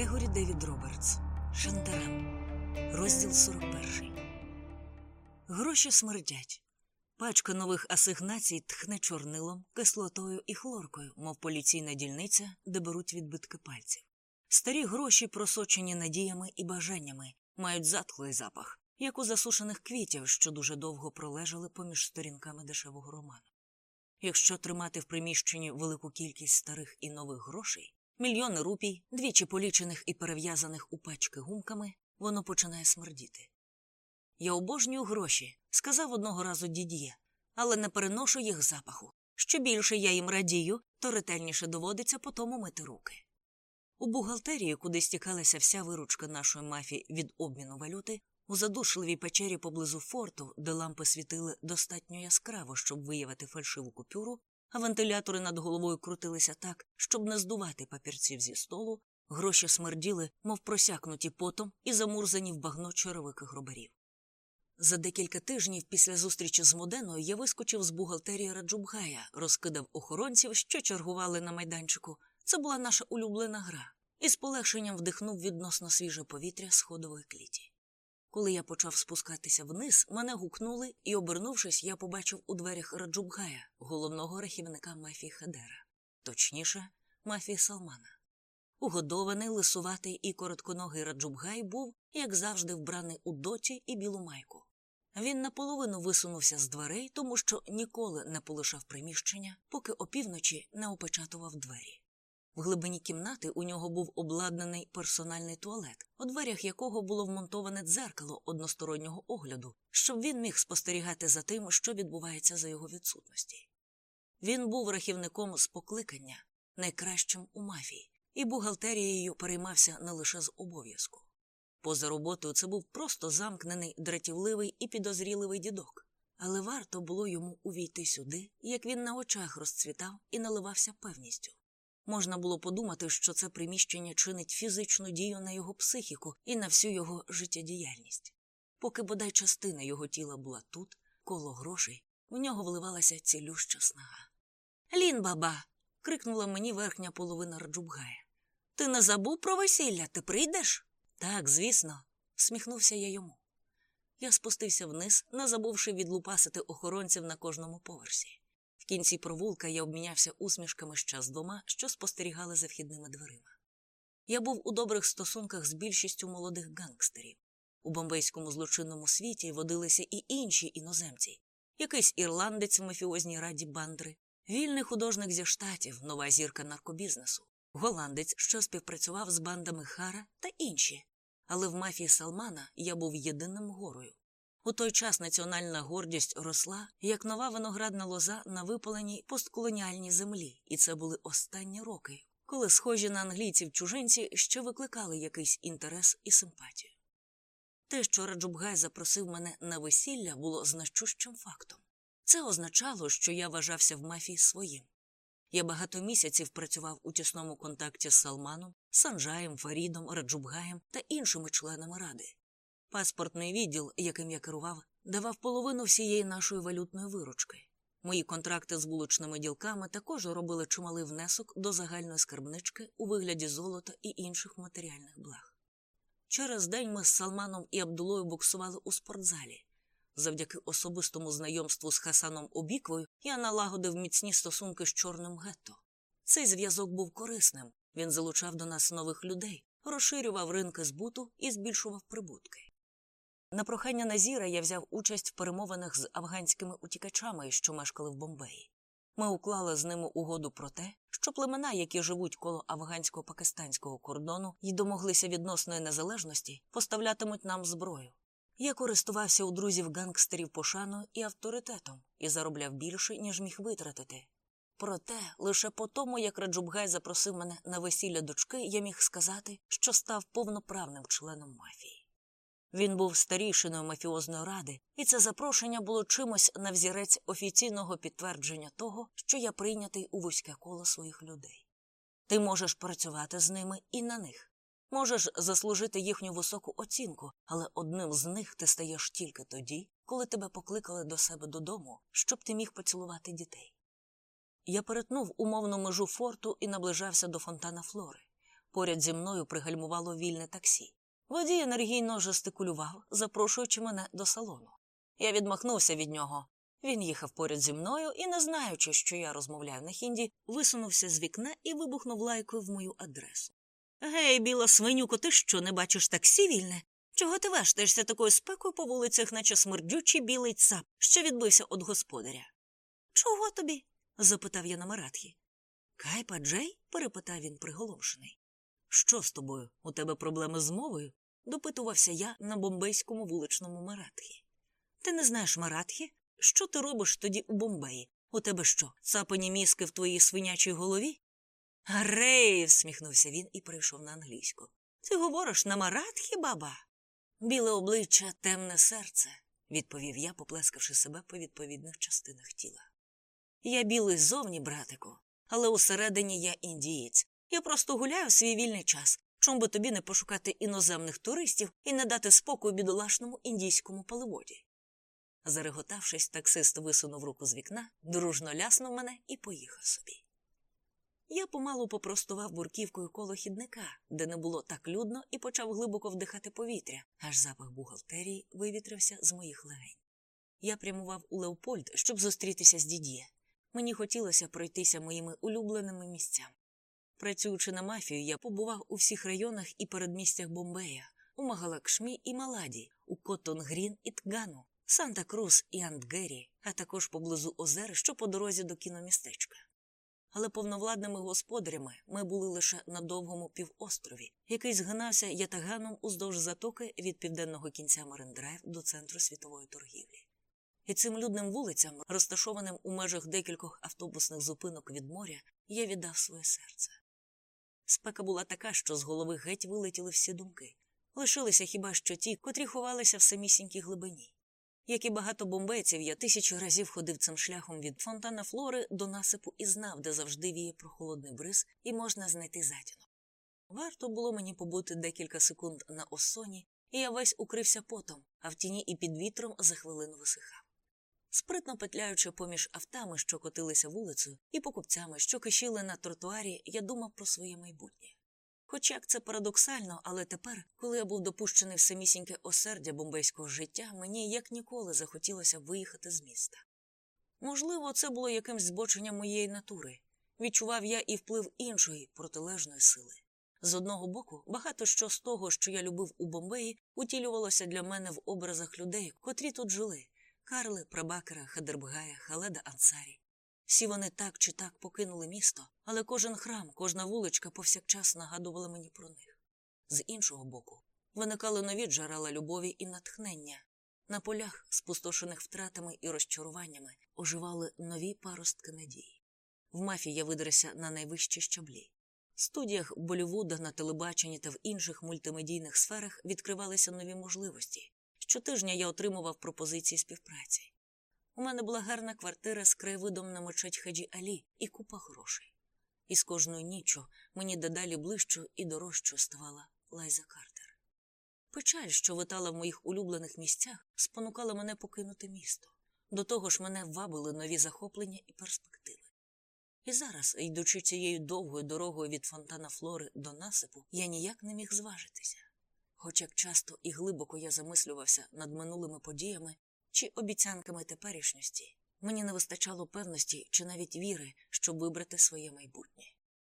Грегорі Девід Робертс Шантарам. Розділ 41. Гроші смердять. Пачка нових асигнацій тхне чорнилом, кислотою і хлоркою, мов поліційна дільниця, де беруть відбитки пальців. Старі гроші, просочені надіями і бажаннями, мають затхлий запах, як у засушених квітів, що дуже довго пролежали поміж сторінками дешевого роману. Якщо тримати в приміщенні велику кількість старих і нових грошей, мільйони рупій, двічі полічених і перев'язаних у пачки гумками, воно починає смердіти. Я обожнюю гроші, сказав одного разу дід'є, але не переношу їх запаху. Що більше я їм радію, то ретельніше доводиться по тому мити руки. У бухгалтерії, куди стікалася вся виручка нашої мафії від обміну валюти, у задушливій печері поблизу форту, де лампи світили достатньо яскраво, щоб виявити фальшиву купюру, вентилятори над головою крутилися так, щоб не здувати папірців зі столу, гроші смерділи, мов просякнуті потом і замурзані в багно черевики гробарів. За декілька тижнів після зустрічі з Моденою я вискочив з бухгалтерії Раджубгая, розкидав охоронців, що чергували на майданчику. Це була наша улюблена гра, і з полегшенням вдихнув відносно свіже повітря сходової кліті. Коли я почав спускатися вниз, мене гукнули, і, обернувшись, я побачив у дверях Раджубгая, головного рахівника мафії Хедера, точніше, мафії Салмана. Угодований, лисуватий і коротконогий Раджубгай був, як завжди, вбраний у доті і білу майку. Він наполовину висунувся з дверей, тому що ніколи не полишав приміщення, поки опівночі не опечатував двері. В глибині кімнати у нього був обладнаний персональний туалет, у дверях якого було вмонтоване дзеркало одностороннього огляду, щоб він міг спостерігати за тим, що відбувається за його відсутності. Він був рахівником з покликання, найкращим у мафії, і бухгалтерією переймався не лише з обов'язку. Поза роботою це був просто замкнений, дратівливий і підозріливий дідок, але варто було йому увійти сюди, як він на очах розцвітав і наливався певністю. Можна було подумати, що це приміщення чинить фізичну дію на його психіку і на всю його життєдіяльність. Поки бодай частина його тіла була тут, коло грошей, в нього вливалася цілюща снага. Лін, баба. крикнула мені верхня половина Раджубгая. Ти не забув про весілля? Ти прийдеш? Так, звісно, сміхнувся я йому. Я спустився вниз, не забувши відлупасити охоронців на кожному поверсі. В кінці провулка я обмінявся усмішками ще з двома, що спостерігали за вхідними дверима. Я був у добрих стосунках з більшістю молодих гангстерів. У бомбейському злочинному світі водилися і інші іноземці, якийсь ірландець в мафіозній раді бандри, вільний художник зі штатів, нова зірка наркобізнесу, голландець, що співпрацював з бандами Хара та інші. Але в мафії Салмана я був єдиним горою. У той час національна гордість росла, як нова виноградна лоза на випаленій постколоніальній землі, і це були останні роки, коли схожі на англійців чужинці ще викликали якийсь інтерес і симпатію. Те, що Раджубгай запросив мене на весілля, було значущим фактом. Це означало, що я вважався в мафії своїм. Я багато місяців працював у тісному контакті з Салманом, Санджаєм, Фарідом, Раджубгаєм та іншими членами ради. Паспортний відділ, яким я керував, давав половину всієї нашої валютної виручки. Мої контракти з вуличними ділками також робили чималий внесок до загальної скарбнички у вигляді золота і інших матеріальних благ. Через день ми з Салманом і Абдулою буксували у спортзалі. Завдяки особистому знайомству з Хасаном Обіквою я налагодив міцні стосунки з чорним гетто. Цей зв'язок був корисним, він залучав до нас нових людей, розширював ринки збуту і збільшував прибутки. На прохання Назіра я взяв участь в перемовинах з афганськими утікачами, що мешкали в Бомбеї. Ми уклали з ними угоду про те, що племена, які живуть коло афгансько-пакистанського кордону і домоглися відносної незалежності, поставлятимуть нам зброю. Я користувався у друзів гангстерів пошаною і авторитетом і заробляв більше, ніж міг витратити. Проте, лише по тому, як Раджубгай запросив мене на весілля дочки, я міг сказати, що став повноправним членом мафії. Він був старішиною мафіозної ради, і це запрошення було чимось на взірець офіційного підтвердження того, що я прийнятий у вузьке коло своїх людей. Ти можеш працювати з ними і на них, можеш заслужити їхню високу оцінку, але одним з них ти стаєш тільки тоді, коли тебе покликали до себе додому, щоб ти міг поцілувати дітей. Я перетнув умовну межу форту і наближався до фонтана Флори. Поряд зі мною пригальмувало вільне таксі. Водій енергійно жестикулював, запрошуючи мене до салону. Я відмахнувся від нього. Він їхав поряд зі мною і, не знаючи, що я розмовляю на хінді, висунувся з вікна і вибухнув лайкою в мою адресу. Гей, біла свинюко, ти що, не бачиш таксі вільне? Чого ти вештаєшся такою спекою по вулицях, наче смердючий білий цап, що відбився від господаря? Чого тобі? запитав я на Маратхі. Кайпа Джей? перепитав він приголомшений. Що з тобою? У тебе проблеми з мовою? Допитувався я на бомбейському вуличному Маратхі. Ти не знаєш Маратхі? Що ти робиш тоді у Бомбеї? У тебе що, цапані мізки в твоїй свинячій голові? Гарей, всміхнувся він і перейшов на англійську. Ти говориш на Маратхі, баба? Біле обличчя, темне серце, відповів я, поплескавши себе по відповідних частинах тіла. Я білий ззовні, братику, але усередині я індієць. Я просто гуляю свій вільний час. Чом би тобі не пошукати іноземних туристів і не дати спокою бідолашному індійському паливоді? Зареготавшись, таксист висунув руку з вікна, дружно ляснув мене і поїхав собі. Я помалу попростував бурківкою коло хідника, де не було так людно, і почав глибоко вдихати повітря, аж запах бухгалтерії вивітрився з моїх легень. Я прямував у Леопольд, щоб зустрітися з Дід'є. Мені хотілося пройтися моїми улюбленими місцями. Працюючи на мафію, я побував у всіх районах і передмістях Бомбея, у Магалакшмі і Маладі, у Коттон-Грін і Тгану, Санта-Крус і Антгері, а також поблизу озер, що по дорозі до кіномістечка. Але повновладними господарями ми були лише на довгому півострові, який згинався ятаганом уздовж затоки від південного кінця Мариндрайв до центру світової торгівлі. І цим людним вулицям, розташованим у межах декількох автобусних зупинок від моря, я віддав своє серце. Спека була така, що з голови геть вилетіли всі думки. Лишилися хіба що ті, котрі ховалися в самісінькій глибині. Як і багато бомбейців, я тисячу разів ходив цим шляхом від фонтана флори до насипу і знав, де завжди віє прохолодний бриз, і можна знайти затінок. Варто було мені побути декілька секунд на осоні, і я весь укрився потом, а в тіні і під вітром за хвилину висихав. Спритно петляючи поміж автами, що котилися вулицею, і покупцями, що кишіли на тротуарі, я думав про своє майбутнє. Хоч як це парадоксально, але тепер, коли я був допущений в самісіньке осердя бомбейського життя, мені як ніколи захотілося виїхати з міста. Можливо, це було якимсь збоченням моєї натури. Відчував я і вплив іншої протилежної сили. З одного боку, багато що з того, що я любив у Бомбеї, утілювалося для мене в образах людей, котрі тут жили Карли, Прабакера, Хадербгая, Халеда Ансарі. Всі вони так чи так покинули місто, але кожен храм, кожна вуличка повсякчас нагадувала мені про них. З іншого боку, виникали нові джерела любові і натхнення. На полях, спустошених втратами і розчаруваннями, оживали нові паростки надії. В мафії я видерся на найвищі щаблі. В студіях Болівуда на телебаченні та в інших мультимедійних сферах відкривалися нові можливості. Щотижня я отримував пропозиції співпраці. У мене була гарна квартира з краєвидом на мечеть Хаджі Алі і купа грошей. І з кожною ніччю мені дедалі ближчою і дорожчою ставала Лайза Картер. Печаль, що витала в моїх улюблених місцях, спонукала мене покинути місто. До того ж мене вабили нові захоплення і перспективи. І зараз, йдучи цією довгою дорогою від фонтана Флори до насипу, я ніяк не міг зважитися. Хоч як часто і глибоко я замислювався над минулими подіями чи обіцянками теперішності, мені не вистачало певності чи навіть віри, щоб вибрати своє майбутнє.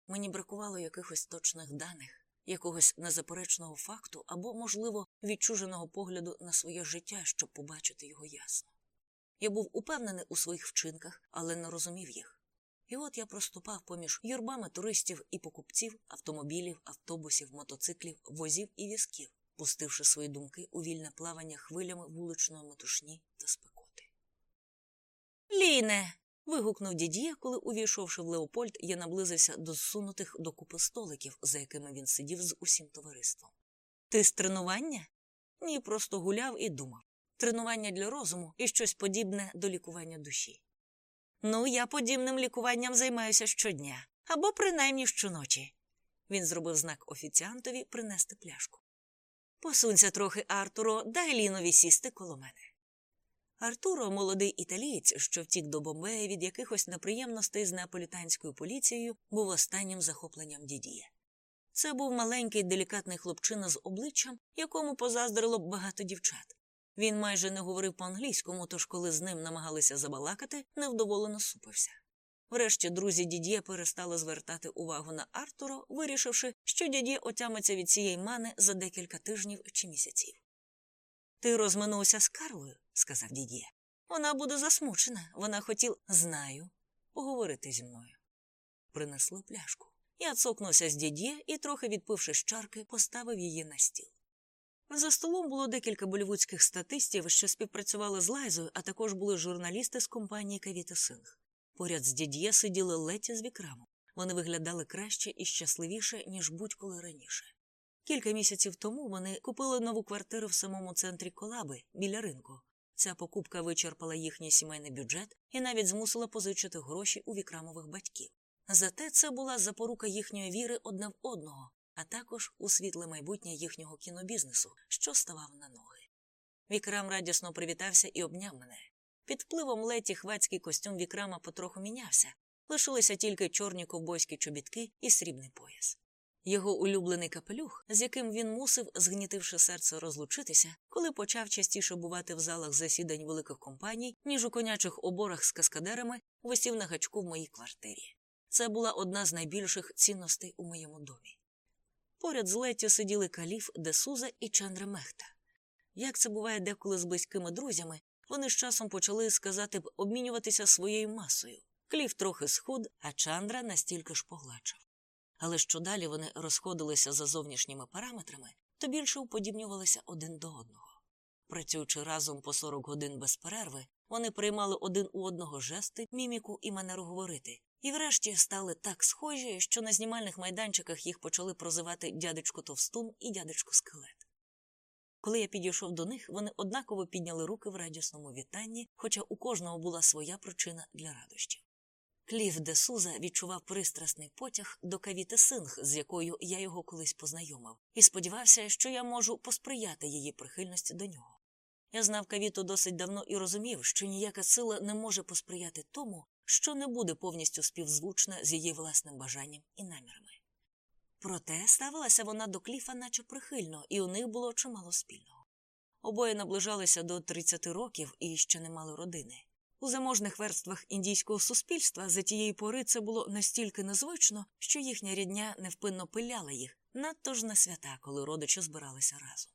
Мені бракувало якихось точних даних, якогось незаперечного факту або, можливо, відчуженого погляду на своє життя, щоб побачити його ясно. Я був упевнений у своїх вчинках, але не розумів їх. І от я проступав поміж юрбами туристів і покупців, автомобілів, автобусів, мотоциклів, возів і візків, пустивши свої думки у вільне плавання хвилями вуличної метушні та спекоти. Ліне. вигукнув дідія, коли, увійшовши в Леопольд, я наблизився до зсунутих докупи столиків, за якими він сидів з усім товариством. Ти з тренування? Ні, просто гуляв і думав. Тренування для розуму і щось подібне до лікування душі. Ну, я подібним лікуванням займаюся щодня або принаймні щоночі. Він зробив знак офіціантові принести пляшку. Посунься трохи, Артуро, дай лінові сісти коло мене. Артуро, молодий італієць, що втік до Бомбея від якихось неприємностей з неаполітанською поліцією, був останнім захопленням дідія. Це був маленький делікатний хлопчина з обличчям, якому позаздрило б багато дівчат. Він майже не говорив по-англійському, тож коли з ним намагалися забалакати, невдоволено супився. Врешті друзі дідє перестали звертати увагу на Артура, вирішивши, що дідє отямиться від цієї мани за декілька тижнів чи місяців. Ти розминувся з Карлою, сказав дідє. Вона буде засмучена. Вона хотіла, знаю, поговорити зі мною. Принесли пляшку. Я цокнувся з дідє і, трохи відпивши з чарки, поставив її на стіл. За столом було декілька болівудських статистів, що співпрацювали з Лайзою, а також були журналісти з компанії Кавіта Синг. Поряд з дід'є сиділи Леті з вікрамом. Вони виглядали краще і щасливіше, ніж будь-коли раніше. Кілька місяців тому вони купили нову квартиру в самому центрі колаби біля ринку. Ця покупка вичерпала їхній сімейний бюджет і навіть змусила позичити гроші у вікрамових батьків. Зате це була запорука їхньої віри одне в одного, а також у світле майбутнє їхнього кінобізнесу, що ставав на ноги. Вікрам радісно привітався і обняв мене. Під впливом леті хвацький костюм вікрама потроху мінявся, лишилися тільки чорні ковбойські чобітки і срібний пояс. Його улюблений капелюх, з яким він мусив, згнітивши серце, розлучитися, коли почав частіше бувати в залах засідань великих компаній, ніж у конячих оборах з каскадерами, висів на гачку в моїй квартирі. Це була одна з найбільших цінностей у моєму домі. Поряд з Леттю сиділи каліф, Десуза і Чандра Мехта. Як це буває деколи з близькими друзями, вони з часом почали сказати б обмінюватися своєю масою. Кліф трохи схуд, а Чандра настільки ж погладшав. Але що далі вони розходилися за зовнішніми параметрами, то більше уподібнювалися один до одного. Працюючи разом по 40 годин без перерви, вони приймали один у одного жести, міміку і манеру говорити, і врешті стали так схожі, що на знімальних майданчиках їх почали прозивати дядечко Товстун і дядечко Скелет. Коли я підійшов до них, вони однаково підняли руки в радісному вітанні, хоча у кожного була своя причина для радощів. Кліф де Суза відчував пристрасний потяг до кавіти Синг, з якою я його колись познайомив, і сподівався, що я можу посприяти її прихильності до нього. Я знав кавіту досить давно і розумів, що ніяка сила не може посприяти тому, що не буде повністю співзвучна з її власним бажанням і намірами. Проте ставилася вона до кліфа, наче прихильно, і у них було чимало спільного. Обоє наближалися до 30 років і ще не мали родини. У заможних верствах індійського суспільства за тієї пори це було настільки незвично, що їхня рідня невпинно пиляла їх, надто ж на свята, коли родичі збиралися разом.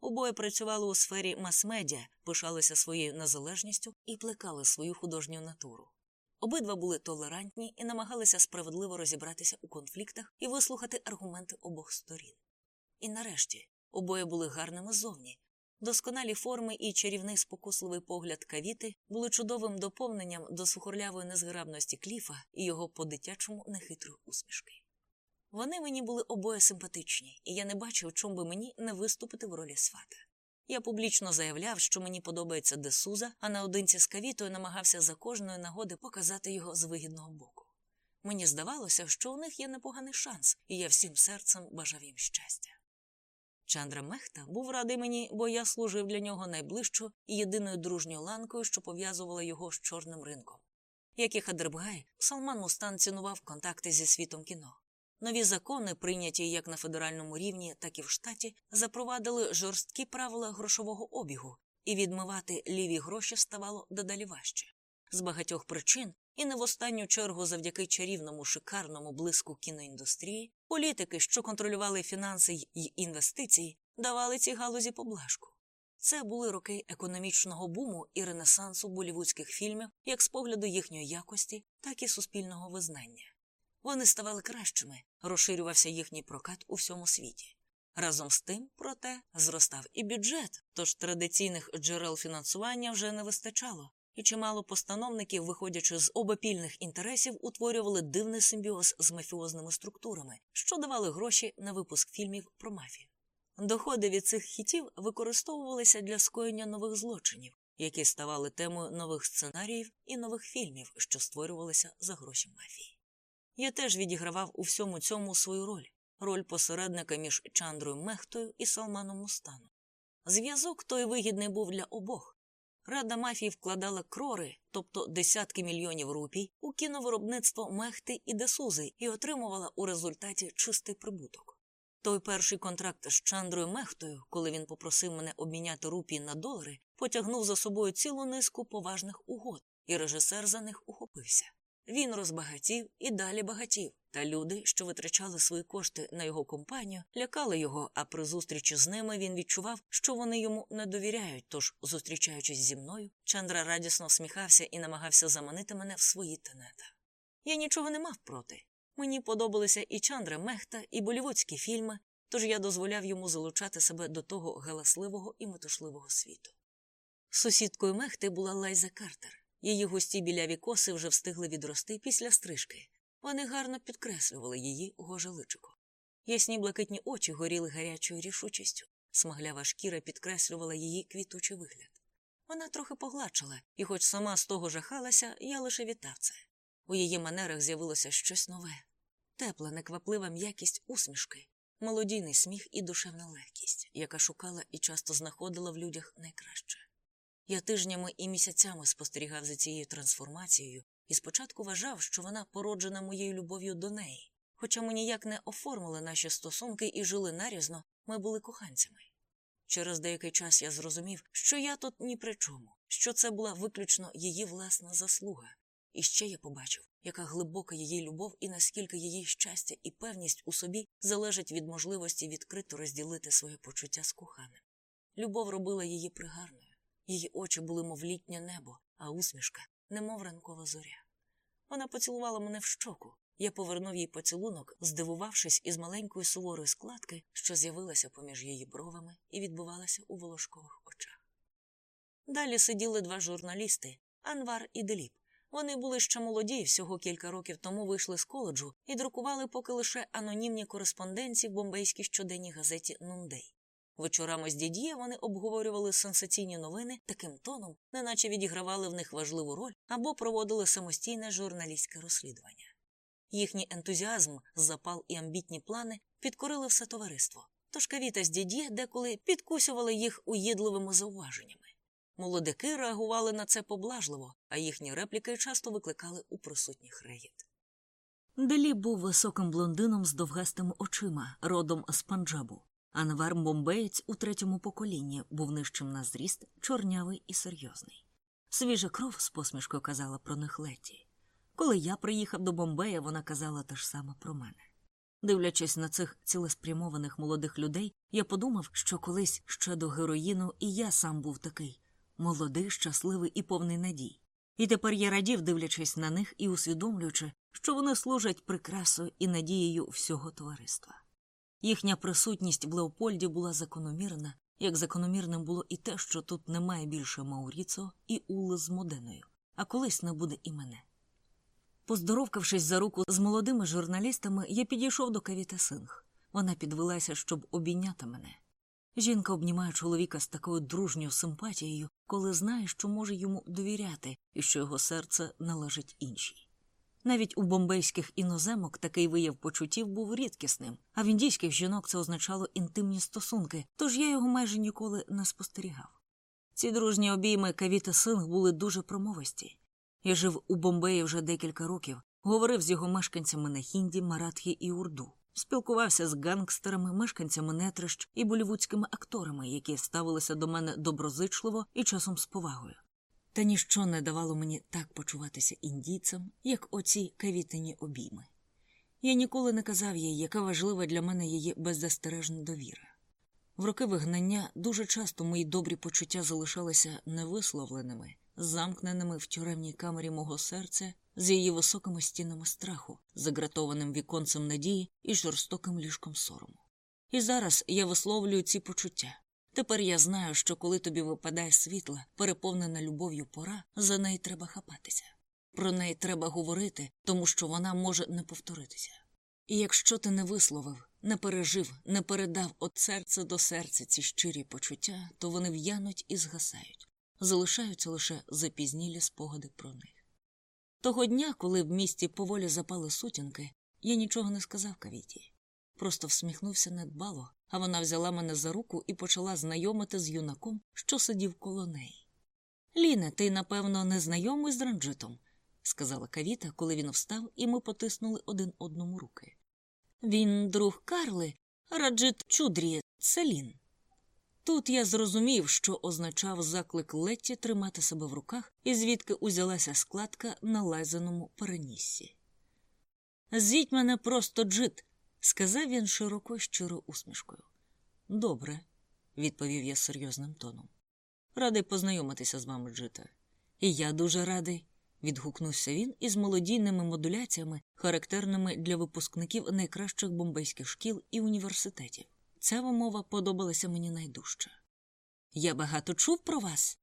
Обоє працювали у сфері мас-медіа, пишалися своєю незалежністю і плекали свою художню натуру. Обидва були толерантні і намагалися справедливо розібратися у конфліктах і вислухати аргументи обох сторін. І нарешті обоє були гарними зовні. Досконалі форми і чарівний спокусливий погляд кавіти були чудовим доповненням до сухорлявої незграбності кліфа і його по дитячому нехитрої усмішки. Вони мені були обоє симпатичні, і я не бачив, чому би мені не виступити в ролі свата. Я публічно заявляв, що мені подобається Десуза, а наодинці з кавітою намагався за кожної нагоди показати його з вигідного боку. Мені здавалося, що у них є непоганий шанс, і я всім серцем бажав їм щастя. Чандра Мехта був радий мені, бо я служив для нього найближчою і єдиною дружньою ланкою, що пов'язувала його з чорним ринком. Як і Хадербгай, Салман Мустан цінував контакти зі світом кіно. Нові закони, прийняті як на федеральному рівні, так і в штаті, запровадили жорсткі правила грошового обігу, і відмивати ліві гроші ставало дедалі важче. З багатьох причин, і не в останню чергу завдяки чарівному шикарному блиску кіноіндустрії, політики, що контролювали фінанси й інвестиції, давали цій галузі поблажку. Це були роки економічного буму і ренесансу болівудських фільмів як з погляду їхньої якості, так і суспільного визнання. Вони ставали кращими, розширювався їхній прокат у всьому світі. Разом з тим, проте, зростав і бюджет, тож традиційних джерел фінансування вже не вистачало, і чимало постановників, виходячи з обопільних інтересів, утворювали дивний симбіоз з мафіозними структурами, що давали гроші на випуск фільмів про мафію. Доходи від цих хітів використовувалися для скоєння нових злочинів, які ставали темою нових сценаріїв і нових фільмів, що створювалися за гроші мафії. Я теж відігравав у всьому цьому свою роль роль посередника між Чандрою Мехтою і Салманом Мустаном. Зв'язок той вигідний був для обох. Рада мафії вкладала крори, тобто десятки мільйонів рупій, у кіновиробництво Мехти і Десузи і отримувала у результаті чистий прибуток. Той перший контракт з Чандрою Мехтою, коли він попросив мене обміняти рупії на долари, потягнув за собою цілу низку поважних угод, і режисер за них ухопився. Він розбагатів і далі багатів, та люди, що витрачали свої кошти на його компанію, лякали його, а при зустрічі з ними він відчував, що вони йому не довіряють. Тож, зустрічаючись зі мною, Чандра радісно всміхався і намагався заманити мене в свої тенета. Я нічого не мав проти. Мені подобалися і Чандра Мехта, і болівудські фільми, тож я дозволяв йому залучати себе до того галасливого і метушливого світу. Сусідкою Мехти була Лайза Картер. Її густі біляві коси вже встигли відрости після стрижки. Вони гарно підкреслювали її гоже личико. Ясні блакитні очі горіли гарячою рішучістю, смаглява шкіра підкреслювала її квітучий вигляд. Вона трохи погладшала, і, хоч сама з того жахалася, я лише вітав це. У її манерах з'явилося щось нове тепла, некваплива м'якість усмішки, молодійний сміх і душевна легкість, яка шукала і часто знаходила в людях найкраще. Я тижнями і місяцями спостерігав за цією трансформацією і спочатку вважав, що вона породжена моєю любов'ю до неї. Хоча ми ніяк не оформили наші стосунки і жили нарізно, ми були коханцями. Через деякий час я зрозумів, що я тут ні при чому, що це була виключно її власна заслуга. І ще я побачив, яка глибока її любов і наскільки її щастя і певність у собі залежать від можливості відкрито розділити своє почуття з коханим. Любов робила її пригарною. Її очі були, мов літнє небо, а усмішка, немов ранкова зоря. Вона поцілувала мене в щоку. Я повернув їй поцілунок, здивувавшись із маленької суворої складки, що з'явилася поміж її бровами і відбувалася у волошкових очах. Далі сиділи два журналісти Анвар і Деліп. Вони були ще молоді, всього кілька років тому вийшли з коледжу і друкували поки лише анонімні кореспонденції в бомбейській щоденній газеті Нундей. Вечорами з дід'є вони обговорювали сенсаційні новини таким тоном, неначе відігравали в них важливу роль або проводили самостійне журналістське розслідування. Їхній ентузіазм, запал і амбітні плани підкорили все товариство, тож кавіта з дід'є деколи підкусювали їх уїдливими зауваженнями. Молодики реагували на це поблажливо, а їхні репліки часто викликали у присутніх регіт. Делі був високим блондином з довгастими очима, родом з Панджабу. Анвар бомбеєць у третьому поколінні був нижчим на зріст, чорнявий і серйозний. Свіжа кров з посмішкою казала про них Леті. Коли я приїхав до Бомбея, вона казала те ж саме про мене. Дивлячись на цих цілеспрямованих молодих людей, я подумав, що колись ще до героїну і я сам був такий молодий, щасливий і повний надій. І тепер я радів, дивлячись на них і усвідомлюючи, що вони служать прикрасою і надією всього товариства. Їхня присутність в Леопольді була закономірна, як закономірним було і те, що тут немає більше Мауріцо і Ули з Моденою, а колись не буде і мене. Поздоровкавшись за руку з молодими журналістами, я підійшов до Кавіта Синг. Вона підвелася, щоб обійняти мене. Жінка обнімає чоловіка з такою дружньою симпатією, коли знає, що може йому довіряти і що його серце належить іншій. Навіть у бомбейських іноземок такий вияв почуттів був рідкісним, а в індійських жінок це означало інтимні стосунки, тож я його майже ніколи не спостерігав. Ці дружні обійми Кавіта Синг були дуже промовисті. Я жив у Бомбеї вже декілька років, говорив з його мешканцями на хінді, маратхі і урду, спілкувався з гангстерами, мешканцями нетрищ і болівудськими акторами, які ставилися до мене доброзичливо і часом з повагою. Та ніщо не давало мені так почуватися індійцем, як оці кавітині обійми. Я ніколи не казав їй, яка важлива для мене її беззастережна довіра. В роки вигнання дуже часто мої добрі почуття залишалися невисловленими, замкненими в тюремній камері мого серця з її високими стінами страху, загратованим віконцем надії і жорстоким ліжком сорому. І зараз я висловлюю ці почуття. Тепер я знаю, що коли тобі випадає світла, переповнена любов'ю пора, за неї треба хапатися. Про неї треба говорити, тому що вона може не повторитися. І якщо ти не висловив, не пережив, не передав від серця до серця ці щирі почуття, то вони в'януть і згасають, залишаються лише запізнілі спогади про них. Того дня, коли в місті поволі запали сутінки, я нічого не сказав кавіті, просто всміхнувся недбало, а вона взяла мене за руку і почала знайомити з юнаком, що сидів коло неї. Ліне, ти, напевно, не знайомий з Ранджитом, сказала Кавіта, коли він встав, і ми потиснули один одному руки. Він друг Карли, Раджит Чудрі, це Лін. Тут я зрозумів, що означав заклик Летті тримати себе в руках, і звідки узялася складка на лайзаному переніссі. Звіть мене просто джит, сказав він широко щиро усмішкою. Добре, відповів я серйозним тоном. Радий познайомитися з вами, Джите. І я дуже радий, відгукнувся він із молодійними модуляціями, характерними для випускників найкращих бомбейських шкіл і університетів. Ця вимова подобалася мені найдужче. Я багато чув про вас?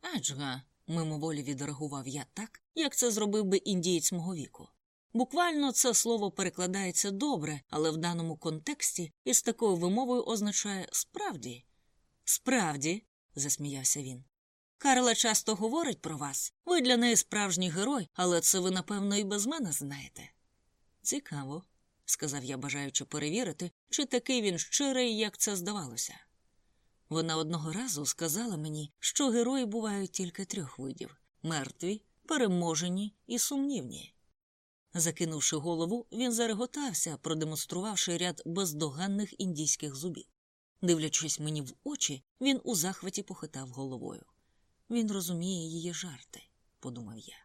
Аджга, мимоволі відреагував я так, як це зробив би індієць мого віку. Буквально це слово перекладається добре, але в даному контексті із такою вимовою означає справді. Справді, засміявся він. Карла часто говорить про вас. Ви для неї справжній герой, але це ви, напевно, і без мене знаєте. Цікаво, сказав я, бажаючи перевірити, чи такий він щирий, як це здавалося. Вона одного разу сказала мені, що герої бувають тільки трьох видів мертві, переможені і сумнівні. Закинувши голову, він зареготався, продемонструвавши ряд бездоганних індійських зубів. Дивлячись мені в очі, він у захваті похитав головою. Він розуміє її жарти, подумав я.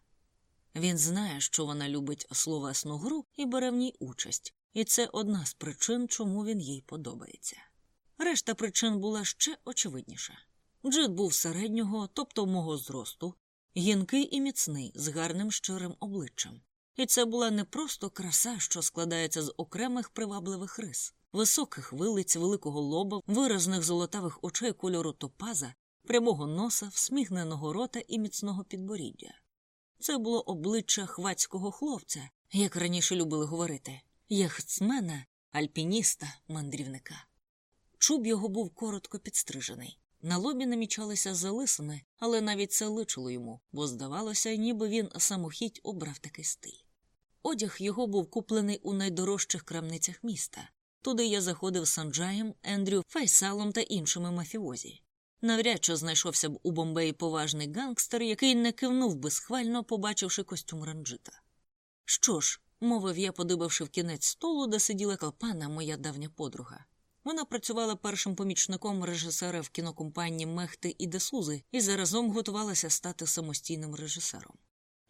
Він знає, що вона любить словесну гру і бере в ній участь, і це одна з причин, чому він їй подобається. Решта причин була ще очевидніша. Джит був середнього, тобто мого зросту, гінкий і міцний, з гарним щирим обличчям. І це була не просто краса, що складається з окремих привабливих рис, високих вилиць, великого лоба, виразних золотавих очей кольору топаза, прямого носа, всміхненого рота і міцного підборіддя. Це було обличчя хвацького хлопця, як раніше любили говорити, яхтсмена, альпініста, мандрівника. Чуб його був коротко підстрижений. На лобі намічалися залисини, але навіть це личило йому, бо здавалося, ніби він самохідь обрав такий стиль. Одяг його був куплений у найдорожчих крамницях міста. Туди я заходив з Санджаєм, Ендрю, Файсалом та іншими мафіозі. Навряд чи знайшовся б у Бомбеї поважний гангстер, який не кивнув би схвально, побачивши костюм ранджита. Що ж, мовив я, подибавши в кінець столу, де сиділа калпана, моя давня подруга. Вона працювала першим помічником режисера в кінокомпанії Мехти і Десузи і заразом готувалася стати самостійним режисером.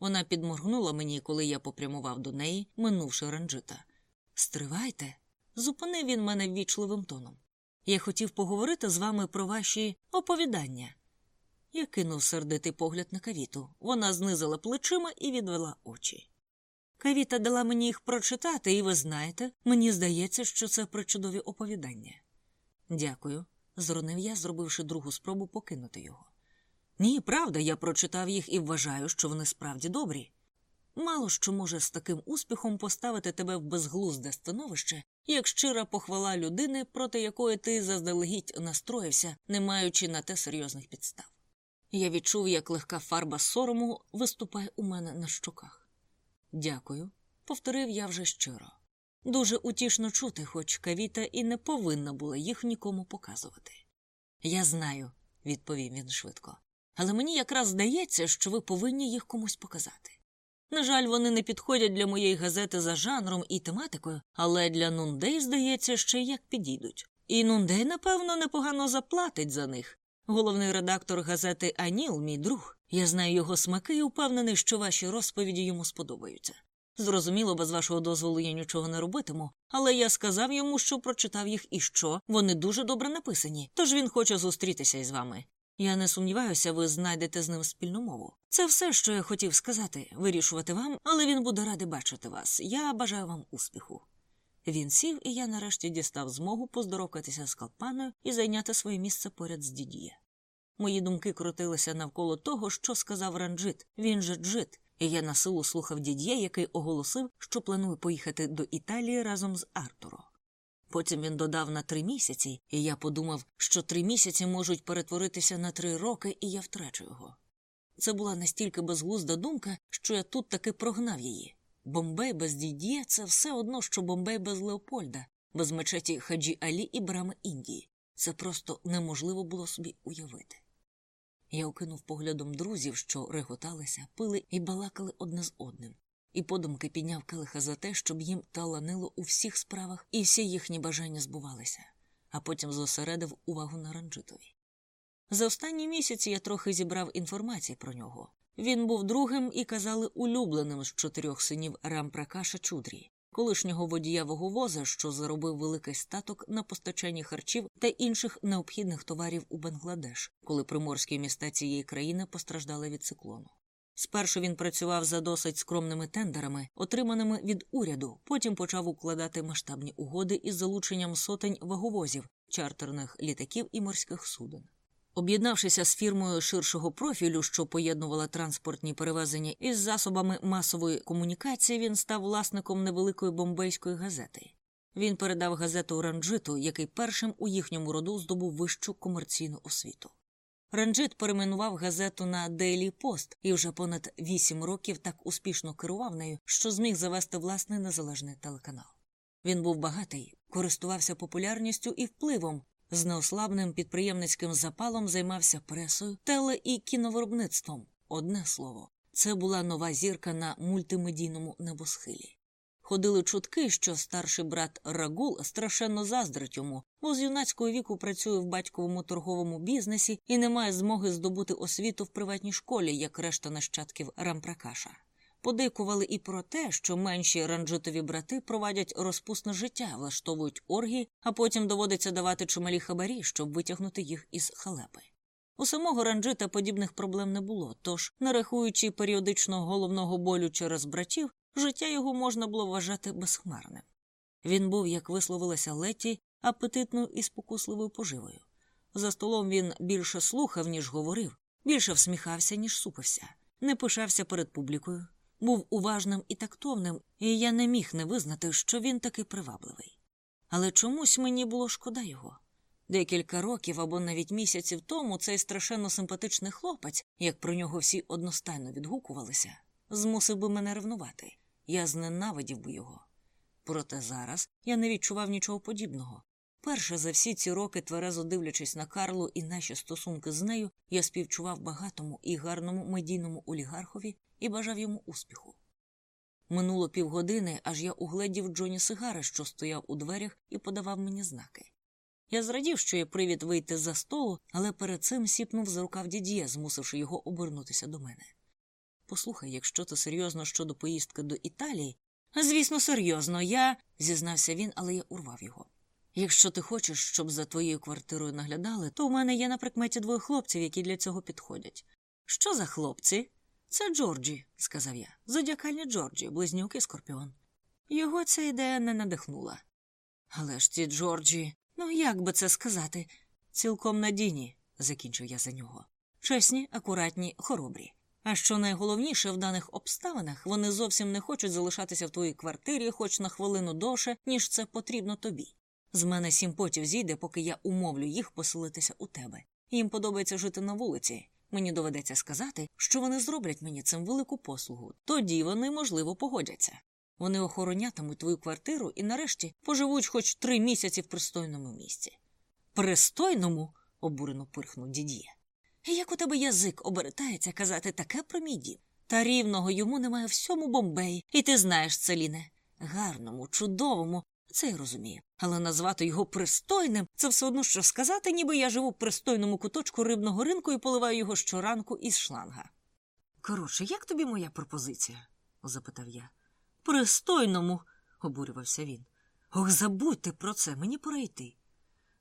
Вона підморгнула мені, коли я попрямував до неї, минувши ранджита. Стривайте, зупинив він мене ввічливим тоном. Я хотів поговорити з вами про ваші оповідання. Я кинув сердитий погляд на кавіту. Вона знизила плечима і відвела очі. Кавіта дала мені їх прочитати, і ви знаєте, мені здається, що це причудові оповідання. Дякую, зронив я, зробивши другу спробу покинути його. Ні, правда, я прочитав їх і вважаю, що вони справді добрі. Мало що може з таким успіхом поставити тебе в безглузде становище, як щира похвала людини, проти якої ти заздалегідь настроївся, не маючи на те серйозних підстав. Я відчув, як легка фарба сорому виступає у мене на щоках. Дякую, повторив я вже щиро. Дуже утішно чути, хоч кавіта і не повинна була їх нікому показувати. Я знаю, відповів він швидко, але мені якраз здається, що ви повинні їх комусь показати. На жаль, вони не підходять для моєї газети за жанром і тематикою, але для Нундей, здається, ще як підійдуть. І Нундей, напевно, непогано заплатить за них. Головний редактор газети Аніл, мій друг. Я знаю його смаки і впевнений, що ваші розповіді йому сподобаються. Зрозуміло, без вашого дозволу я нічого не робитиму, але я сказав йому, що прочитав їх і що вони дуже добре написані, тож він хоче зустрітися із вами. Я не сумніваюся, ви знайдете з ним спільну мову. Це все, що я хотів сказати, вирішувати вам, але він буде радий бачити вас. Я бажаю вам успіху. Він сів, і я нарешті дістав змогу поздоровкатися з калпаною і зайняти своє місце поряд з дідіє. Мої думки крутилися навколо того, що сказав Ранджит, він же Джит, і я на силу слухав дід'є, який оголосив, що планує поїхати до Італії разом з Артуро. Потім він додав на три місяці, і я подумав, що три місяці можуть перетворитися на три роки, і я втрачу його. Це була настільки безглузда думка, що я тут таки прогнав її. Бомбей без дід'є це все одно, що Бомбей без Леопольда, без мечеті Хаджі Алі і брами Індії. Це просто неможливо було собі уявити. Я окинув поглядом друзів, що реготалися, пили і балакали одне з одним, і подумки підняв келиха за те, щоб їм таланило у всіх справах і всі їхні бажання збувалися, а потім зосередив увагу на ранджитові. За останні місяці я трохи зібрав інформації про нього. Він був другим і казали улюбленим з чотирьох синів Рампракаша Чудрі, колишнього водія ваговоза, що заробив великий статок на постачанні харчів та інших необхідних товарів у Бангладеш, коли приморські міста цієї країни постраждали від циклону. Спершу він працював за досить скромними тендерами, отриманими від уряду, потім почав укладати масштабні угоди із залученням сотень ваговозів, чартерних літаків і морських суден. Об'єднавшися з фірмою ширшого профілю, що поєднувала транспортні перевезення із засобами масової комунікації, він став власником невеликої бомбейської газети. Він передав газету Ранджиту, який першим у їхньому роду здобув вищу комерційну освіту. Ранджит перейменував газету на Дейлі Пост і вже понад вісім років так успішно керував нею, що зміг завести власний незалежний телеканал. Він був багатий, користувався популярністю і впливом, з неослабним підприємницьким запалом займався пресою, теле і кіновиробництвом. Одне слово, це була нова зірка на мультимедійному небосхилі. Ходили чутки, що старший брат Рагул страшенно заздрить йому, бо з юнацького віку працює в батьковому торговому бізнесі і не має змоги здобути освіту в приватній школі, як решта нащадків Рампракаша. Подейкували і про те, що менші ранджитові брати провадять розпусне життя, влаштовують оргії, а потім доводиться давати чималі хабарі, щоб витягнути їх із халепи. У самого ранджита подібних проблем не було, тож, не рахуючи головного болю через братів, життя його можна було вважати безхмарним. Він був, як висловилася Леті, апетитною і спокусливою поживою. За столом він більше слухав, ніж говорив, більше всміхався, ніж супився, не пишався перед публікою, був уважним і тактовним, і я не міг не визнати, що він таки привабливий. Але чомусь мені було шкода його. Декілька років або навіть місяців тому цей страшенно симпатичний хлопець, як про нього всі одностайно відгукувалися, змусив би мене ревнувати. Я зненавидів би його. Проте зараз я не відчував нічого подібного. Перше за всі ці роки, тверезо дивлячись на Карлу і наші стосунки з нею, я співчував багатому і гарному медійному олігархові і бажав йому успіху. Минуло півгодини, аж я угледів Джоні Сигари, що стояв у дверях і подавав мені знаки. Я зрадів, що є привід вийти за столу, але перед цим сіпнув за рукав дід'є, змусивши його обернутися до мене. Послухай, якщо це серйозно щодо поїздки до Італії. Звісно, серйозно, я. зізнався він, але я урвав його. Якщо ти хочеш, щоб за твоєю квартирою наглядали, то у мене є на прикметі двоє хлопців, які для цього підходять. Що за хлопці? Це Джорджі, сказав я. Зодіакальні Джорджі, близнюки Скорпіон. Його ця ідея не надихнула. Але ж ці Джорджі, ну як би це сказати, цілком надійні, закінчив я за нього. Чесні, акуратні, хоробрі. А що найголовніше в даних обставинах, вони зовсім не хочуть залишатися в твоїй квартирі хоч на хвилину довше, ніж це потрібно тобі. З мене сім потів зійде, поки я умовлю їх поселитися у тебе. Їм подобається жити на вулиці. Мені доведеться сказати, що вони зроблять мені цим велику послугу. Тоді вони, можливо, погодяться. Вони охоронятимуть твою квартиру і нарешті поживуть хоч три місяці в пристойному місці. Пристойному? обурено пирхнув дід'є. Як у тебе язик обертається казати таке про мій дім? Та рівного йому немає всьому бомбеї, і ти знаєш це, Ліне. Гарному, чудовому, це я розумію. Але назвати його пристойним це все одно що сказати, ніби я живу в пристойному куточку рибного ринку і поливаю його щоранку із шланга. Коротше, як тобі моя пропозиція? запитав я. Пристойному, обурювався він. Ох, забудьте про це, мені пора йти.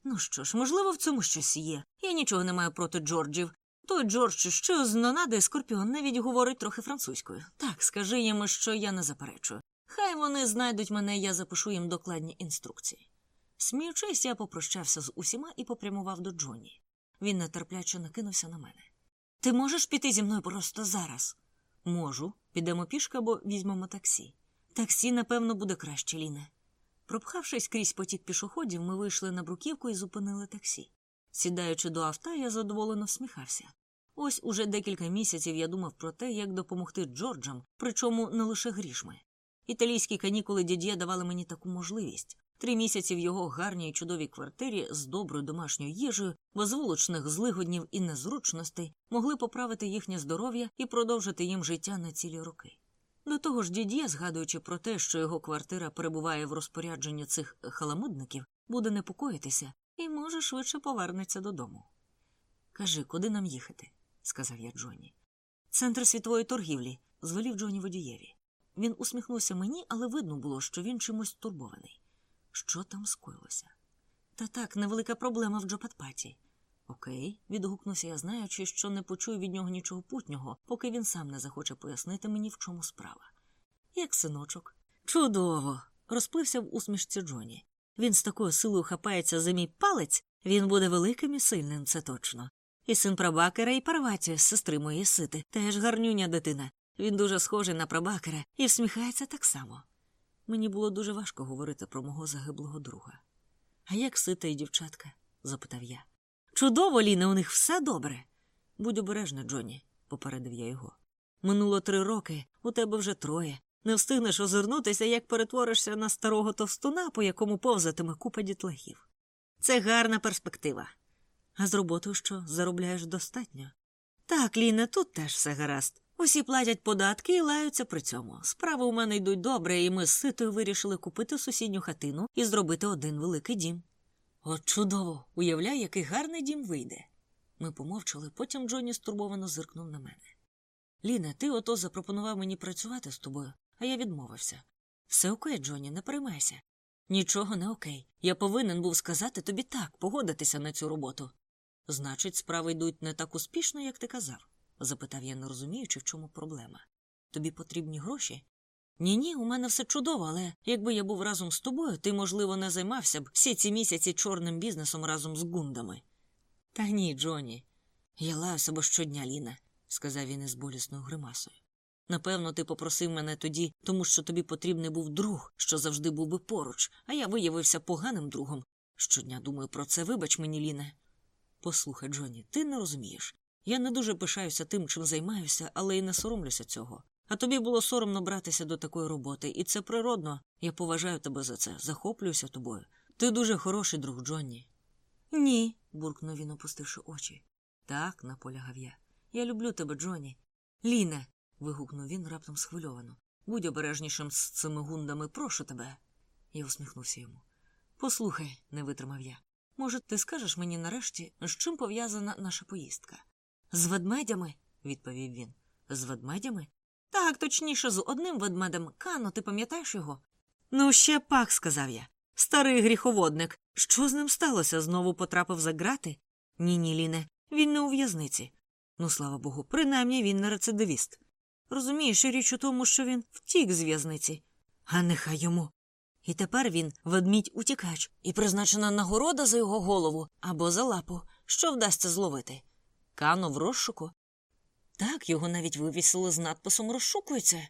Ну що ж, можливо, в цьому щось є. Я нічого не маю проти Джорджів. Той Джордж, що з Нонади Скорпіон навіть говорить трохи французькою. Так, скажи їм, що я не заперечую. Хай вони знайдуть мене, я запишу їм докладні інструкції. Сміючись, я попрощався з усіма і попрямував до Джоні. Він нетерпляче накинувся на мене. Ти можеш піти зі мною просто зараз? Можу. Підемо пішки або візьмемо таксі. Таксі, напевно, буде краще, Ліне. Пропхавшись крізь потік пішоходів, ми вийшли на бруківку і зупинили таксі. Сідаючи до авто, я задоволено всміхався. Ось уже декілька місяців я думав про те, як допомогти Джорджам, причому не лише грішми. Італійські канікули дід'є давали мені таку можливість. Три місяці в його гарній чудовій квартирі з доброю домашньою їжею, без вуличних злигоднів і незручностей могли поправити їхнє здоров'я і продовжити їм життя на цілі роки. До того ж, дід'є, згадуючи про те, що його квартира перебуває в розпорядженні цих халамудників, буде непокоїтися і, може, швидше повернеться додому. Кажи, куди нам їхати? сказав я Джонні. Центр світової торгівлі, звелів Джонні водієві. Він усміхнувся мені, але видно було, що він чимось турбований. Що там скоїлося? Та так, невелика проблема в Джопатпаті. Окей, відгукнувся я, знаючи, що не почую від нього нічого путнього, поки він сам не захоче пояснити мені, в чому справа. Як синочок. Чудово! розплився в усмішці Джоні. Він з такою силою хапається за мій палець, він буде великим і сильним, це точно. І син прабакера, і парваті, сестри моєї сити, теж гарнюня дитина. Він дуже схожий на прабакера і всміхається так само. Мені було дуже важко говорити про мого загиблого друга. А як сита і дівчатка? запитав я. Чудово, Ліна, у них все добре. Будь обережна, Джонні, попередив я його. Минуло три роки, у тебе вже троє. Не встигнеш озирнутися, як перетворишся на старого товстуна, по якому повзатиме купа дітлахів. Це гарна перспектива. А з роботою що заробляєш достатньо? Так, Ліна, тут теж все гаразд. Усі платять податки і лаються при цьому. Справи у мене йдуть добре, і ми з ситою вирішили купити сусідню хатину і зробити один великий дім. От чудово! Уявляй, який гарний дім вийде. Ми помовчали, потім Джонні стурбовано зиркнув на мене. Ліна, ти ото запропонував мені працювати з тобою, а я відмовився. Все окей, Джонні, не переймайся. Нічого не окей. Я повинен був сказати тобі так, погодитися на цю роботу. Значить, справи йдуть не так успішно, як ти казав? запитав я, не розуміючи, в чому проблема. Тобі потрібні гроші? Ні, ні, у мене все чудово, але якби я був разом з тобою, ти, можливо, не займався б всі ці місяці чорним бізнесом разом з гундами. Та ні, Джоні. Я лаю себе щодня, Ліна, сказав він із болісною гримасою. Напевно, ти попросив мене тоді, тому що тобі потрібний був друг, що завжди був би поруч, а я виявився поганим другом. Щодня думаю про це, вибач мені, Ліне. Послухай, Джоні, ти не розумієш. Я не дуже пишаюся тим, чим займаюся, але й не соромлюся цього. А тобі було соромно братися до такої роботи, і це природно. Я поважаю тебе за це, захоплююся тобою. Ти дуже хороший друг, Джонні. Ні, буркнув він, опустивши очі. Так, наполягав я. Я люблю тебе, Джонні. Ліне. вигукнув він раптом схвильовано. Будь обережнішим з цими гундами, прошу тебе. Я усміхнувся йому. Послухай, не витримав я. Може, ти скажеш мені нарешті, з чим пов'язана наша поїздка? З ведмедями, відповів він. З ведмедями? Так, точніше, з одним ведмедем Кано, ти пам'ятаєш його? Ну, ще пак, сказав я. Старий гріховодник. Що з ним сталося? Знову потрапив за грати? Ні, ні, Ліне, він не у в'язниці. Ну, слава Богу, принаймні він не рецидивіст. Розумієш, річ у тому, що він втік з в'язниці. А нехай йому. І тепер він ведмідь утікач, і призначена нагорода за його голову або за лапу, що вдасться зловити. Кано в розшуку. Так, його навіть вивісили з надписом розшукується.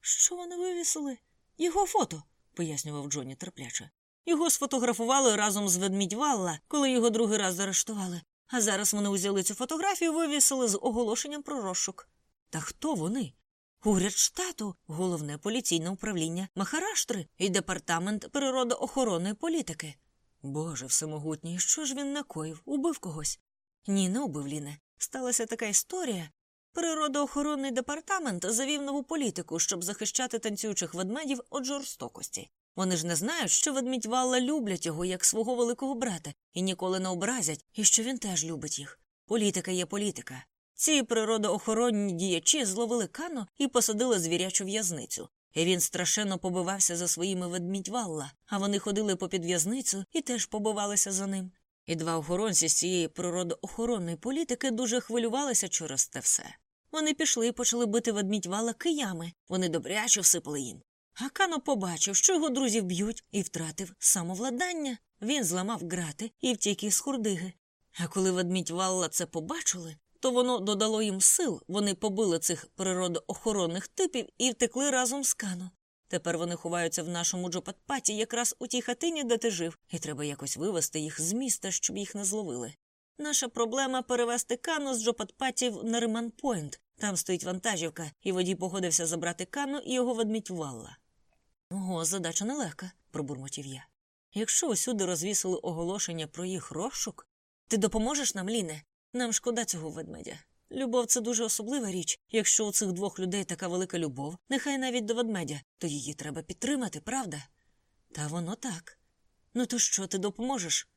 Що вони вивісили? Його фото, пояснював Джоні терпляче. Його сфотографували разом з ведмідь Валла, коли його другий раз заарештували. А зараз вони узяли цю фотографію і вивісили з оголошенням про розшук. Та хто вони? Уряд штату, головне поліційне управління Махараштри і департамент природоохоронної політики. Боже всемогутній, що ж він накоїв? Убив когось? Ні, не убив Ліне. Сталася така історія. Природоохоронний департамент завів нову політику, щоб захищати танцюючих ведмедів від жорстокості. Вони ж не знають, що ведмідь Валла люблять його як свого великого брата і ніколи не образять, і що він теж любить їх. Політика є політика. Ці природоохоронні діячі зловили кано і посадили звірячу в'язницю. І Він страшенно побивався за своїми ведмідь Валла, а вони ходили попід в'язницю і теж побивалися за ним. І два охоронці з цієї природоохоронної політики дуже хвилювалися через те все. Вони пішли і почали бити ведмідь вала киями, вони добряче всипали їм. А Кано побачив, що його друзів б'ють, і втратив самовладання. Він зламав грати і втік із хурдиги. А коли ведмідь Валла це побачили, то воно додало їм сил. Вони побили цих природоохоронних типів і втекли разом з Кано. Тепер вони ховаються в нашому Джопатпаті якраз у тій хатині, де ти жив, і треба якось вивести їх з міста, щоб їх не зловили. Наша проблема перевести Кано з Джопатпатів на Риман-Пойнт. Там стоїть вантажівка, і водій погодився забрати Кано і його ведмідь Валла. Ого, задача нелегка, пробурмотів я. Якщо усюди розвісили оголошення про їх розшук, ти допоможеш нам, Ліне? Нам шкода цього ведмедя. Любов це дуже особлива річ. Якщо у цих двох людей така велика любов, нехай навіть до ведмедя, то її треба підтримати, правда? Та воно так. Ну то що, ти допоможеш?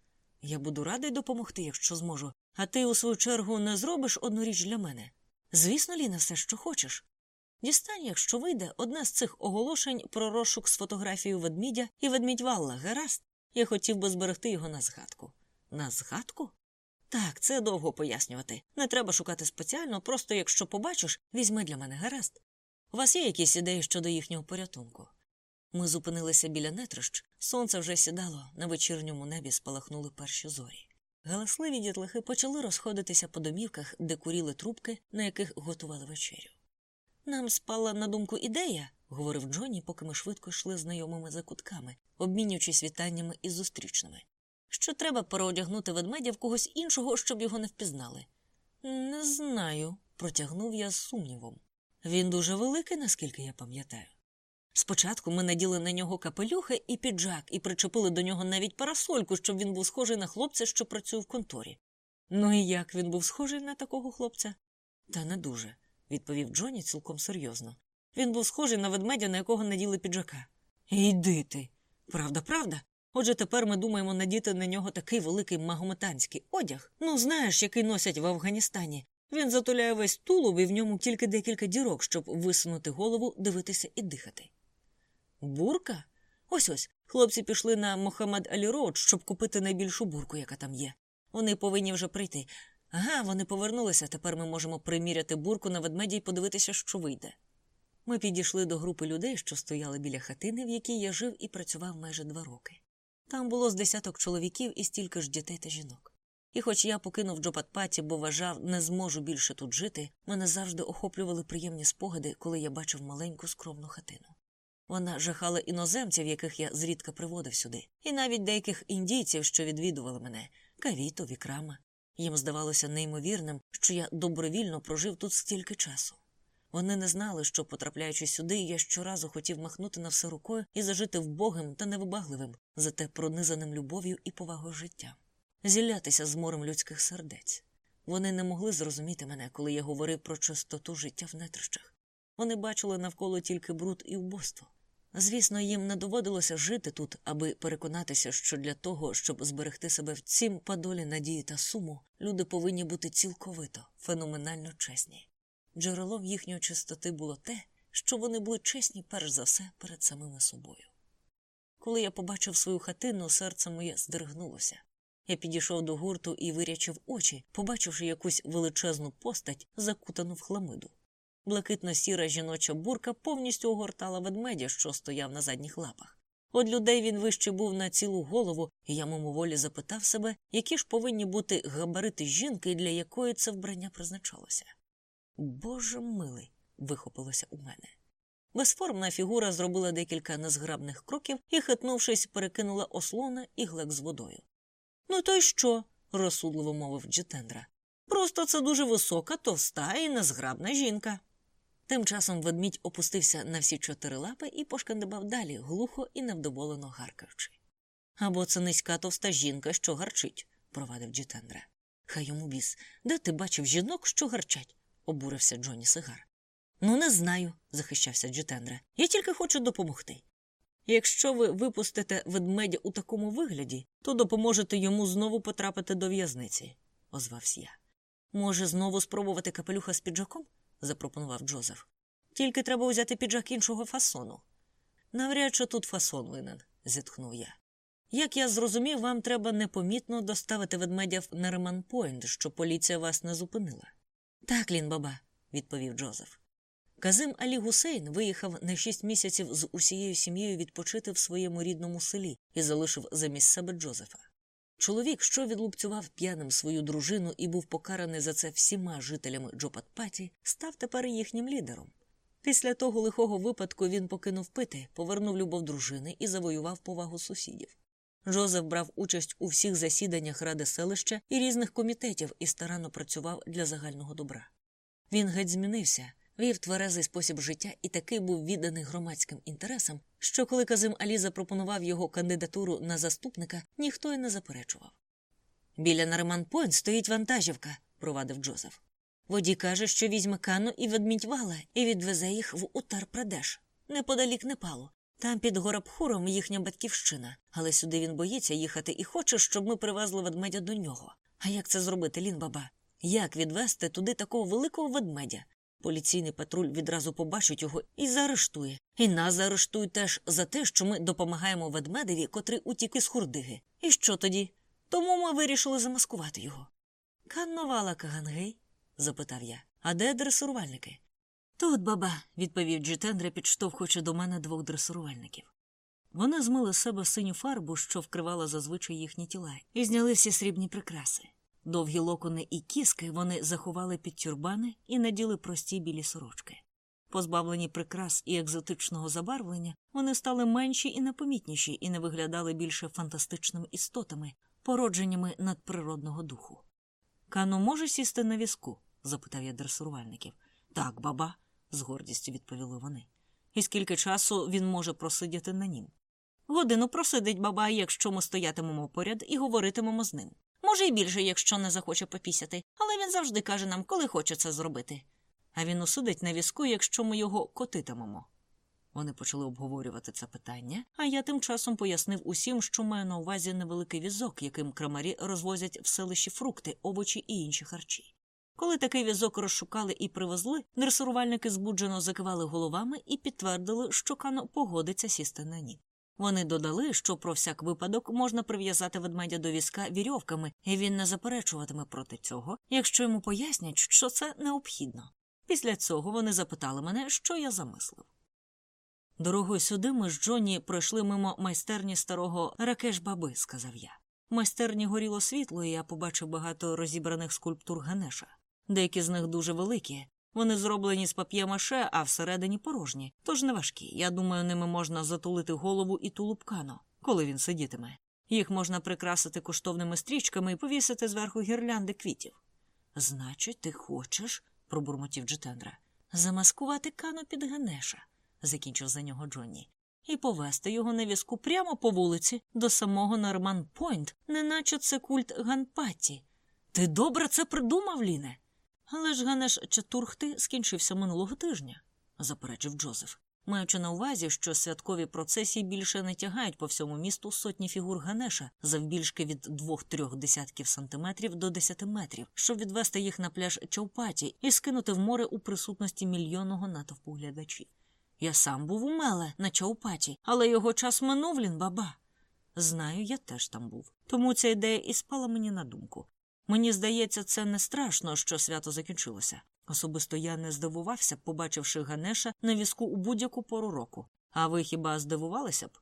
Я буду радий допомогти, якщо зможу. А ти, у свою чергу, не зробиш одну річ для мене. Звісно, Ліна, все, що хочеш. Дістань, якщо вийде, одне з цих оголошень про розшук з фотографією ведмідя і ведмідь Валла, гаразд. Я хотів би зберегти його на згадку. На згадку? Так, це довго пояснювати. Не треба шукати спеціально, просто якщо побачиш, візьми для мене гаразд. У вас є якісь ідеї щодо їхнього порятунку? Ми зупинилися біля нетрищ, сонце вже сідало, на вечірньому небі спалахнули перші зорі. Галасливі дітлахи почали розходитися по домівках, де куріли трубки, на яких готували вечерю. Нам спала на думку ідея, говорив Джонні, поки ми швидко йшли знайомими закутками, обмінюючись вітаннями із зустрічними. Що треба переодягнути ведмедя в когось іншого, щоб його не впізнали? Не знаю, протягнув я з сумнівом. Він дуже великий, наскільки я пам'ятаю. Спочатку ми наділи на нього капелюхи і піджак і причепили до нього навіть парасольку, щоб він був схожий на хлопця, що працює в конторі. Ну і як він був схожий на такого хлопця? Та не дуже, відповів Джоні цілком серйозно. Він був схожий на ведмедя, на якого наділи піджака. Йди ти. Правда, правда? Отже, тепер ми думаємо надіти на нього такий великий магометанський одяг. Ну, знаєш, який носять в Афганістані. Він затуляє весь тулуб і в ньому тільки декілька дірок, щоб висунути голову, дивитися і дихати. Бурка? Ось ось. Хлопці пішли на Мохаммед Алі Роуд, щоб купити найбільшу бурку, яка там є. Вони повинні вже прийти. Ага, вони повернулися. Тепер ми можемо приміряти бурку на ведмеді і подивитися, що вийде. Ми підійшли до групи людей, що стояли біля хатини, в якій я жив і працював майже два роки. Там було з десяток чоловіків і стільки ж дітей та жінок. І хоч я покинув Джопатпаті, бо вважав, не зможу більше тут жити, мене завжди охоплювали приємні спогади, коли я бачив маленьку скромну хатину. Вона жахала іноземців, яких я зрідка приводив сюди, і навіть деяких індійців, що відвідували мене кавіто, вікрама. Їм здавалося неймовірним, що я добровільно прожив тут стільки часу. Вони не знали, що, потрапляючи сюди, я щоразу хотів махнути на все рукою і зажити вбогим та невибагливим, зате пронизаним любов'ю і повагою життя, зілятися з морем людських сердець. Вони не могли зрозуміти мене, коли я говорив про чистоту життя в нетрищах. Вони бачили навколо тільки бруд і вбоство. Звісно, їм не доводилося жити тут, аби переконатися, що для того, щоб зберегти себе в цім падолі надії та суму, люди повинні бути цілковито, феноменально чесні. Джерелом їхньої чистоти було те, що вони були чесні перш за все перед самими собою. Коли я побачив свою хатину, серце моє здригнулося. Я підійшов до гурту і вирячив очі, побачивши якусь величезну постать, закутану в хламиду. Блакитно сіра жіноча бурка повністю огортала ведмедя, що стояв на задніх лапах. От людей він вище був на цілу голову, і я мимоволі запитав себе, які ж повинні бути габарити жінки, для якої це вбрання призначалося. Боже милий, вихопилося у мене. Безформна фігура зробила декілька незграбних кроків і, хитнувшись, перекинула ослона і глек з водою. Ну, то й що? розсудливо мовив Джетендра. Просто це дуже висока, товста і незграбна жінка. Тим часом ведмідь опустився на всі чотири лапи і пошкандибав далі, глухо і невдоволено гаркаючи. Або це низька товста жінка, що гарчить, провадив Джетендра. Хай йому біс, де ти бачив жінок, що гарчать? Обурився Джонні Сигар. Ну, не знаю, захищався Джетендра. Я тільки хочу допомогти. Якщо ви випустите ведмедя у такому вигляді, то допоможете йому знову потрапити до в'язниці, озвався я. Може, знову спробувати капелюха з піджаком? запропонував Джозеф. Тільки треба взяти піджак іншого фасону. Навряд чи тут фасон винен, зітхнув я. Як я зрозумів, вам треба непомітно доставити ведмедя на Реман Пойнт, щоб поліція вас не зупинила. Так, лін баба, відповів Джозеф. Казим Алі Гусейн виїхав на шість місяців з усією сім'єю відпочити в своєму рідному селі і залишив замість себе Джозефа. Чоловік, що відлупцював п'яним свою дружину і був покараний за це всіма жителями Джопатпаті, став тепер їхнім лідером. Після того лихого випадку він покинув пити, повернув любов дружини і завоював повагу сусідів. Джозеф брав участь у всіх засіданнях ради селища і різних комітетів і старанно працював для загального добра. Він геть змінився, вів тверезий спосіб життя і такий був відданий громадським інтересам, що коли Казим Алі запропонував його кандидатуру на заступника, ніхто й не заперечував. Біля Нариман Пойнт стоїть вантажівка, провадив Джозеф. Водій каже, що візьме кану і ведмідь вала і відвезе їх в Утар Прадеш, неподалік Непалу. Там під Горабхуром їхня батьківщина, але сюди він боїться їхати і хоче, щоб ми привезли ведмедя до нього. А як це зробити, Лінбаба? Як відвести туди такого великого ведмедя? Поліційний патруль відразу побачить його і заарештує. І нас заарештують теж за те, що ми допомагаємо ведмедеві, котрий утік із хурдиги. І що тоді? Тому ми вирішили замаскувати його. Канновала Кагангей? запитав я. А де дресурувальники? Тут, баба, відповів Джитендре, підштовхуючи до мене двох дресурувальників. Вони змили з себе синю фарбу, що вкривала зазвичай їхні тіла, і зняли всі срібні прикраси. Довгі локони і кіски вони заховали під тюрбани і наділи прості білі сорочки. Позбавлені прикрас і екзотичного забарвлення, вони стали менші і непомітніші і не виглядали більше фантастичними істотами, породженнями надприродного духу. Кано може сісти на візку? запитав я дресурувальників. Так, баба, з гордістю відповіли вони. І скільки часу він може просидіти на нім? Годину просидить баба, якщо ми стоятимемо поряд і говоритимемо з ним. Може, й більше, якщо не захоче попісяти, але він завжди каже нам, коли хоче це зробити. А він усидить на візку, якщо ми його котитимемо. Вони почали обговорювати це питання, а я тим часом пояснив усім, що маю на увазі невеликий візок, яким крамарі розвозять в селищі фрукти, овочі і інші харчі. Коли такий візок розшукали і привезли, дресурувальники збуджено закивали головами і підтвердили, що Кано погодиться сісти на нім. Вони додали, що про всяк випадок можна прив'язати ведмедя до візка вірьовками, і він не заперечуватиме проти цього, якщо йому пояснять, що це необхідно. Після цього вони запитали мене, що я замислив. Дорогою сюди ми з Джонні пройшли мимо майстерні старого ракеш баби, сказав я. Майстерні горіло світло, і я побачив багато розібраних скульптур Ганеша. Деякі з них дуже великі. Вони зроблені з пап'є-маше, а всередині порожні, тож не важкі. Я думаю, ними можна затулити голову і тулуб Кано, коли він сидітиме. Їх можна прикрасити коштовними стрічками і повісити зверху гірлянди квітів. Значить, ти хочеш, пробурмотів Джетендра, замаскувати Кано під Ганеша, закінчив за нього Джонні, і повести його на візку прямо по вулиці до самого Норман Пойнт, неначе це культ Ганпатті. Ти добре це придумав, Ліне? Але ж Ганеш Чатурхти скінчився минулого тижня, заперечив Джозеф, маючи на увазі, що святкові процесії більше не тягають по всьому місту сотні фігур Ганеша завбільшки від двох-трьох десятків сантиметрів до десяти метрів, щоб відвести їх на пляж Чаупаті і скинути в море у присутності мільйонного натовпу глядачів. Я сам був у Меле на Чаупаті, але його час минув, лін баба. Знаю, я теж там був. Тому ця ідея і спала мені на думку. Мені здається, це не страшно, що свято закінчилося. Особисто я не здивувався, побачивши Ганеша на візку у будь-яку пору року. А ви хіба здивувалися б?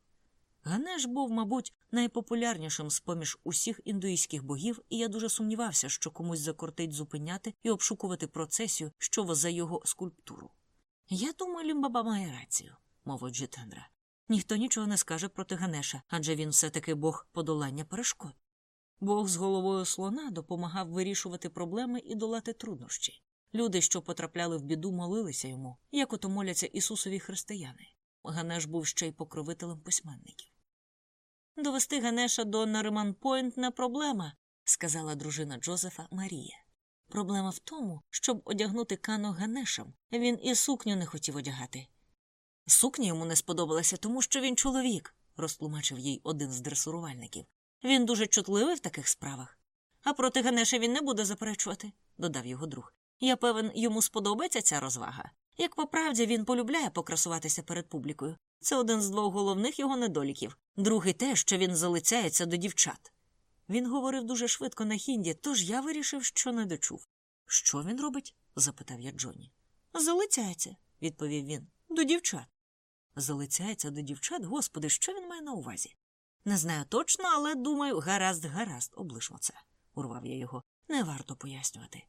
Ганеш був, мабуть, найпопулярнішим з поміж усіх індуїзьких богів, і я дуже сумнівався, що комусь закортить зупиняти і обшукувати процесію, що возе його скульптуру. Я думаю, Лімбаба має рацію, мовив Джитендра. Ніхто нічого не скаже проти Ганеша, адже він все таки бог подолання перешкод. Бог з головою слона допомагав вирішувати проблеми і долати труднощі. Люди, що потрапляли в біду, молилися йому, як ото моляться Ісусові християни. Ганеш був ще й покровителем письменників. Довести Ганеша до Нариман Пойнт не проблема, сказала дружина Джозефа Марія. Проблема в тому, щоб одягнути кано Ганешем. Він і сукню не хотів одягати. Сукня йому не сподобалася, тому що він чоловік, розтлумачив їй один з дресурувальників. Він дуже чутливий в таких справах. А проти Ганеша він не буде заперечувати, додав його друг. Я певен, йому сподобається ця розвага. Як по правді він полюбляє покрасуватися перед публікою. Це один з двох головних його недоліків. Другий те, що він залицяється до дівчат. Він говорив дуже швидко на хінді, тож я вирішив, що не дочув. Що він робить? запитав я Джоні. Залицяється, відповів він, до дівчат. Залицяється до дівчат, господи, що він має на увазі? Не знаю точно, але думаю, гаразд, гаразд, облишмо це, урвав я його. Не варто пояснювати.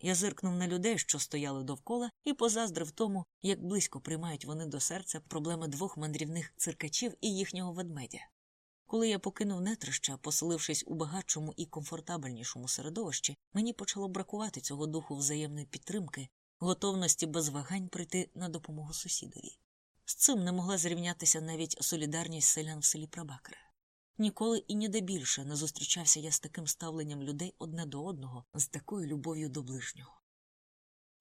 Я зиркнув на людей, що стояли довкола, і позаздрив тому, як близько приймають вони до серця проблеми двох мандрівних циркачів і їхнього ведмедя. Коли я покинув нетрища, поселившись у багатшому і комфортабельнішому середовищі, мені почало бракувати цього духу взаємної підтримки, готовності без вагань прийти на допомогу сусідові. З цим не могла зрівнятися навіть солідарність селян в селі Прабакре. Ніколи і ніде більше не зустрічався я з таким ставленням людей одне до одного, з такою любов'ю до ближнього.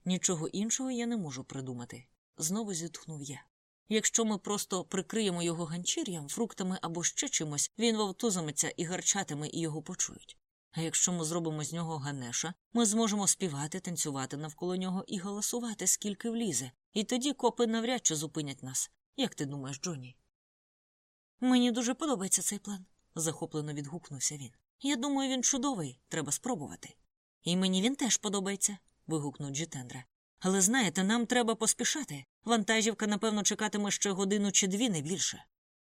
Нічого іншого я не можу придумати, знову зітхнув я. Якщо ми просто прикриємо його ганчір'ям, фруктами або ще чимось, він вовтузиметься і гарчатиме, і його почують. А якщо ми зробимо з нього ганеша, ми зможемо співати, танцювати навколо нього і голосувати, скільки влізе, і тоді копи навряд чи зупинять нас. Як ти думаєш, Джонні? Мені дуже подобається цей план, захоплено відгукнувся він. Я думаю, він чудовий, треба спробувати. І мені він теж подобається, вигукнув Джитендра. Але знаєте, нам треба поспішати. Вантажівка, напевно, чекатиме ще годину чи дві, не більше.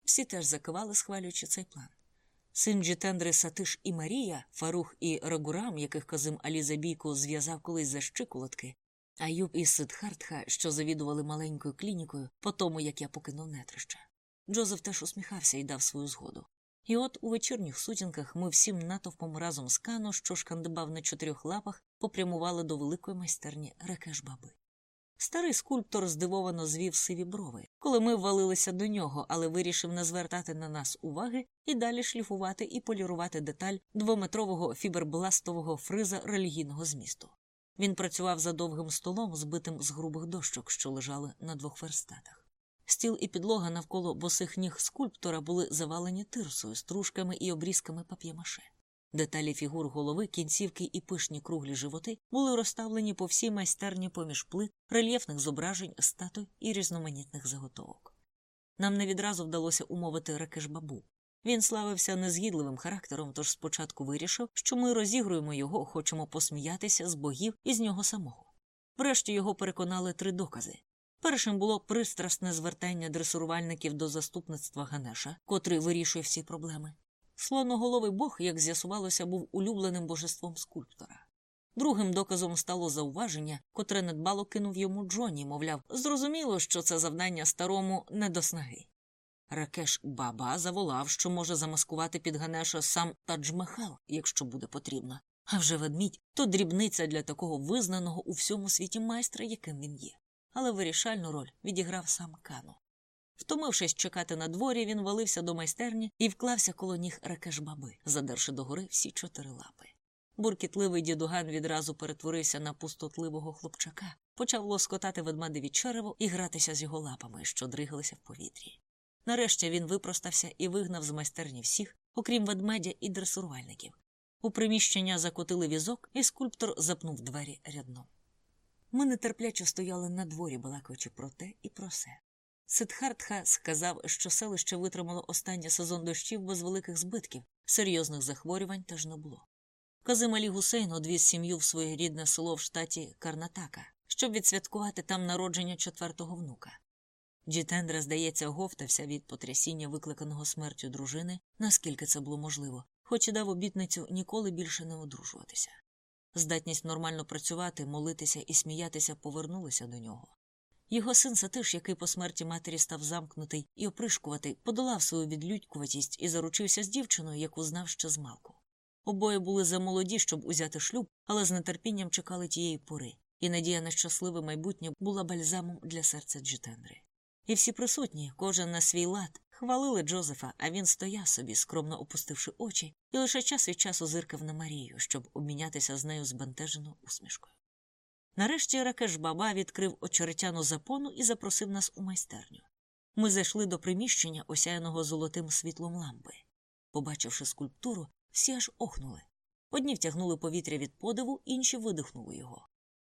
Всі теж закивали, схвалюючи цей план. Син Джитендри Сатиш і Марія, Фарух і Рагурам, яких Казим Алі Забійко зв'язав колись за щиколотки, Аюб і Сидхартха, що завідували маленькою клінікою, по тому, як я покинув нетрище. Джозеф теж усміхався і дав свою згоду. І от у вечірніх сутінках ми всім натовпом разом з Кано, що шкандибав на чотирьох лапах, попрямували до великої майстерні Рекеш-баби. Старий скульптор здивовано звів сиві брови, коли ми ввалилися до нього, але вирішив не звертати на нас уваги і далі шліфувати і полірувати деталь двометрового фібербластового фриза релігійного змісту. Він працював за довгим столом, збитим з грубих дощок, що лежали на двох верстатах. Стіл і підлога навколо босих ніг скульптора були завалені тирсою, стружками і обрізками пап'ємаше. Деталі фігур голови, кінцівки і пишні круглі животи були розставлені по всій майстерні поміж плит, рельєфних зображень, статуй і різноманітних заготовок. Нам не відразу вдалося умовити рекеш-бабу. Він славився незгідливим характером, тож спочатку вирішив, що ми розігруємо його, хочемо посміятися з богів і з нього самого. Врешті його переконали три докази. Першим було пристрасне звертання дресурувальників до заступництва Ганеша, котрий вирішує всі проблеми. Слоноголовий бог, як з'ясувалося, був улюбленим божеством скульптора. Другим доказом стало зауваження, котре недбало кинув йому Джонні, мовляв, зрозуміло, що це завдання старому не до снаги. Ракеш Баба заволав, що може замаскувати під Ганеша сам Тадж-Мехал, якщо буде потрібно. А вже ведмідь то дрібниця для такого визнаного у всьому світі майстра, яким він є. Але вирішальну роль відіграв сам Кано. Втомившись чекати на дворі, він валився до майстерні і вклався коло ніг ракеш-баби, задерши догори всі чотири лапи. Буркітливий дідуган відразу перетворився на пустотливого хлопчака, почав лоскотати ведмедеві черево і гратися з його лапами, що дригалися в повітрі. Нарешті він випростався і вигнав з майстерні всіх, окрім ведмедя і дресурувальників. У приміщення закотили візок, і скульптор запнув двері рядном. Ми нетерпляче стояли на дворі, балакаючи про те і про все. Сидхартха сказав, що селище витримало останній сезон дощів без великих збитків, серйозних захворювань теж не було. Казим Гусейн одвіз сім'ю в своє рідне село в штаті Карнатака, щоб відсвяткувати там народження четвертого внука. Джітендра, здається, оговтався від потрясіння, викликаного смертю дружини, наскільки це було можливо, хоч і дав обітницю ніколи більше не одружуватися. Здатність нормально працювати, молитися і сміятися повернулися до нього. Його син Сатиш, який по смерті матері став замкнутий і опришкуватий, подолав свою відлюдькуватість і заручився з дівчиною, яку знав ще з малку. Обоє були замолоді, щоб узяти шлюб, але з нетерпінням чекали тієї пори, і надія на щасливе майбутнє була бальзамом для серця Джитендри. І всі присутні, кожен на свій лад, хвалили Джозефа, а він стояв собі, скромно опустивши очі, і лише час від часу зиркав на Марію, щоб обмінятися з нею збентеженою усмішкою. Нарешті Ракеш Баба відкрив очеретяну запону і запросив нас у майстерню. Ми зайшли до приміщення, осяяного золотим світлом лампи. Побачивши скульптуру, всі аж охнули. Одні втягнули повітря від подиву, інші видихнули його.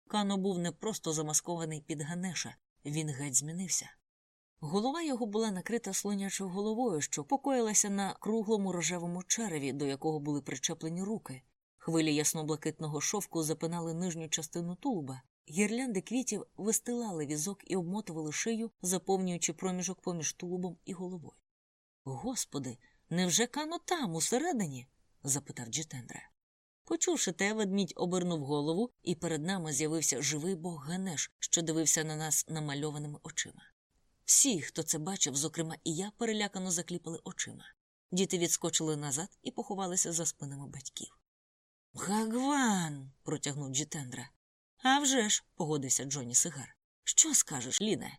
Кано був не просто замаскований під Ганеша, він геть змінився. Голова його була накрита слонячою головою, що покоїлася на круглому рожевому череві, до якого були причеплені руки. Хвилі ясно-блакитного шовку запинали нижню частину тулуба, гірлянди квітів вистилали візок і обмотували шию, заповнюючи проміжок поміж тулубом і головою. Господи, невже кано там, усередині? запитав Джитендра. Почувши те, ведмідь обернув голову, і перед нами з'явився живий бог Ганеш, що дивився на нас намальованими очима. Всі, хто це бачив, зокрема і я, перелякано закліпали очима. Діти відскочили назад і поховалися за спинами батьків. Гагван. протягнув Джітендра. А вже ж, погодився Джоні Сигар. Що скажеш, Ліне?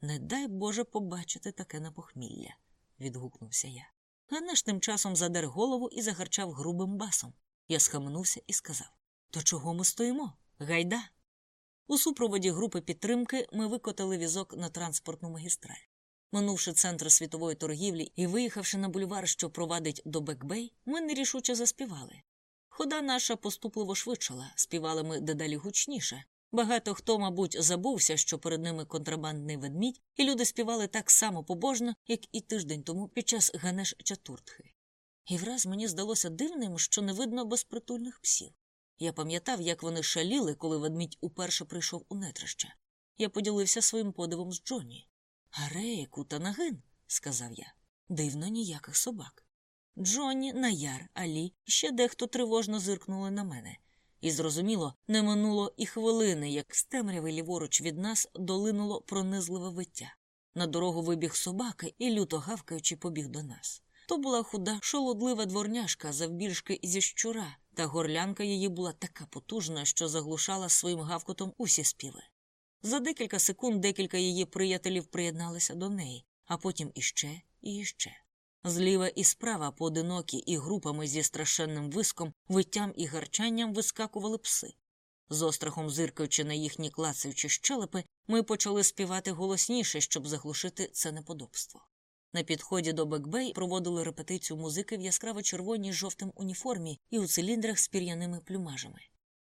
Не дай Боже побачити таке на похмілля, відгукнувся я. Ганеш тим часом задер голову і загарчав грубим басом. Я схаменувся і сказав То чого ми стоїмо? Гайда. У супроводі групи підтримки ми викотали візок на транспортну магістраль. Минувши центр світової торгівлі і виїхавши на бульвар, що провадить до Бекбей, ми нерішуче заспівали. Хода наша поступливо швидшала, співали ми дедалі гучніше. Багато хто, мабуть, забувся, що перед ними контрабандний ведмідь, і люди співали так само побожно, як і тиждень тому під час Ганеш Чатуртхи. І враз мені здалося дивним, що не видно безпритульних псів. Я пам'ятав, як вони шаліли, коли ведмідь уперше прийшов у нетрище. Я поділився своїм подивом з Джонні. Гарейку та нагин, сказав я. Дивно ніяких собак. Джонні, Наяр, Алі ще дехто тривожно зиркнули на мене. І зрозуміло, не минуло і хвилини, як з темряви ліворуч від нас долинуло пронизливе виття. На дорогу вибіг собака і, люто гавкаючи, побіг до нас. То була худа, шолодлива дворняжка завбільшки зі щура, та горлянка її була така потужна, що заглушала своїм гавкотом усі співи. За декілька секунд декілька її приятелів приєдналися до неї, а потім іще і іще. Зліва і справа поодинокі і групами зі страшенним виском, виттям і гарчанням вискакували пси. З острахом зиркаючи на їхні клацаючі щелепи, ми почали співати голосніше, щоб заглушити це неподобство. На підході до Бекбей проводили репетицію музики в яскраво червоній жовтим уніформі і у циліндрах з пір'яними плюмажами.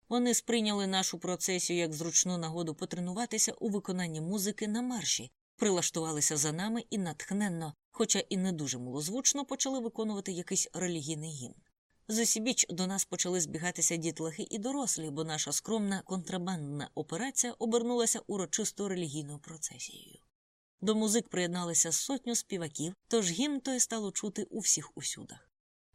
Вони сприйняли нашу процесію як зручну нагоду потренуватися у виконанні музики на марші, прилаштувалися за нами і натхненно, хоча і не дуже милозвучно, почали виконувати якийсь релігійний гімн. Зосібіч до нас почали збігатися дітлахи і дорослі, бо наша скромна контрабандна операція обернулася урочистою релігійною процесією. До музик приєдналися сотню співаків, тож гімн той стало чути у всіх усюдах.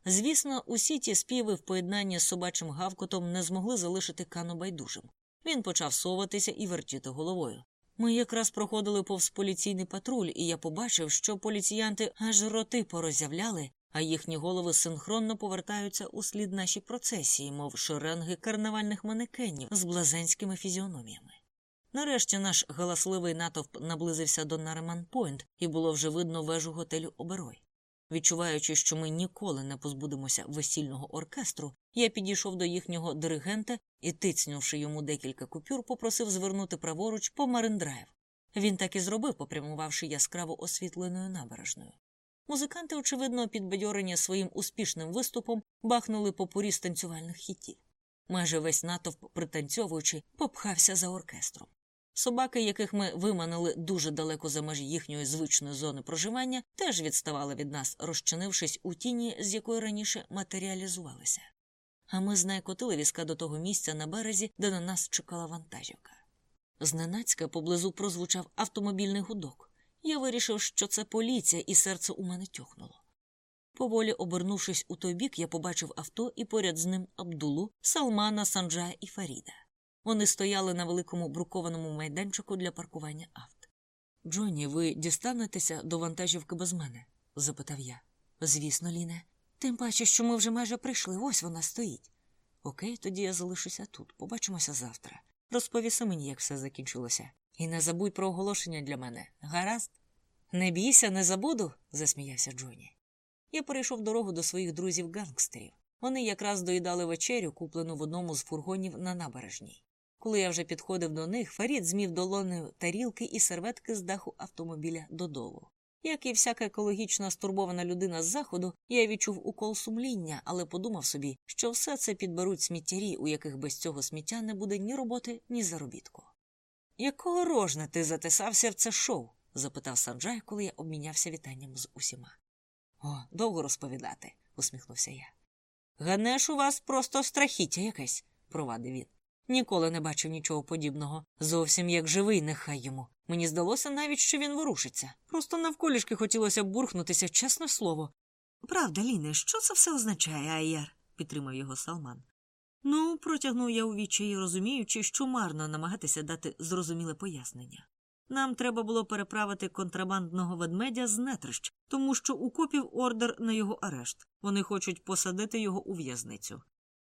Звісно, усі ті співи в поєднанні з собачим гавкотом не змогли залишити Кану байдужим. Він почав соватися і вертіти головою. Ми якраз проходили повз поліційний патруль, і я побачив, що поліціянти аж роти порозявляли, а їхні голови синхронно повертаються у слід нашій процесії, мов шеренги карнавальних манекенів з блазенськими фізіономіями. Нарешті наш галасливий натовп наблизився до Нареман Пойнт, і було вже видно вежу готелю Оберой. Відчуваючи, що ми ніколи не позбудемося весільного оркестру, я підійшов до їхнього диригента і, тицнувши йому декілька купюр, попросив звернути праворуч по Мариндрайв. Він так і зробив, попрямувавши яскраво освітленою набережною. Музиканти, очевидно, підбадьорені своїм успішним виступом, бахнули по порі з танцювальних хітів. Майже весь натовп, пританцьовуючи, попхався за оркестром. Собаки, яких ми виманили дуже далеко за межі їхньої звичної зони проживання, теж відставали від нас, розчинившись у тіні, з якої раніше матеріалізувалися. А ми знайкотили візка до того місця на березі, де на нас чекала вантажівка. Зненацька поблизу прозвучав автомобільний гудок. Я вирішив, що це поліція, і серце у мене тьохнуло. Поволі обернувшись у той бік, я побачив авто і поряд з ним Абдулу, Салмана, Санджая і Фаріда. Вони стояли на великому брукованому майданчику для паркування авт. Джонні, ви дістанетеся до вантажівки без мене? запитав я. Звісно, Ліне. Тим паче, що ми вже майже прийшли, ось вона стоїть. Окей, тоді я залишуся тут. Побачимося завтра. Розповіси мені, як все закінчилося. І не забудь про оголошення для мене. Гаразд? Не бійся, не забуду, засміявся Джонні. Я перейшов дорогу до своїх друзів гангстерів. Вони якраз доїдали вечерю, куплену в одному з фургонів на набережній. Коли я вже підходив до них, Фарід змів долонею тарілки і серветки з даху автомобіля додолу. Як і всяка екологічно стурбована людина з заходу, я відчув укол сумління, але подумав собі, що все це підберуть сміттярі, у яких без цього сміття не буде ні роботи, ні заробітку. Якого рожна ти затисався в це шоу? запитав Санджай, коли я обмінявся вітанням з усіма. О, довго розповідати, усміхнувся я. Ганеш у вас просто страхіття якесь, провадив він. Ніколи не бачив нічого подібного. Зовсім як живий, нехай йому. Мені здалося навіть, що він ворушиться. Просто навколішки хотілося бурхнутися, чесне слово. Правда, Ліне, що це все означає, Айяр? підтримав його Салман. Ну, протягнув я у відчаї, розуміючи, що марно намагатися дати зрозуміле пояснення. Нам треба було переправити контрабандного ведмедя з нетрищ, тому що у копів ордер на його арешт. Вони хочуть посадити його у в'язницю.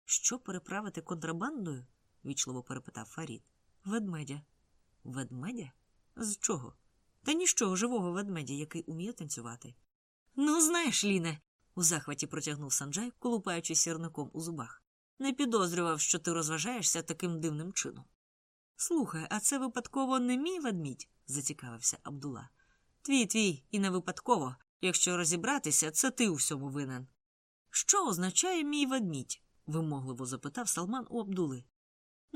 Що переправити контрабандою? Вічливо перепитав Фарід. Ведмедя. Ведмедя? З чого? Та нічого живого ведмедя, який уміє танцювати. Ну, знаєш, Ліне, у захваті протягнув Санджай, колупаючи сірником у зубах. Не підозрював, що ти розважаєшся таким дивним чином. Слухай, а це випадково не мій ведмідь? зацікавився Абдула. Твій твій, і не випадково. Якщо розібратися, це ти у всьому винен. Що означає мій ведмідь? вимогливо запитав Салман у Абдули.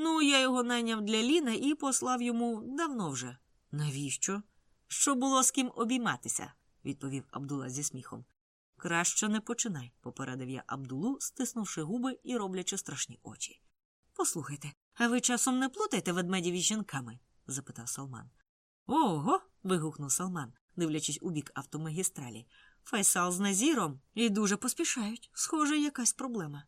Ну, я його найняв для Ліна і послав йому давно вже. Навіщо? Що було з ким обійматися, відповів Абдула зі сміхом. Краще не починай, попередив я Абдулу, стиснувши губи і роблячи страшні очі. Послухайте, а ви часом не плутаєте ведмедів із жінками? запитав Салман. Ого. вигукнув Салман, дивлячись у бік автомагістралі. Файсал з Назіром і дуже поспішають. Схоже, якась проблема.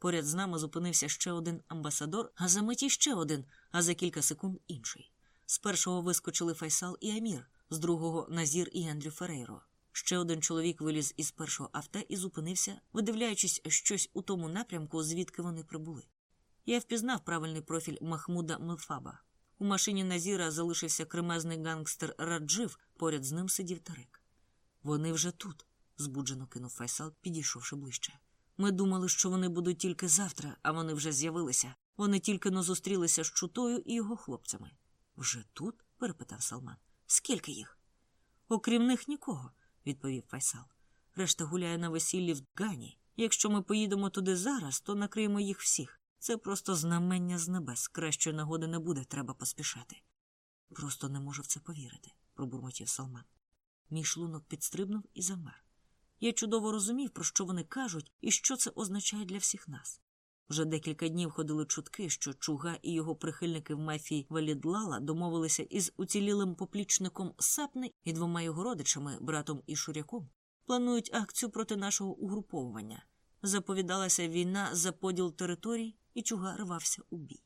Поряд з нами зупинився ще один амбасадор, а за миті ще один, а за кілька секунд інший. З першого вискочили Файсал і Амір, з другого Назір і Ендрю Ферейро. Ще один чоловік виліз із першого авто і зупинився, видивляючись щось у тому напрямку, звідки вони прибули. Я впізнав правильний профіль Махмуда Мелбафа. У машині Назіра залишився кремезний гангстер Раджив, поряд з ним сидів Тарик. Вони вже тут, збуджено кинув Файсал, підійшовши ближче. Ми думали, що вони будуть тільки завтра, а вони вже з'явилися. Вони тільки но зустрілися з Чугою і його хлопцями. Вже тут? перепитав Салман. Скільки їх? Окрім них нікого, відповів Файсал. Решта гуляє на весіллі в Гані. Якщо ми поїдемо туди зараз, то накриємо їх всіх. Це просто знамення з небес. Кращої нагоди не буде, треба поспішати. Просто не можу в це повірити, пробурмотів Салман. Мій шлунок підстрибнув і замер. Я чудово розумів, про що вони кажуть і що це означає для всіх нас. Вже декілька днів ходили чутки, що Чуга і його прихильники в мафії Валідлала домовилися із уцілілим поплічником Сапни і двома його родичами, братом і Шуряком, планують акцію проти нашого угруповування. Заповідалася війна за поділ територій, і Чуга рвався у бій.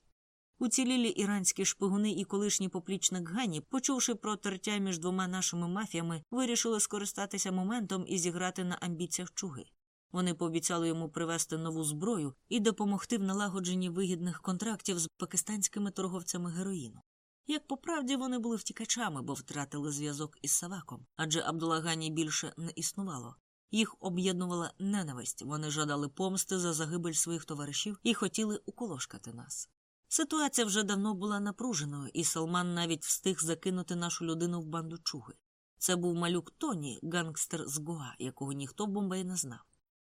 Уцілілі іранські шпигуни і колишній поплічник Гані, почувши про тертя між двома нашими мафіями, вирішили скористатися моментом і зіграти на амбіціях чуги. Вони пообіцяли йому привезти нову зброю і допомогти в налагодженні вигідних контрактів з пакистанськими торговцями героїну. Як по правді вони були втікачами, бо втратили зв'язок із Саваком, адже Абдулагані більше не існувало. Їх об'єднувала ненависть, вони жадали помсти за загибель своїх товаришів і хотіли уколошкати нас. Ситуація вже давно була напруженою, і Салман навіть встиг закинути нашу людину в банду чуги. Це був малюк Тоні, гангстер з Гоа, якого ніхто в Бомбеї не знав.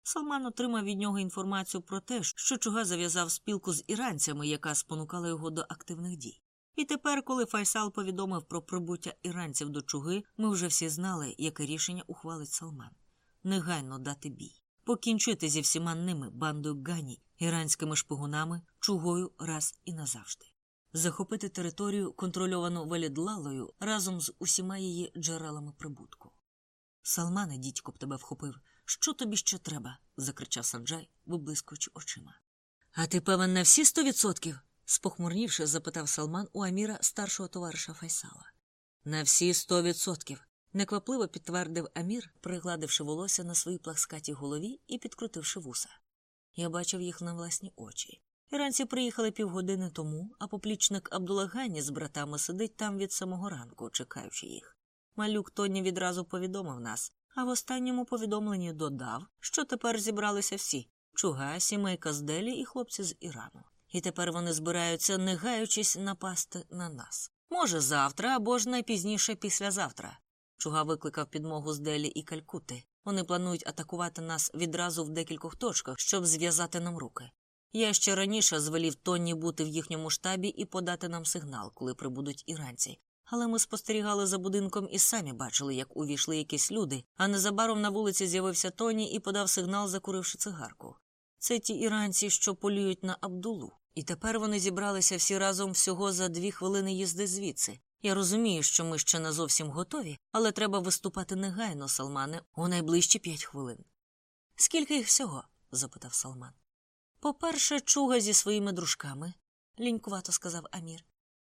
Салман отримав від нього інформацію про те, що чуга зав'язав спілку з іранцями, яка спонукала його до активних дій. І тепер, коли Файсал повідомив про прибуття іранців до чуги, ми вже всі знали, яке рішення ухвалить Салман. Негайно дати бій, покінчити зі всіма ними бандою Гані, іранськими шпигунами, чугою раз і назавжди, захопити територію, контрольовану Валідлалою разом з усіма її джерелами прибутку. Салмане, дідько б тебе вхопив. Що тобі ще треба? закричав Санджай, виблискуючи очима. А ти певен на всі сто відсотків? спохмурнівши, запитав Салман у Аміра старшого товариша Файсала. На всі сто відсотків. Неквапливо підтвердив Амір, пригладивши волосся на своїй пласкатій голові і підкрутивши вуса. Я бачив їх на власні очі. Іранці приїхали півгодини тому, а поплічник Абдулагані з братами сидить там від самого ранку, чекаючи їх. Малюк Тоні відразу повідомив нас, а в останньому повідомленні додав, що тепер зібралися всі чуга, сімейка з Делі і хлопці з Ірану. І тепер вони збираються, не гаючись, напасти на нас. Може, завтра або ж найпізніше післязавтра. Чуга викликав підмогу з Делі і Калькути. Вони планують атакувати нас відразу в декількох точках, щоб зв'язати нам руки. Я ще раніше звелів Тонні бути в їхньому штабі і подати нам сигнал, коли прибудуть іранці. Але ми спостерігали за будинком і самі бачили, як увійшли якісь люди, а незабаром на вулиці з'явився Тоні і подав сигнал, закуривши цигарку. Це ті іранці, що полюють на Абдулу. І тепер вони зібралися всі разом всього за дві хвилини їзди звідси. Я розумію, що ми ще не зовсім готові, але треба виступати негайно, Салмане, у найближчі п'ять хвилин. Скільки їх всього? запитав Салман. По-перше, чуга зі своїми дружками, лінькувато сказав Амір.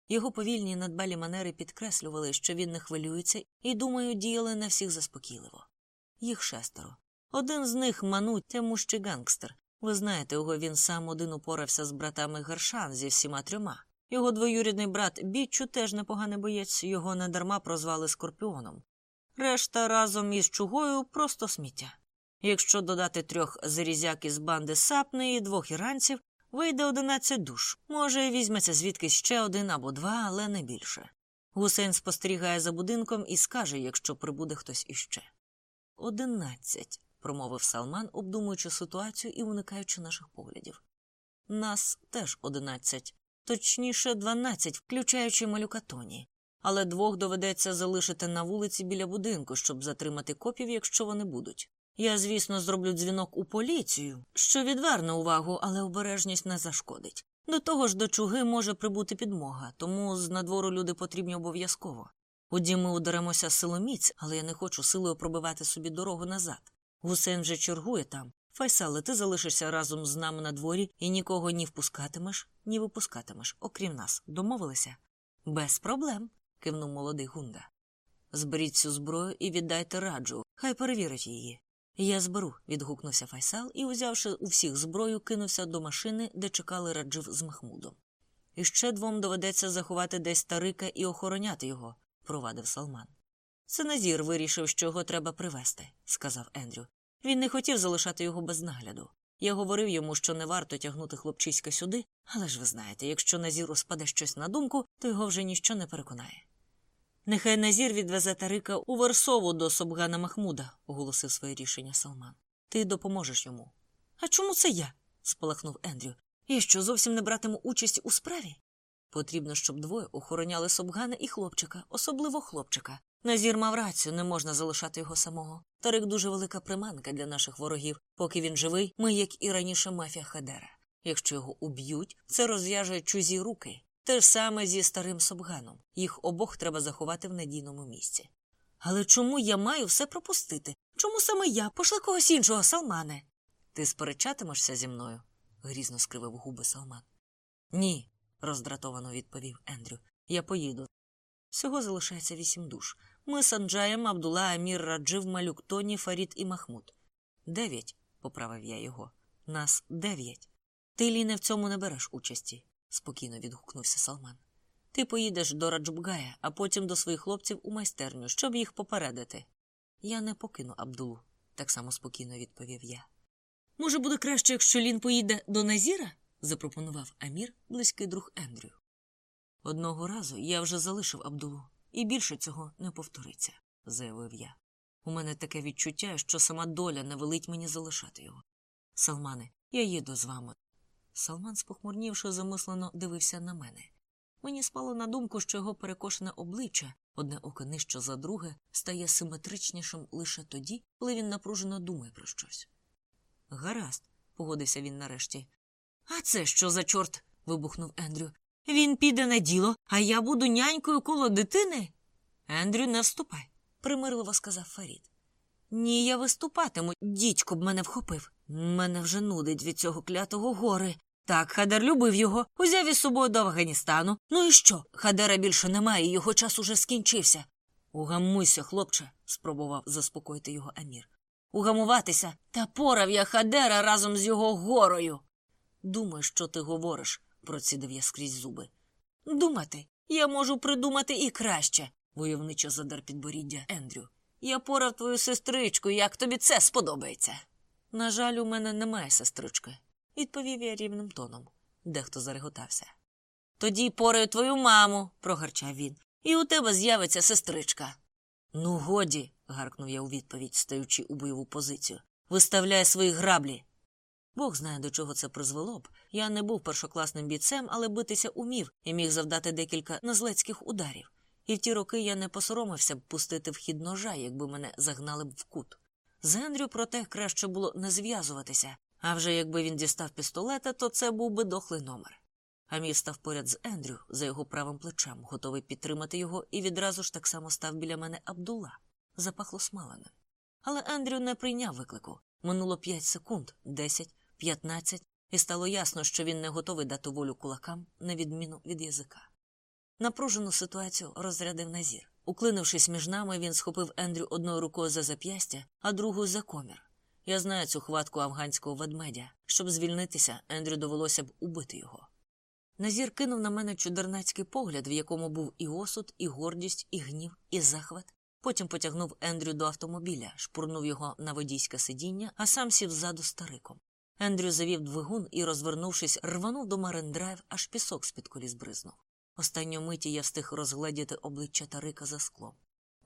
Його повільні надбалі манери підкреслювали, що він не хвилюється, і, думаю, діяли на всіх заспокійливо. Їх шестеро. Один з них Ману Темущий гангстер, Ви знаєте, його він сам один упорався з братами Гершан зі всіма трьома. Його двоюрідний брат Біччу теж непоганий боєць, його недарма прозвали Скорпіоном. Решта разом із чугою просто сміття. Якщо додати трьох зарізяк із банди сапни і двох іранців, вийде одинадцять душ. Може, візьметься звідкись ще один або два, але не більше. Гусейн спостерігає за будинком і скаже, якщо прибуде хтось іще. Одинадцять, промовив Салман, обдумуючи ситуацію і уникаючи наших поглядів. Нас теж одинадцять, точніше, дванадцять, включаючи малюка Тоні. Але двох доведеться залишити на вулиці біля будинку, щоб затримати копів, якщо вони будуть. Я, звісно, зроблю дзвінок у поліцію, що відверне увагу, але обережність не зашкодить. До того ж, до чуги може прибути підмога, тому з надвору люди потрібні обов'язково. Дім ми ударемося силоміць, але я не хочу силою пробивати собі дорогу назад. Гусейн вже чергує там. Файсале, ти залишишся разом з нами на дворі і нікого ні впускатимеш, ні випускатимеш, окрім нас. Домовилися? Без проблем, кивнув молодий гунда. Зберіть цю зброю і віддайте раджу, хай перевірить її. Я зберу, відгукнувся Файсал і, узявши у всіх зброю, кинувся до машини, де чекали раджив з Махмудом. І ще двом доведеться заховати десь старика і охороняти його, провадив Салман. Це Назір вирішив, що його треба привезти, сказав Ендрю. Він не хотів залишати його без нагляду. Я говорив йому, що не варто тягнути хлопчиська сюди, але ж ви знаєте, якщо Назіру спаде щось на думку, то його вже ніщо не переконає. Нехай Назір відвезе Тарика у Версову до Собгана Махмуда, оголосив своє рішення Салман. Ти допоможеш йому. А чому це я? спалахнув Ендрю. Я що зовсім не братиму участь у справі? Потрібно, щоб двоє охороняли Собгана і хлопчика, особливо хлопчика. Назір мав рацію, не можна залишати його самого. Тарик дуже велика приманка для наших ворогів. Поки він живий, ми, як і раніше, мафія Хадера. Якщо його уб'ють, це розв'яже чужі руки. Те ж саме зі старим Собганом. Їх обох треба заховати в надійному місці. Але чому я маю все пропустити? Чому саме я? Пошли когось іншого, Салмане. Ти сперечатимешся зі мною? грізно скривив губи Салман. Ні, роздратовано відповів Ендрю. Я поїду. Всього залишається вісім душ. Ми з Анджаєм, Абдула, Амір, Раджив, Малюк, Тоні, Фарід і Махмуд. Дев'ять, поправив я його. Нас дев'ять. Ти, Ліне, в цьому не береш участі, спокійно відгукнувся Салман. Ти поїдеш до Раджбгая, а потім до своїх хлопців у майстерню, щоб їх попередити. Я не покину Абдулу, так само спокійно відповів я. Може, буде краще, якщо Лін поїде до Назіра? запропонував Амір, близький друг Ендрю. Одного разу я вже залишив Абдулу, і більше цього не повториться, заявив я. У мене таке відчуття, що сама доля не велить мені залишати його. Салмане, я їду з вами. Салман, спохмурнівши, замислено дивився на мене. Мені спало на думку, що його перекошене обличчя, одне око нижче за друге, стає симетричнішим лише тоді, коли він напружено думає про щось. Гаразд, погодився він нарешті. А це що за чорт? вибухнув Ендрю. Він піде на діло, а я буду нянькою коло дитини. Ендрю, не вступай, примирливо сказав Фарід. Ні, я виступатиму, дідько б мене вхопив. Мене вже нудить від цього клятого гори. Так, Хадер любив його, узяв із собою до Афганістану. Ну і що? Хадера більше немає, його час уже скінчився. Угамуйся, хлопче, спробував заспокоїти його Амір. Угамуватися та порав я Хадера разом з його горою. Думай, що ти говориш, процідив я скрізь зуби. Думати, я можу придумати і краще, войовничо задар підборіддя Ендрю. Я порав твою сестричку, як тобі це сподобається. На жаль, у мене немає сестрички, відповів я рівним тоном. Дехто зареготався. Тоді пораю твою маму, прогарчав він, і у тебе з'явиться сестричка. Ну, годі, гаркнув я у відповідь, стаючи у бойову позицію. Виставляй свої граблі. Бог знає, до чого це призвело б. Я не був першокласним бійцем, але битися умів і міг завдати декілька назлецьких ударів. І в ті роки я не посоромився б пустити в хід ножа, якби мене загнали б в кут. З Ендрю, проте, краще було не зв'язуватися, а вже якби він дістав пістолета, то це був би дохлий номер. Амір став поряд з Ендрю за його правим плечем, готовий підтримати його, і відразу ж так само став біля мене Абдула. Запахло смаленим. Але Ендрю не прийняв виклику. Минуло п'ять секунд, десять, п'ятнадцять, і стало ясно, що він не готовий дати волю кулакам, на відміну від язика. Напружену ситуацію розрядив Назір. Уклинившись між нами, він схопив Ендрю одною рукою за зап'ястя, а другою за комір. Я знаю цю хватку афганського ведмедя. Щоб звільнитися, Ендрю довелося б убити його. Назір кинув на мене чудернацький погляд, в якому був і осуд, і гордість, і гнів, і захват. Потім потягнув Ендрю до автомобіля, шпурнув його на водійське сидіння, а сам сів ззаду стариком. Ендрю завів двигун і, розвернувшись, рванув до Марендрайв, аж пісок з-під коліс бризнув. Останню миті я встиг розгледіти обличчя Тарика за склом.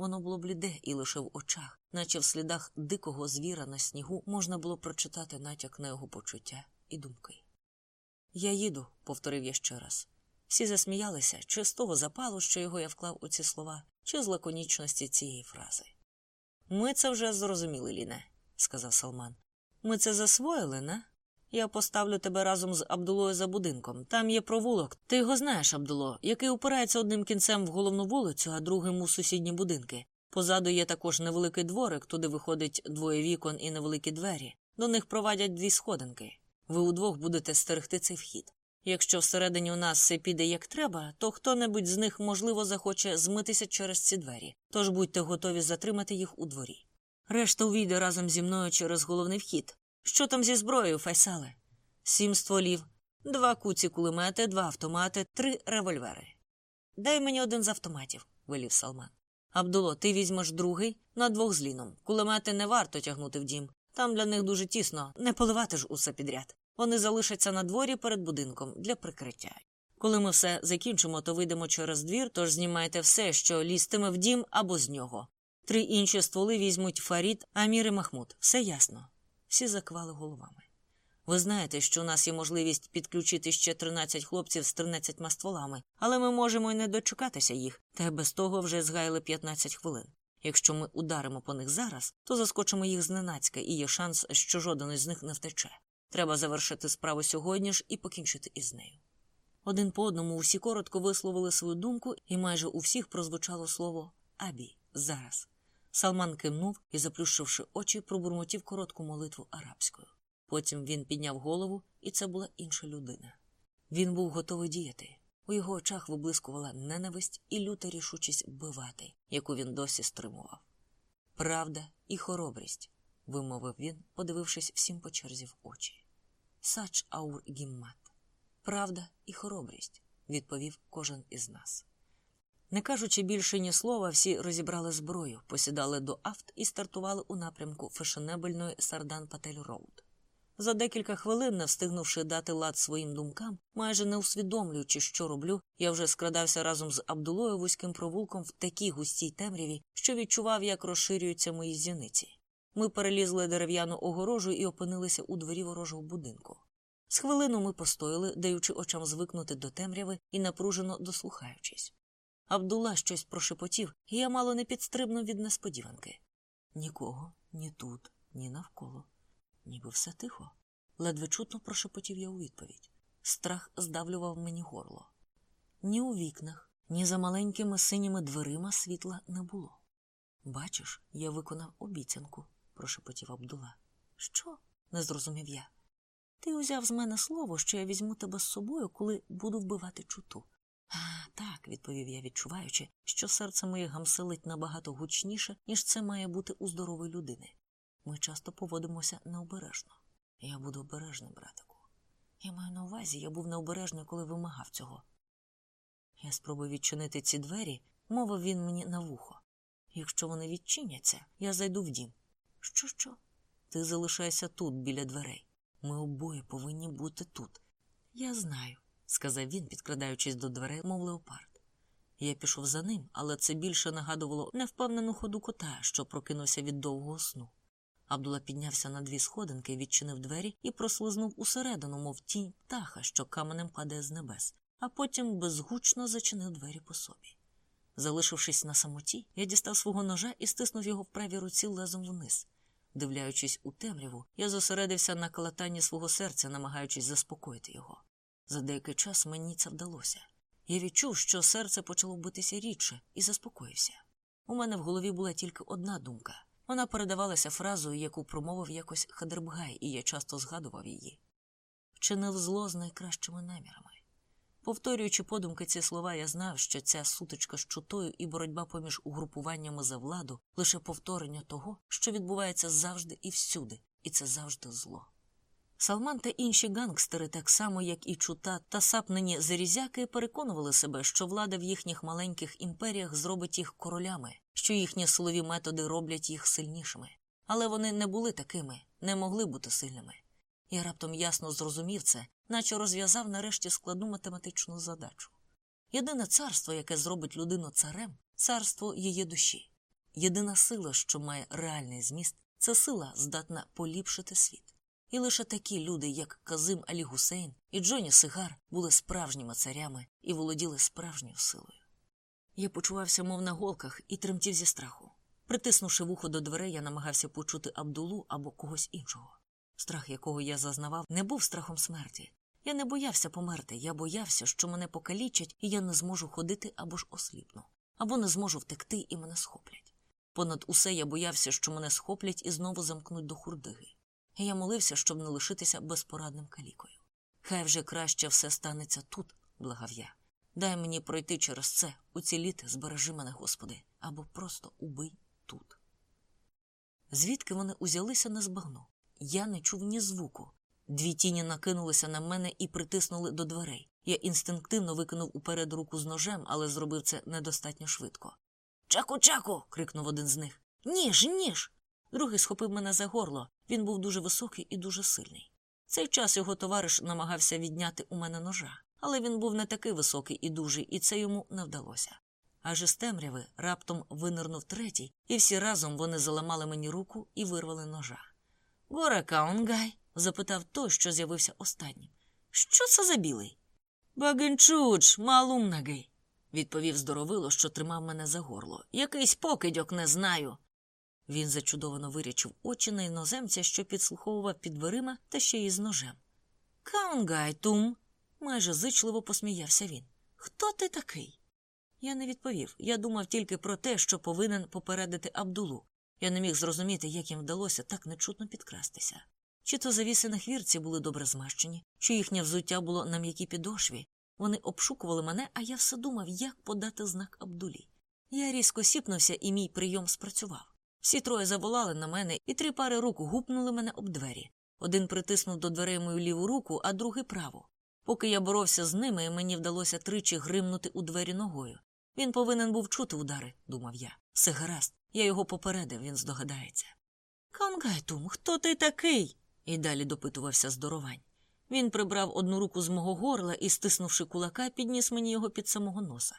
Воно було бліде і лише в очах, наче в слідах дикого звіра на снігу можна було прочитати натяк на його почуття і думки. Я їду, повторив я ще раз. Всі засміялися, чи з того запалу, що його я вклав у ці слова, чи з лаконічності цієї фрази. Ми це вже зрозуміли, Ліне, сказав Салман. Ми це засвоїли, не? Я поставлю тебе разом з Абдулою за будинком. Там є провулок. Ти його знаєш, Абдуло, який упирається одним кінцем в головну вулицю, а другим у сусідні будинки. Позаду є також невеликий дворик, туди виходить двоє вікон і невеликі двері. До них провадять дві сходинки. Ви удвох будете стерегти цей вхід. Якщо всередині у нас все піде як треба, то хто-небудь з них, можливо, захоче змитися через ці двері, тож будьте готові затримати їх у дворі. Решта увійде разом зі мною через головний вхід. Що там зі зброєю, Файсале? Сім стволів, два куці кулемети, два автомати, три револьвери. Дай мені один з автоматів, велів Салман. Абдуло, ти візьмеш другий на двох з ліном. Кулемети не варто тягнути в дім. Там для них дуже тісно, не поливати ж усе підряд. Вони залишаться на дворі перед будинком для прикриття. Коли ми все закінчимо, то вийдемо через двір, тож знімайте все, що лізтиме в дім або з нього. Три інші стволи візьмуть Фарід, Амір і Махмуд. Все ясно. Всі заквали головами. Ви знаєте, що у нас є можливість підключити ще 13 хлопців з 13 стволами, але ми можемо й не дочекатися їх, та без того вже згаяли 15 хвилин. Якщо ми ударимо по них зараз, то заскочимо їх зненацька, і є шанс, що жоден із них не втече. Треба завершити справу сьогодні ж і покінчити із нею. Один по одному усі коротко висловили свою думку, і майже у всіх прозвучало слово Абі зараз. Салман кивнув і, заплющивши очі, пробурмотів коротку молитву арабською. Потім він підняв голову, і це була інша людина. Він був готовий діяти. У його очах виблискувала ненависть і люта рішучість вбивати, яку він досі стримував. Правда і хоробрість, вимовив він, подивившись всім по черзі в очі. सच और हिम्मत. Правда і хоробрість, відповів кожен із нас. Не кажучи більше ні слова, всі розібрали зброю, посідали до авт і стартували у напрямку фешенебельної Сардар Патель Роуд. За декілька хвилин, не встигнувши дати лад своїм думкам, майже не усвідомлюючи, що роблю, я вже скрадався разом з Абдулою вузьким провулком в такій густій темряві, що відчував, як розширюються мої зіниці. Ми перелізли дерев'яну огорожу і опинилися у дворі ворожого будинку. З хвилину ми постояли, даючи очам звикнути до темряви і напружено дослухаючись. Абдула щось прошепотів, і я мало не підстрибнув від несподіванки. Нікого, ні тут, ні навколо. Ніби все тихо. Ледве чутно прошепотів я у відповідь. Страх здавлював мені горло. Ні у вікнах, ні за маленькими синіми дверима світла не було. Бачиш, я виконав обіцянку, прошепотів Абдула. Що? не зрозумів я. Ти узяв з мене слово, що я візьму тебе з собою, коли буду вбивати чуту. Так, відповів я, відчуваючи, що серце моє гамселить набагато гучніше, ніж це має бути у здорової людини. Ми часто поводимося необережно. Я буду обережний, братику. Я маю на увазі, я був необережний, коли вимагав цього. Я спробую відчинити ці двері, мовив він мені на вухо. Якщо вони відчиняться, я зайду в дім. Що, що? Ти залишайся тут, біля дверей. Ми обоє повинні бути тут. Я знаю, сказав він, підкрадаючись до дверей, мов леопард. Я пішов за ним, але це більше нагадувало невпевнену ходу кота, що прокинувся від довгого сну. Абдула піднявся на дві сходинки, відчинив двері і прослизнув усередину, мов тінь птаха, що каменем падає з небес, а потім безгучно зачинив двері по собі. Залишившись на самоті, я дістав свого ножа і стиснув його в правій руці лезом вниз. Дивляючись у темряву, я зосередився на калатанні свого серця, намагаючись заспокоїти його. За деякий час мені це вдалося. Я відчув, що серце почало битися рідше, і заспокоївся. У мене в голові була тільки одна думка. Вона передавалася фразою, яку промовив якось Хадербгай, і я часто згадував її. Вчинив зло з найкращими намірами. Повторюючи подумки ці слова, я знав, що ця сутичка з чутою і боротьба поміж угрупуваннями за владу лише повторення того, що відбувається завжди і всюди, і це завжди зло. Салман та інші гангстери, так само як і чута та сапнені зарізяки, переконували себе, що влада в їхніх маленьких імперіях зробить їх королями, що їхні силові методи роблять їх сильнішими. Але вони не були такими, не могли бути сильними. Я раптом ясно зрозумів це, наче розв'язав нарешті складну математичну задачу. Єдине царство, яке зробить людину царем, царство її душі. Єдина сила, що має реальний зміст, це сила, здатна поліпшити світ. І лише такі люди, як Казим Алі Гусейн і Джоні Сигар, були справжніми царями і володіли справжньою силою. Я почувався, мов на голках, і тремтів зі страху. Притиснувши вухо до дверей, я намагався почути Абдулу або когось іншого. Страх, якого я зазнавав, не був страхом смерті. Я не боявся померти, я боявся, що мене покалічать, і я не зможу ходити або ж осліпну, або не зможу втекти і мене схоплять. Понад усе я боявся, що мене схоплять і знову замкнуть до хурдиги. Я молився, щоб не лишитися безпорадним калікою. Хай вже краще все станеться тут, благав я. Дай мені пройти через це, уціліти, збережи мене, Господи, або просто убий тут. Звідки вони узялися, не збагну. Я не чув ні звуку. Дві тіні накинулися на мене і притиснули до дверей. Я інстинктивно викинув уперед руку з ножем, але зробив це недостатньо швидко. Чаку, чаку. крикнув один з них. Ніж, ніж. Другий схопив мене за горло. Він був дуже високий і дуже сильний. Цей час його товариш намагався відняти у мене ножа, але він був не такий високий і дужий, і це йому не вдалося. Аж із темряви раптом винирнув третій, і всі разом вони заламали мені руку і вирвали ножа. Горе Каунгай? запитав той, що з'явився останнім. Що це за білий? Багенчуч, малумнагий, відповів здоровило, що тримав мене за горло. Якийсь покидьок не знаю. Він зачудовано вирячив очі на іноземця, що підслуховував під дверима та ще й з ножем. Каунгай, Тум, майже зичливо посміявся він. Хто ти такий? Я не відповів. Я думав тільки про те, що повинен попередити Абдулу. Я не міг зрозуміти, як їм вдалося так нечутно підкрастися. Чи то завіси на хвірці були добре змащені, чи їхнє взуття було на м'якій підошві. Вони обшукували мене, а я все думав, як подати знак Абдулі. Я різко сіпнувся, і мій прийом спрацював. Всі троє заволали на мене, і три пари рук гупнули мене об двері. Один притиснув до дверей мою ліву руку, а другий праву. Поки я боровся з ними, мені вдалося тричі гримнути у двері ногою. Він повинен був чути удари, думав я. Все гаразд, я його попередив, він здогадається. Кангайтум, хто ти такий? і далі допитувався здоровань. Він прибрав одну руку з мого горла і, стиснувши кулака, підніс мені його під самого носа.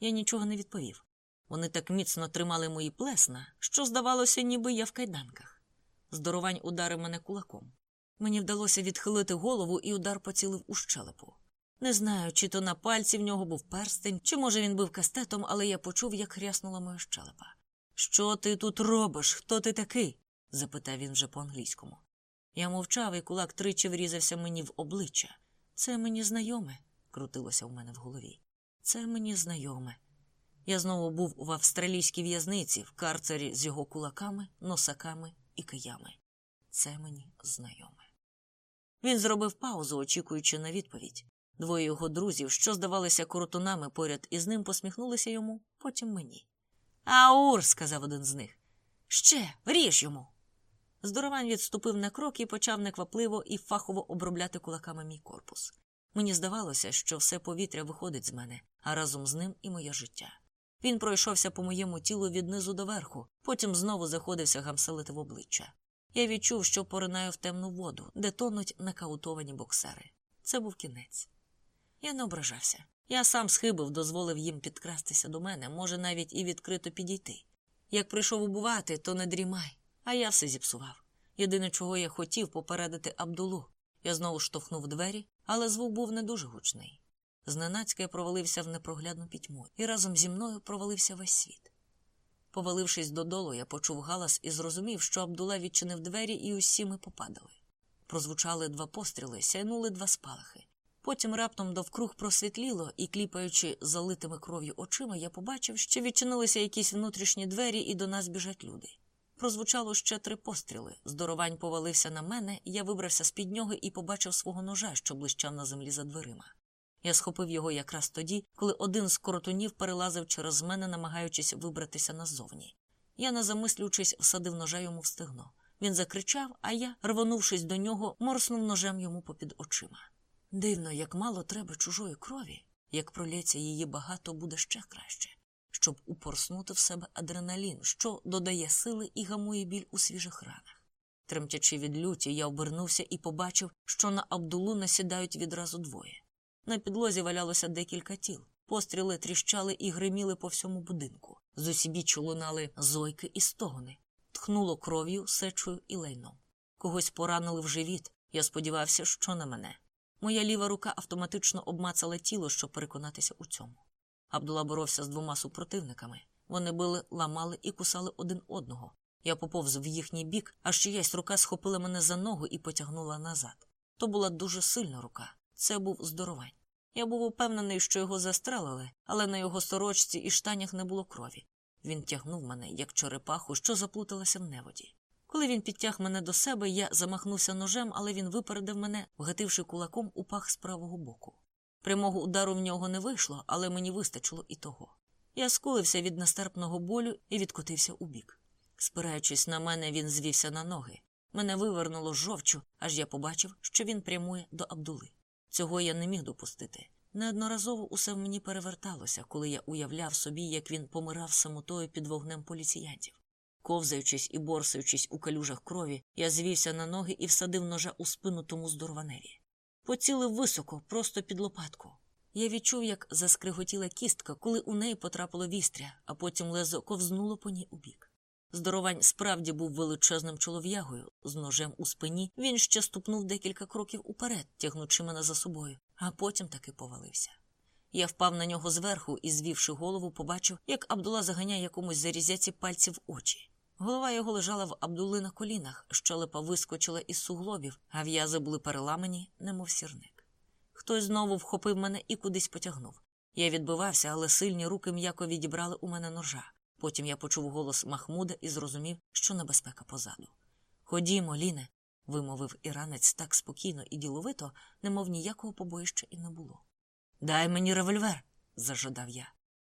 Я нічого не відповів. Вони так міцно тримали мої плесна, що, здавалося, ніби я в кайданках. Здоровань ударив мене кулаком. Мені вдалося відхилити голову, і удар поцілив у щелепу. Не знаю, чи то на пальці в нього був перстень, чи, може, він був кастетом, але я почув, як хряснула моя щелепа. Що ти тут робиш? Хто ти такий? запитав він вже по англійському. Я мовчав, і кулак тричі врізався мені в обличчя. Це мені знайоме, крутилося в мене в голові. Це мені знайоме. Я знову був в австралійській в'язниці, в карцері з його кулаками, носаками і киями. Це мені знайоме. Він зробив паузу, очікуючи на відповідь. Двоє його друзів, що здавалися коротунами поряд із ним, посміхнулися йому, потім мені. Аур, сказав один з них. Ще, ріж йому. Здоровань відступив на крок і почав неквапливо і фахово обробляти кулаками мій корпус. Мені здавалося, що все повітря виходить з мене, а разом з ним і моє життя. Він пройшовся по моєму тілу від низу до верху, потім знову заходився гамселити в обличчя. Я відчув, що поринаю в темну воду, де тонуть накаутовані боксери. Це був кінець. Я не ображався. Я сам схибив, дозволив їм підкрастися до мене, може навіть і відкрито підійти. Як прийшов убувати, то не дрімай, а я все зіпсував. Єдине, чого я хотів попередити Абдулу. Я знову штовхнув двері, але звук був не дуже гучний. Зненацька я провалився в непроглядну пітьму, і разом зі мною провалився весь світ. Повалившись додолу, я почув галас і зрозумів, що Абдула відчинив двері, і усі ми попадали. Прозвучали два постріли, сяйнули два спалахи. Потім раптом довкруг просвітліло, і, кліпаючи залитими кров'ю очима, я побачив, що відчинилися якісь внутрішні двері, і до нас біжать люди. Прозвучало ще три постріли. Здоровань повалився на мене, я вибрався з під нього і побачив свого ножа, що блищав на землі за дверима. Я схопив його якраз тоді, коли один з коротунів перелазив через мене, намагаючись вибратися назовні. Я, не замислюючись, всадив ножа йому в стегно. Він закричав, а я, рвонувшись до нього, морснув ножем йому попід очима. Дивно, як мало треба чужої крові, як пролється її багато, буде ще краще, щоб упорснути в себе адреналін, що додає сили і гамує біль у свіжих ранах. Тремтячи від люті, я обернувся і побачив, що на Абдулу насідають відразу двоє. На підлозі валялося декілька тіл. Постріли тріщали і гриміли по всьому будинку. З усібіч лунали зойки і стогони, тхнуло кров'ю, сечою і лайном. Когось поранили в живіт. Я сподівався, що на мене. Моя ліва рука автоматично обмацала тіло, щоб переконатися у цьому. Абдула боровся з двома супротивниками. Вони били, ламали і кусали один одного. Я поповз в їхній бік, аж чиясь рука схопила мене за ногу і потягнула назад. То була дуже сильна рука. Це був здоровань. Я був упевнений, що його застрелили, але на його сорочці і штанях не було крові. Він тягнув мене, як черепаху, що заплуталася в неводі. Коли він підтяг мене до себе, я замахнувся ножем, але він випередив мене, вгативши кулаком у пах з правого боку. Прямого удару в нього не вийшло, але мені вистачило і того. Я скулився від нестерпного болю і відкотився убік. Спираючись на мене, він звівся на ноги. Мене вивернуло жовчу, аж я побачив, що він прямує до Абдули. Цього я не міг допустити. Неодноразово усе в мені переверталося, коли я уявляв собі, як він помирав самотою під вогнем поліціянтів. Ковзаючись і борсаючись у калюжах крові, я звівся на ноги і всадив ножа у спину тому здорованеві. Поцілив високо, просто під лопатку. Я відчув, як заскриготіла кістка, коли у неї потрапило вістря, а потім лезо ковзнуло по ній убік. Здоровань справді був величезним чолов'ягою. З ножем у спині він ще ступнув декілька кроків уперед, тягнучи мене за собою, а потім таки повалився. Я впав на нього зверху і, звівши голову, побачив, як Абдула заганяє якомусь зарізяці пальці очі. Голова його лежала в Абдули на колінах, щелепа вискочила із суглобів, а в'язи були переламані, немов сірник. Хтось знову вхопив мене і кудись потягнув. Я відбивався, але сильні руки м'яко відібрали у мене ножа. Потім я почув голос Махмуда і зрозумів, що небезпека позаду. Ходімо, Ліне, вимовив іранець так спокійно і діловито, немов ніякого побоїща і не було. Дай мені револьвер, зажадав я.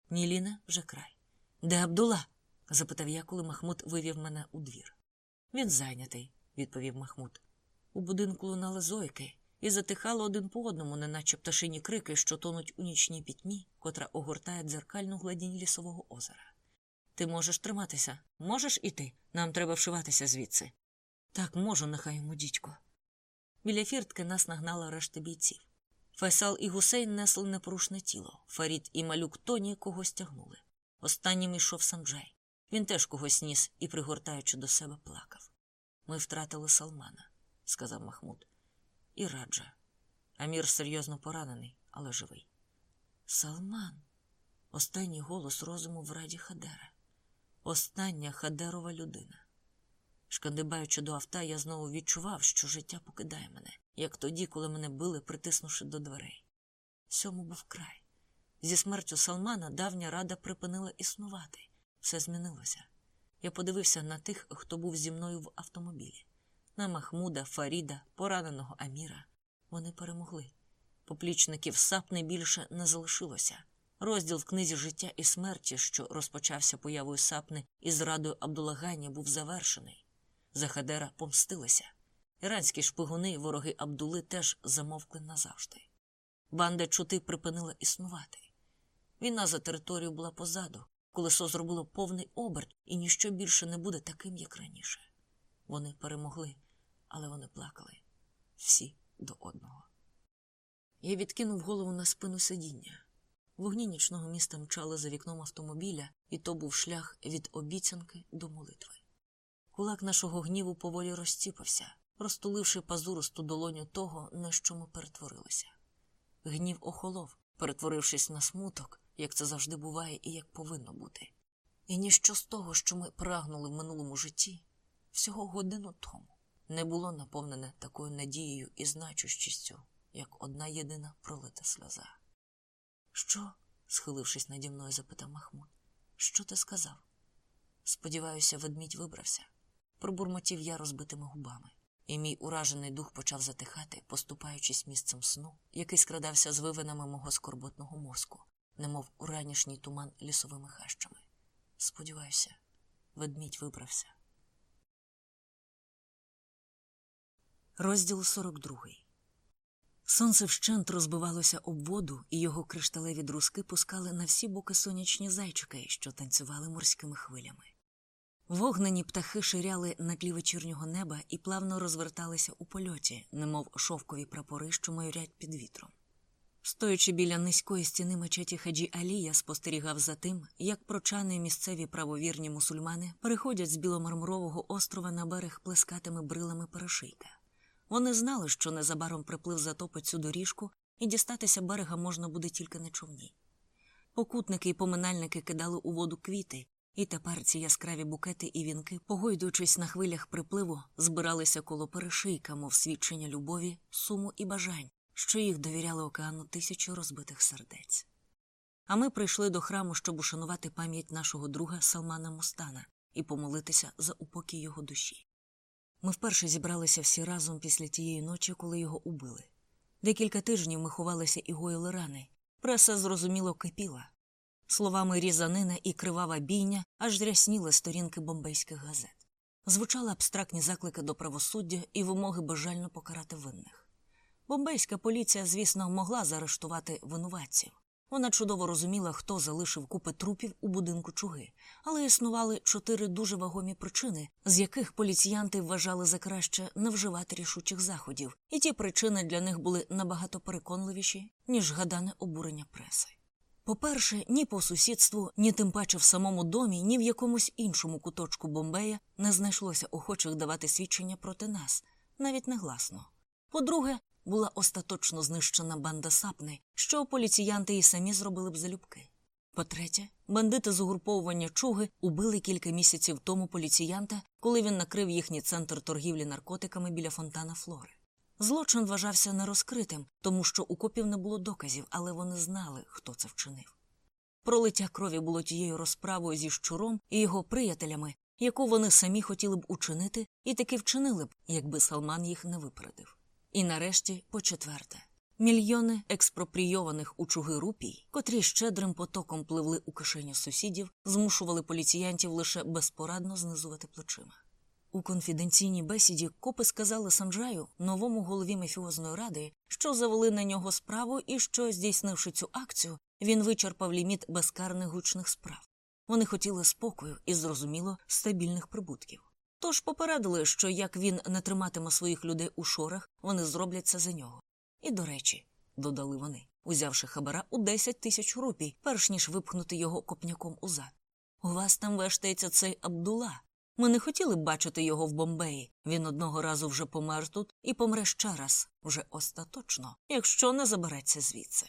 Ні, Ліне, вже край. Де Абдула? запитав я, коли Махмуд вивів мене у двір. Він зайнятий, відповів Махмуд. У будинку лунали зойки і затихали один по одному, неначе пташині крики, що тонуть у нічній пітьмі, котра огортає дзеркальну гладінь лісового озера. Ти можеш триматися, можеш іти. Нам треба вшиватися звідси. Так, можу, нехай йому дідько. Біля фіртки нас нагнала решта бійців. Файсал і гусейн несли непорушне тіло. Фарід і малюк Тоні когось тягнули. Останнім йшов Санджай. Він теж когось ніс і, пригортаючи до себе, плакав. Ми втратили Салмана, сказав Махмуд. І раджа. Амір серйозно поранений, але живий. Салман. Останній голос розуму в раді Хадера. Остання Хадерова людина. Шкандибаючи до авто, я знову відчував, що життя покидає мене, як тоді, коли мене били, притиснувши до дверей. Сьому був край. Зі смертю Салмана давня рада припинила існувати. Все змінилося. Я подивився на тих, хто був зі мною в автомобілі. На Махмуда, Фаріда, пораненого Аміра. Вони перемогли. Поплічників сапни більше не залишилося. Розділ в книзі життя і смерті, що розпочався появою сапни і зрадою Абдулагані, був завершений. За Хадера помстилися. Іранські шпигуни, вороги Абдули, теж замовкли назавжди. Банда чути припинила існувати. Війна за територію була позаду, колесо зробило повний оберт, і ніщо більше не буде таким, як раніше. Вони перемогли, але вони плакали всі до одного. Я відкинув голову на спину сидіння. Вогні нічного міста мчали за вікном автомобіля, і то був шлях від обіцянки до молитви. Кулак нашого гніву поволі розціпався, розтуливши пазуристу долоню того, на що ми перетворилися. Гнів охолов, перетворившись на смуток, як це завжди буває і як повинно бути. І ніщо з того, що ми прагнули в минулому житті, всього годину тому, не було наповнене такою надією і значущістю, як одна єдина пролита сльоза. Що? схилившись наді мною, запитав Махмуд. Що ти сказав? Сподіваюся, ведмідь вибрався. Пробурмотів я розбитими губами, і мій уражений дух почав затихати, поступаючись місцем сну, який скрадався з вивинами мого скорботного мозку, немов уранішній туман лісовими хащами. Сподіваюся, ведмідь вибрався. Розділ 42 Сонце вщент розбивалося об воду, і його кришталеві друзки пускали на всі боки сонячні зайчики, що танцювали морськими хвилями. Вогнені птахи ширяли на тлі вечірнього неба і плавно розверталися у польоті, немов шовкові прапори, що майорять під вітром. Стоячи біля низької стіни мечеті Хаджі Алія, спостерігав за тим, як прочани місцеві правовірні мусульмани переходять з біломармурового острова на берег плескатими брилами перешийка. Вони знали, що незабаром приплив затопить цю доріжку, і дістатися берега можна буде тільки на човні. Покутники і поминальники кидали у воду квіти, і тепер ці яскраві букети і вінки, погойдуючись на хвилях припливу, збиралися коло перешийка, мов свідчення любові, суму і бажань, що їх довіряли океану тисячі розбитих сердець. А ми прийшли до храму, щоб ушанувати пам'ять нашого друга Салмана Мустана і помолитися за упокій його душі. Ми вперше зібралися всі разом після тієї ночі, коли його убили. Декілька тижнів ми ховалися і гоїли рани. Преса зрозуміло кипіла. Словами різанина і кривава бійня аж зрясніли сторінки бомбейських газет. Звучали абстрактні заклики до правосуддя і вимоги безжально покарати винних. Бомбейська поліція, звісно, могла заарештувати винуватців. Вона чудово розуміла, хто залишив купи трупів у будинку чуги, але існували чотири дуже вагомі причини, з яких поліціянти вважали за краще не вживати рішучих заходів, і ті причини для них були набагато переконливіші, ніж гадане обурення преси. По-перше, ні по сусідству, ні тим паче в самому домі, ні в якомусь іншому куточку Бомбея не знайшлося охочих давати свідчення проти нас, навіть негласно. По-друге, була остаточно знищена банда сапни, що поліціянти і самі зробили б залюбки. По-третє, бандити з угруповування чуги убили кілька місяців тому поліціянта, коли він накрив їхній центр торгівлі наркотиками біля фонтана Флори. Злочин вважався нерозкритим, тому що у копів не було доказів, але вони знали, хто це вчинив. Пролиття крові було тією розправою зі щуром і його приятелями, яку вони самі хотіли б учинити, і таки вчинили б, якби Салман їх не випередив. І нарешті, по четверте, мільйони експропрійованих у чуги рупій, котрі щедрим потоком пливли у кишеню сусідів, змушували поліціянтів лише безпорадно знизувати плечима. У конфіденційній бесіді копи сказали Санджаю, новому голові мафіозної ради, що завели на нього справу і що, здійснивши цю акцію, він вичерпав ліміт безкарних гучних справ. Вони хотіли спокою і, зрозуміло, стабільних прибутків. Тож попередили, що як він не триматиме своїх людей у шорах, вони зроблять це за нього. І, до речі, додали вони, узявши хабара у 10 тисяч рупій, перш ніж випхнути його копняком у зад. У вас там вештається цей Абдула. Ми не хотіли бачити його в Бомбеї. Він одного разу вже помер тут і помре ще раз, вже остаточно, якщо не забереться звідси.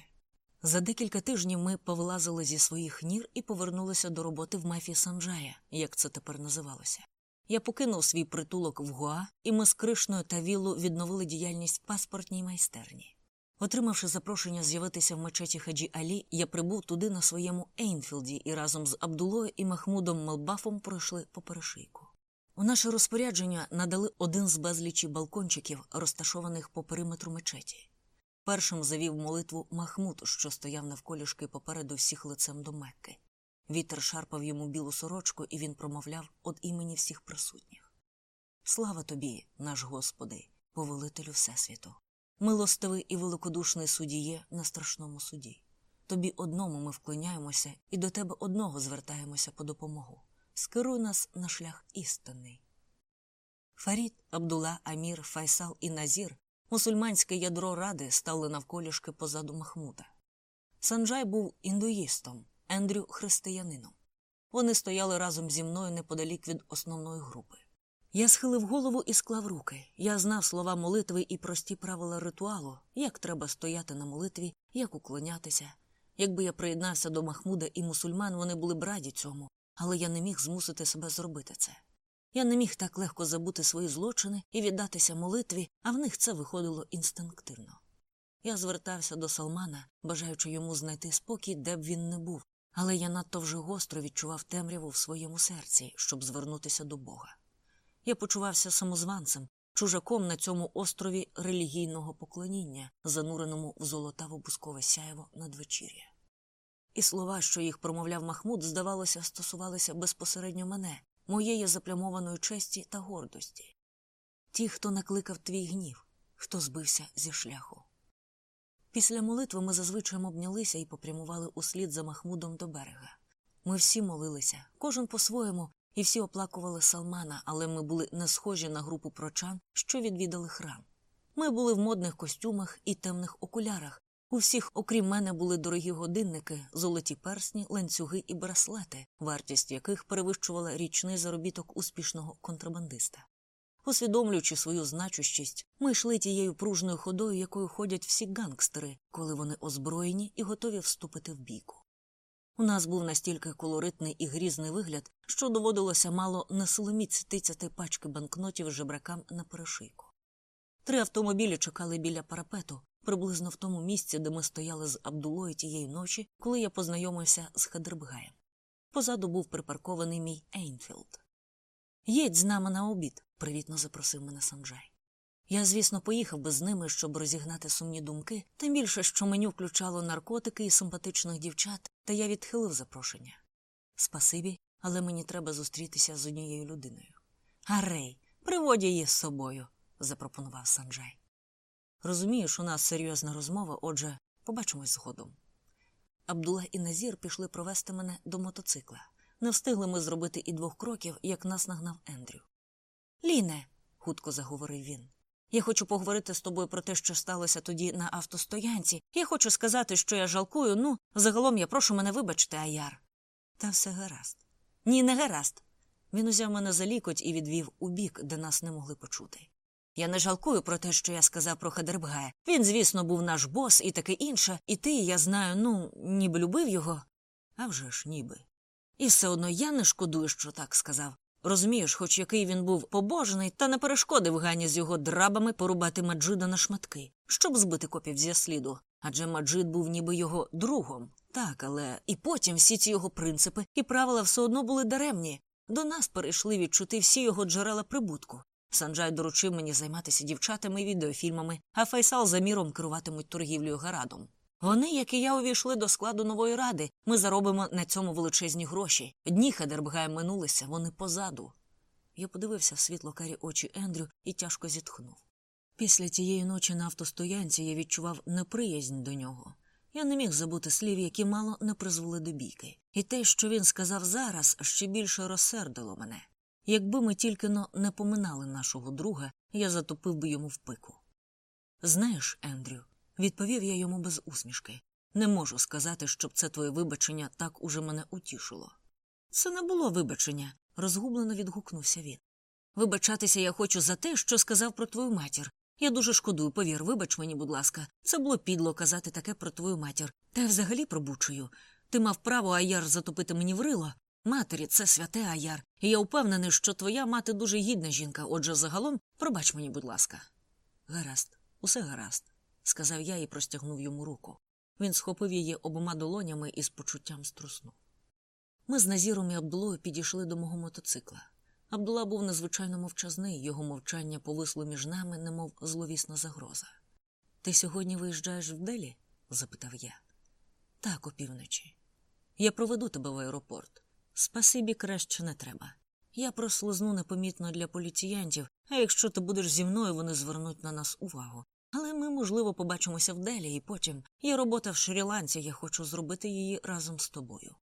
За декілька тижнів ми повилазили зі своїх нір і повернулися до роботи в мафії Санджая, як це тепер називалося. Я покинув свій притулок в Гоа, і ми з Кришною та Віллу відновили діяльність в паспортній майстерні. Отримавши запрошення з'явитися в мечеті Хаджі Алі, я прибув туди на своєму Ейнфілді і разом з Абдулою і Махмудом Мелбафом пройшли по перешийку. У наше розпорядження надали один з безлічі балкончиків, розташованих по периметру мечеті. Першим завів молитву Махмуд, що стояв навколішки попереду всіх лицем до Мекки. Вітер шарпав йому білу сорочку, і він промовляв від імені всіх присутніх. Слава тобі, наш Господи, повелителю Всесвіту, милостивий і великодушний судіє на страшному суді. Тобі одному ми вклоняємося і до тебе одного звертаємося по допомогу. Скеруй нас на шлях істинний. Фарід, Абдула, Амір, Файсал і Назір, мусульманське ядро ради, стали навколішки позаду Махмуда. Санджай був індуїстом. Ендрю християнином. Вони стояли разом зі мною неподалік від основної групи. Я схилив голову і склав руки. Я знав слова молитви і прості правила ритуалу, як треба стояти на молитві, як уклонятися. Якби я приєднався до Махмуда і мусульман, вони були б раді цьому, але я не міг змусити себе зробити це. Я не міг так легко забути свої злочини і віддатися молитві, а в них це виходило інстинктивно. Я звертався до Салмана, бажаючи йому знайти спокій, де б він не був, але я надто вже гостро відчував темряву в своєму серці, щоб звернутися до Бога. Я почувався самозванцем, чужаком на цьому острові релігійного поклоніння, зануреному в золотаво бускове сяєво надвечір'я. І слова, що їх промовляв Махмуд, здавалося, стосувалися безпосередньо мене, моєї заплямованої честі та гордості. ті, хто накликав твій гнів, хто збився зі шляху. Після молитви ми зазвичай обнялися і попрямували услід за Махмудом до берега. Ми всі молилися, кожен по-своєму, і всі оплакували Салмана, але ми були не схожі на групу прочан, що відвідали храм. Ми були в модних костюмах і темних окулярах. У всіх, окрім мене, були дорогі годинники, золоті персні, ланцюги і браслети, вартість яких перевищувала річний заробіток успішного контрабандиста. Усвідомлюючи свою значущість, ми йшли тією пружною ходою, якою ходять всі гангстери, коли вони озброєні і готові вступити в бійку. У нас був настільки колоритний і грізний вигляд, що доводилося мало не силоміць тицяти пачки банкнотів жебракам на перешийку. Три автомобілі чекали біля парапету, приблизно в тому місці, де ми стояли з Абдулою тієї ночі, коли я познайомився з Хадербгаєм. Позаду був припаркований мій Ейнфілд. Їдь з нами на обід, привітно запросив мене Санджай. Я, звісно, поїхав би з ними, щоб розігнати сумні думки, тим більше, що меню включало наркотики і симпатичних дівчат, та я відхилив запрошення. Спасибі, але мені треба зустрітися з однією людиною. Гарей, приводь її з собою, запропонував Санджай. Розумієш, у нас серйозна розмова, отже, побачимось згодом. Абдула і Назір пішли провести мене до мотоцикла. Не встигли ми зробити і двох кроків, як нас нагнав Ендрю. Ліне, хутко заговорив він. Я хочу поговорити з тобою про те, що сталося тоді на автостоянці. Я хочу сказати, що я жалкую, ну, загалом я прошу мене вибачити, Аяр. Та все гаразд. Ні, не гаразд. Він узяв мене за лікоть і відвів у бік, де нас не могли почути. Я не жалкую про те, що я сказав про Хадербгая. Він, звісно, був наш бос і таке інше, і ти, я знаю, ну, ніби любив його. А вже ж ніби. І все одно я не шкодую, що так сказав. Розумієш, хоч який він був побожений, та не перешкодив Гані з його драбами порубати Маджида на шматки, щоб збити копів зі сліду. Адже Маджид був ніби його другом. Так, але і потім всі ці його принципи і правила все одно були даремні. До нас перейшли відчути всі його джерела прибутку. Санджай доручив мені займатися дівчатами і відеофільмами, а Файсал за міром керуватимуть торгівлею гарадом. Вони, як і я, увійшли до складу нової ради. Ми заробимо на цьому величезні гроші. Дні Хадербгая минулися, вони позаду. Я подивився в світло карі очі Ендрю і тяжко зітхнув. Після тієї ночі на автостоянці я відчував неприязнь до нього. Я не міг забути слів, які мало не призвели до бійки. І те, що він сказав зараз, ще більше розсердило мене. Якби ми тільки но не поминали нашого друга, я затопив би йому в пику. Знаєш, Ендрю, відповів я йому без усмішки. Не можу сказати, щоб це твоє вибачення так уже мене утішило. Це не було вибачення, розгублено відгукнувся він. Вибачатися я хочу за те, що сказав про твою матір. Я дуже шкодую, повір, вибач мені, будь ласка, це було підло казати таке про твою матір. Та я взагалі пробучую. Ти мав право аяр затопити мені в рило. Матері, це святе аяр, і я впевнений, що твоя мати дуже гідна жінка, отже, загалом, пробач мені, будь ласка. Гаразд, усе гаразд, сказав я і простягнув йому руку. Він схопив її обома долонями і з почуттям струснув. Ми з Назіром і Абдулою підійшли до мого мотоцикла. Абдула був незвичайно мовчазний, його мовчання повисло між нами, немов зловісна загроза. Ти сьогодні виїжджаєш в Делі? запитав я. Так, опівночі. Я проведу тебе в аеропорт. Спасибі краще не треба. Я прослизну непомітно для поліціянтів, а якщо ти будеш зі мною, вони звернуть на нас увагу. Ми, можливо, побачимося в Делі, і потім є робота в Шрі-Ланці, я хочу зробити її разом з тобою.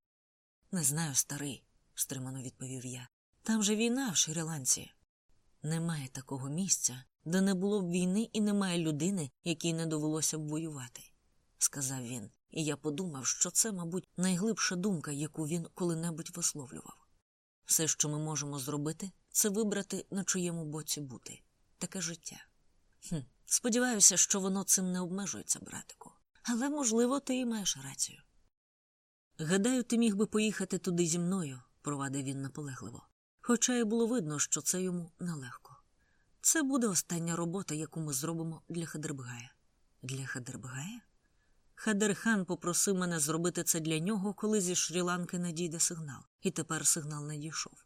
Не знаю, старий, стримано відповів я. Там же війна в Шрі-Ланці. Немає такого місця, де не було б війни і немає людини, якій не довелося б воювати, сказав він, і я подумав, що це, мабуть, найглибша думка, яку він коли-небудь висловлював. Все, що ми можемо зробити, це вибрати, на чиєму боці бути таке життя. Хм, Сподіваюся, що воно цим не обмежується, братику. Але, можливо, ти і маєш рацію. Гадаю, ти міг би поїхати туди зі мною, провадив він наполегливо, хоча й було видно, що це йому нелегко. Це буде остання робота, яку ми зробимо для Хадербгая. Для Хадербгая? Хадерхан попросив мене зробити це для нього, коли зі Шрі-Ланки надійде сигнал, і тепер сигнал не дійшов.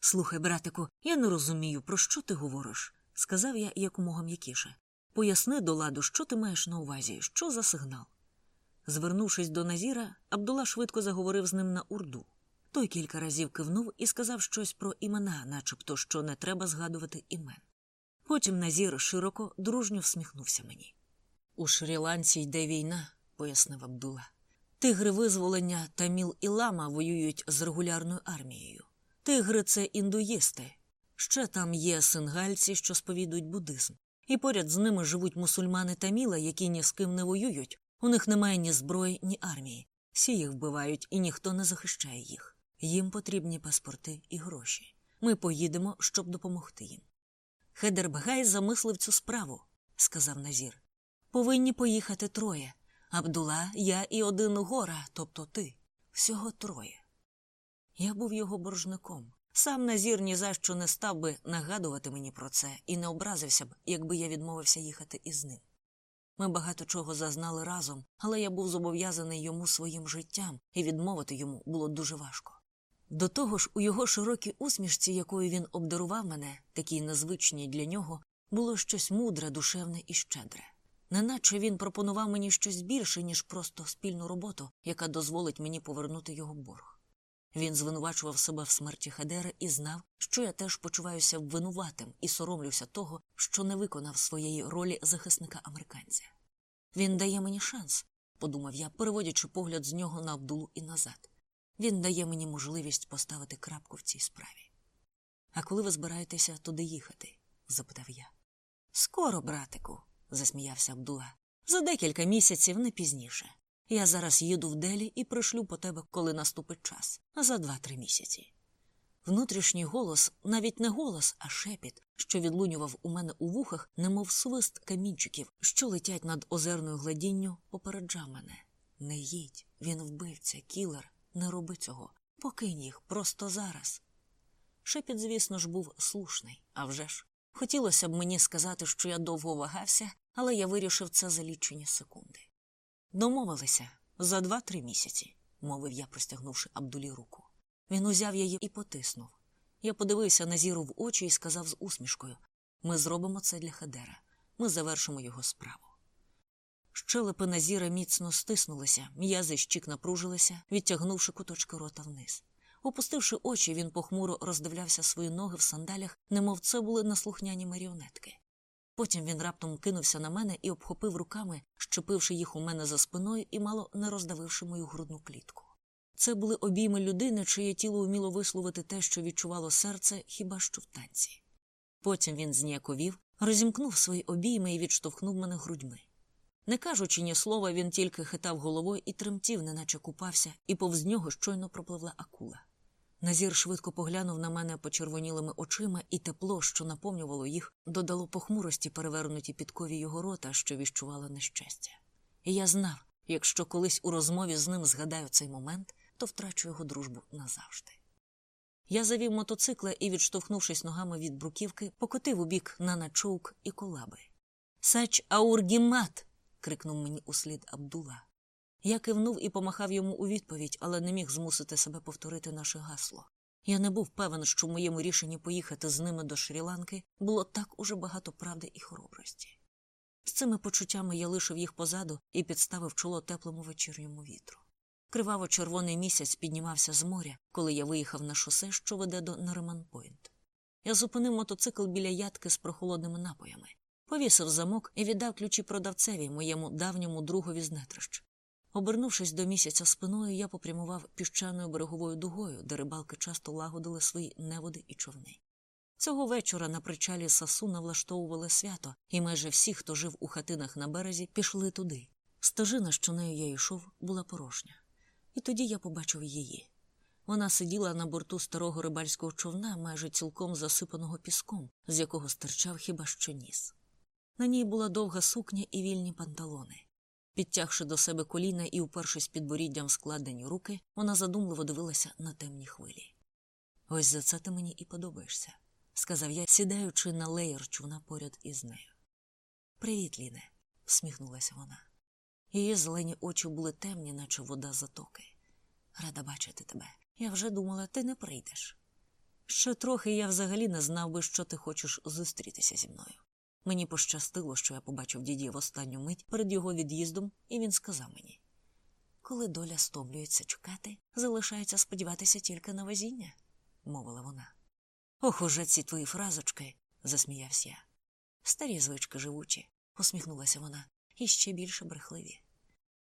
Слухай, братику, я не розумію, про що ти говориш, сказав я якомога м'якіше. Поясни до ладу, що ти маєш на увазі, що за сигнал. Звернувшись до Назіра, Абдула швидко заговорив з ним на урду. Той кілька разів кивнув і сказав щось про імена, начебто що не треба згадувати імен. Потім Назір широко, дружньо всміхнувся мені. У Шрі-Ланці йде війна, пояснив Абдула. Тигри визволення Таміл і Лама воюють з регулярною армією. Тигри це індуїсти. Ще там є сингальці, що сповідують буддизм. І поряд з ними живуть мусульмани Таміла, які ні з ким не воюють. У них немає ні зброї, ні армії. Всі їх вбивають, і ніхто не захищає їх. Їм потрібні паспорти і гроші. Ми поїдемо, щоб допомогти їм. Хедербгай замислив цю справу, сказав Назір. Повинні поїхати троє. Абдула, я і один гора, тобто ти. Всього троє. Я був його боржником. Сам Назір ні за що не став би нагадувати мені про це і не образився б, якби я відмовився їхати із ним. Ми багато чого зазнали разом, але я був зобов'язаний йому своїм життям, і відмовити йому було дуже важко. До того ж, у його широкій усмішці, якою він обдарував мене, такій незвичній для нього, було щось мудре, душевне і щедре. Неначе він пропонував мені щось більше, ніж просто спільну роботу, яка дозволить мені повернути його борг. Він звинувачував себе в смерті Хедера і знав, що я теж почуваюся винуватим і соромлюся того, що не виконав своєї ролі захисника американця. Він дає мені шанс, подумав я, переводячи погляд з нього на Абдулу і назад. Він дає мені можливість поставити крапку в цій справі. А коли ви збираєтеся туди їхати? запитав я. Скоро, братику, засміявся Абдула. За декілька місяців, не пізніше. Я зараз їду в Делі і пришлю по тебе, коли наступить час, за два-три місяці. Внутрішній голос, навіть не голос, а шепіт, що відлунював у мене у вухах, немов свист камінчиків, що летять над озерною гладінню, попереджав мене. Не їдь, він вбивця, кілер, не роби цього, покинь їх просто зараз. Шепіт, звісно ж, був слушний, а вже ж. Хотілося б мені сказати, що я довго вагався, але я вирішив це за лічені секунди. Домовилися за два-три місяці, мовив я, простягнувши Абдулі руку. Він узяв її і потиснув. Я подивився на зіру в очі і сказав з усмішкою ми зробимо це для Хадера, ми завершимо його справу. Щелепи Назіра міцно стиснулися, м'язи щік напружилися, відтягнувши куточки рота вниз. Опустивши очі, він похмуро роздивлявся свої ноги в сандалях, немов це були наслухняні маріонетки. Потім він раптом кинувся на мене і обхопив руками, щепивши їх у мене за спиною і мало не роздавивши мою грудну клітку. Це були обійми людини, чиє тіло вміло висловити те, що відчувало серце, хіба що в танці. Потім він зніяковів, розімкнув свої обійми і відштовхнув мене грудьми. Не кажучи ні слова, він тільки хитав головою і тремтів, неначе купався, і повз нього щойно пропливла акула. Назір швидко поглянув на мене почервонілими очима, і тепло, що наповнювало їх, додало похмурості перевернуті підкові його рота, що віщувала нещастя. І я знав, якщо колись у розмові з ним згадаю цей момент, то втрачу його дружбу назавжди. Я завів мотоцикла і, відштовхнувшись ногами від бруківки, покотив у бік наначоук і колаби. Сач аургімат. крикнув мені услід Абдула. Я кивнув і помахав йому у відповідь, але не міг змусити себе повторити наше гасло. Я не був певен, що в моєму рішенні поїхати з ними до Шрі-Ланки було так уже багато правди і хоробрості. З цими почуттями я лишив їх позаду і підставив чоло теплому вечірньому вітру. Криваво червоний місяць піднімався з моря, коли я виїхав на шосе, що веде до Нариман-Пойнт. Я зупинив мотоцикл біля ядки з прохолодними напоями, повісив замок і віддав ключі продавцеві, моєму давньому другові з нетрищ. Обернувшись до місяця спиною, я попрямував піщаною береговою дугою, де рибалки часто лагодили свої неводи і човни. Цього вечора на причалі Сасуна влаштовували свято, і майже всі, хто жив у хатинах на березі, пішли туди. Стежина, що нею я йшов, була порожня. І тоді я побачив її. Вона сиділа на борту старого рибальського човна, майже цілком засипаного піском, з якого стирчав хіба що ніс. На ній була довга сукня і вільні панталони. Підтягши до себе коліна і упершись підборіддям складені руки, вона задумливо дивилася на темні хвилі. Ось за це ти мені і подобаєшся, сказав я, сідаючи на леєр човна поряд із нею. Привіт, Ліне, всміхнулася вона. Її зелені очі були темні, наче вода затоки. Рада бачити тебе. Я вже думала, ти не прийдеш. Ще трохи я взагалі не знав би, що ти хочеш зустрітися зі мною. Мені пощастило, що я побачив дідів останню мить перед його від'їздом, і він сказав мені коли доля стомлюється чекати, залишається сподіватися тільки на везіння, мовила вона. Ох, уже ці твої фразочки, засміявся я. Старі звички живучі, посміхнулася вона, і ще більше брехливі.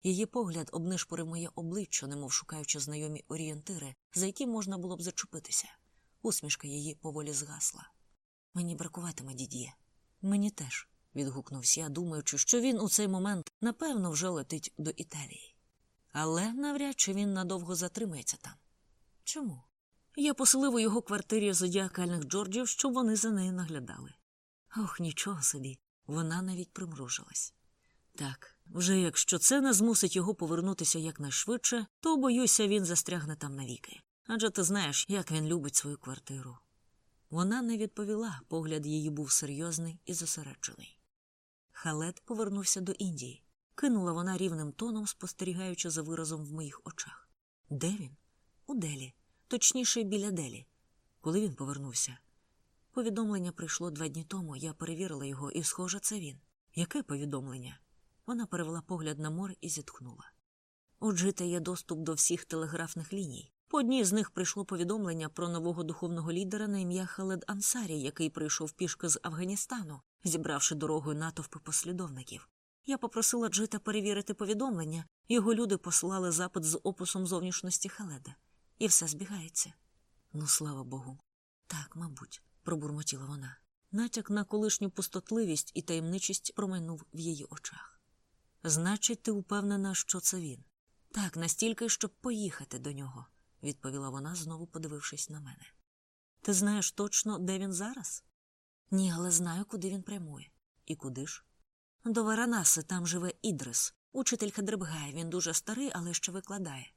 Її погляд обнишпорив моє обличчя, немов шукаючи знайомі орієнтири, за які можна було б зачепитися. Усмішка її поволі згасла. Мені бракуватиме дід'є. Мені теж, відгукнувся я, думаючи, що він у цей момент напевно вже летить до Італії. Але навряд чи він надовго затримається там. Чому? Я поселив у його квартирі зодіакальних Джорджів, щоб вони за нею наглядали. Ох, нічого собі, вона навіть примружилась. Так, вже якщо це не змусить його повернутися якнайшвидше, то боюся, він застрягне там навіки. Адже ти знаєш, як він любить свою квартиру. Вона не відповіла, погляд її був серйозний і зосереджений. Халет повернувся до Індії. Кинула вона рівним тоном, спостерігаючи за виразом в моїх очах. Де він? У Делі, точніше, біля Делі. Коли він повернувся? Повідомлення прийшло два дні тому, я перевірила його, і, схоже, це він. Яке повідомлення? Вона перевела погляд на море і зітхнула. У Джита є доступ до всіх телеграфних ліній. По одній з них прийшло повідомлення про нового духовного лідера на ім'я Халед Ансарі, який прийшов пішки з Афганістану, зібравши дорогою натовпи послідовників. Я попросила Джита перевірити повідомлення, його люди послали запит з описом зовнішності Халеда. І все збігається. Ну, слава Богу. Так, мабуть, пробурмотіла вона. Натяк на колишню пустотливість і таємничість промайнув в її очах. Значить, ти впевнена, що це він? Так, настільки, щоб поїхати до нього, відповіла вона, знову подивившись на мене. Ти знаєш точно, де він зараз? Ні, але знаю, куди він прямує. І куди ж? До Варанаси там живе Ідрис, учитель Хадрбгая. Він дуже старий, але ще викладає.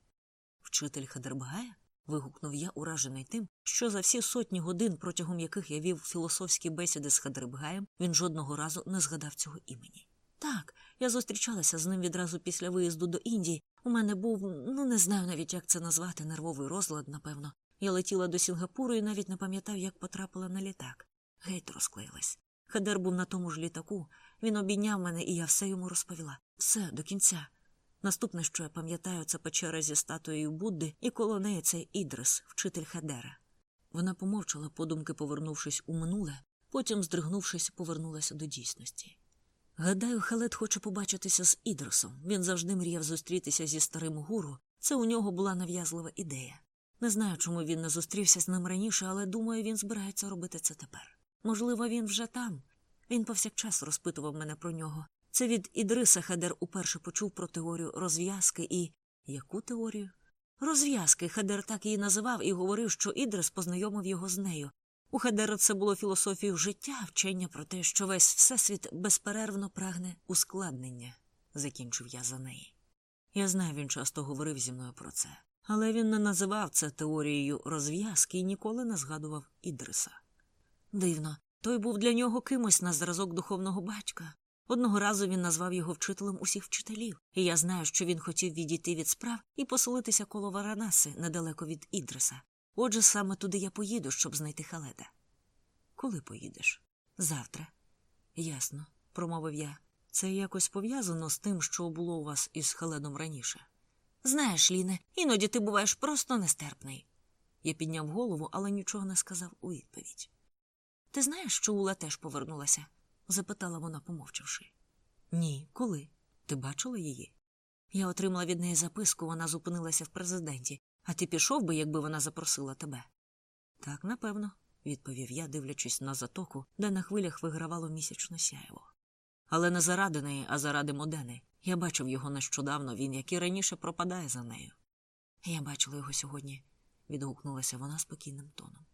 Вчитель Хадрбгая? вигукнув я, уражений тим, що за всі сотні годин, протягом яких я вів філософські бесіди з Хадрбгаєм, він жодного разу не згадав цього імені. Так, я зустрічалася з ним відразу після виїзду до Індії. У мене був, ну не знаю навіть, як це назвати, нервовий розлад, напевно. Я летіла до Сінгапуру і навіть не пам'ятав, як потрапила на літак. Геть розклеїлась. Хадер був на тому ж літаку. Він обійняв мене, і я все йому розповіла. Все до кінця. Наступне, що я пам'ятаю, це печера зі статуєю Будди, і коло неї цей Ідрис, вчитель Хадера. Вона помовчала, подумки повернувшись у минуле, потім, здригнувшись, повернулася до дійсності. Гадаю, Халет хоче побачитися з Ідрисом. Він завжди мріяв зустрітися зі старим гуру. Це у нього була нав'язлива ідея. Не знаю, чому він не зустрівся з ним раніше, але думаю, він збирається робити це тепер. Можливо, він вже там. Він повсякчас розпитував мене про нього. Це від Ідриса Хедер уперше почув про теорію розв'язки і. Яку теорію? Розв'язки Хедер так її називав і говорив, що Ідрис познайомив його з нею. У Хедера це було філософією життя, вчення про те, що весь всесвіт безперервно прагне ускладнення, закінчив я за неї. Я знаю, він часто говорив зі мною про це, але він не називав це теорією розв'язки і ніколи не згадував Ідриса. Дивно, той був для нього кимось на зразок духовного батька. Одного разу він назвав його вчителем усіх вчителів, і я знаю, що він хотів відійти від справ і поселитися коло Варанаси недалеко від Ідриса. Отже, саме туди я поїду, щоб знайти Халеда. Коли поїдеш? Завтра. Ясно, промовив я. Це якось пов'язано з тим, що було у вас із Халедом раніше. Знаєш, Ліне, іноді ти буваєш просто нестерпний. Я підняв голову, але нічого не сказав у відповідь. Ти знаєш, що Ула теж повернулася? запитала вона, помовчавши. Ні, коли? Ти бачила її? Я отримала від неї записку, вона зупинилася в президенті, а ти пішов би, якби вона запросила тебе? Так, напевно, відповів я, дивлячись на затоку, де на хвилях вигравало місячне сяйво. Але не заради неї, а заради Модени. Я бачив його нещодавно, він, як і раніше, пропадає за нею. Я бачила його сьогодні, відгукнулася вона спокійним тоном.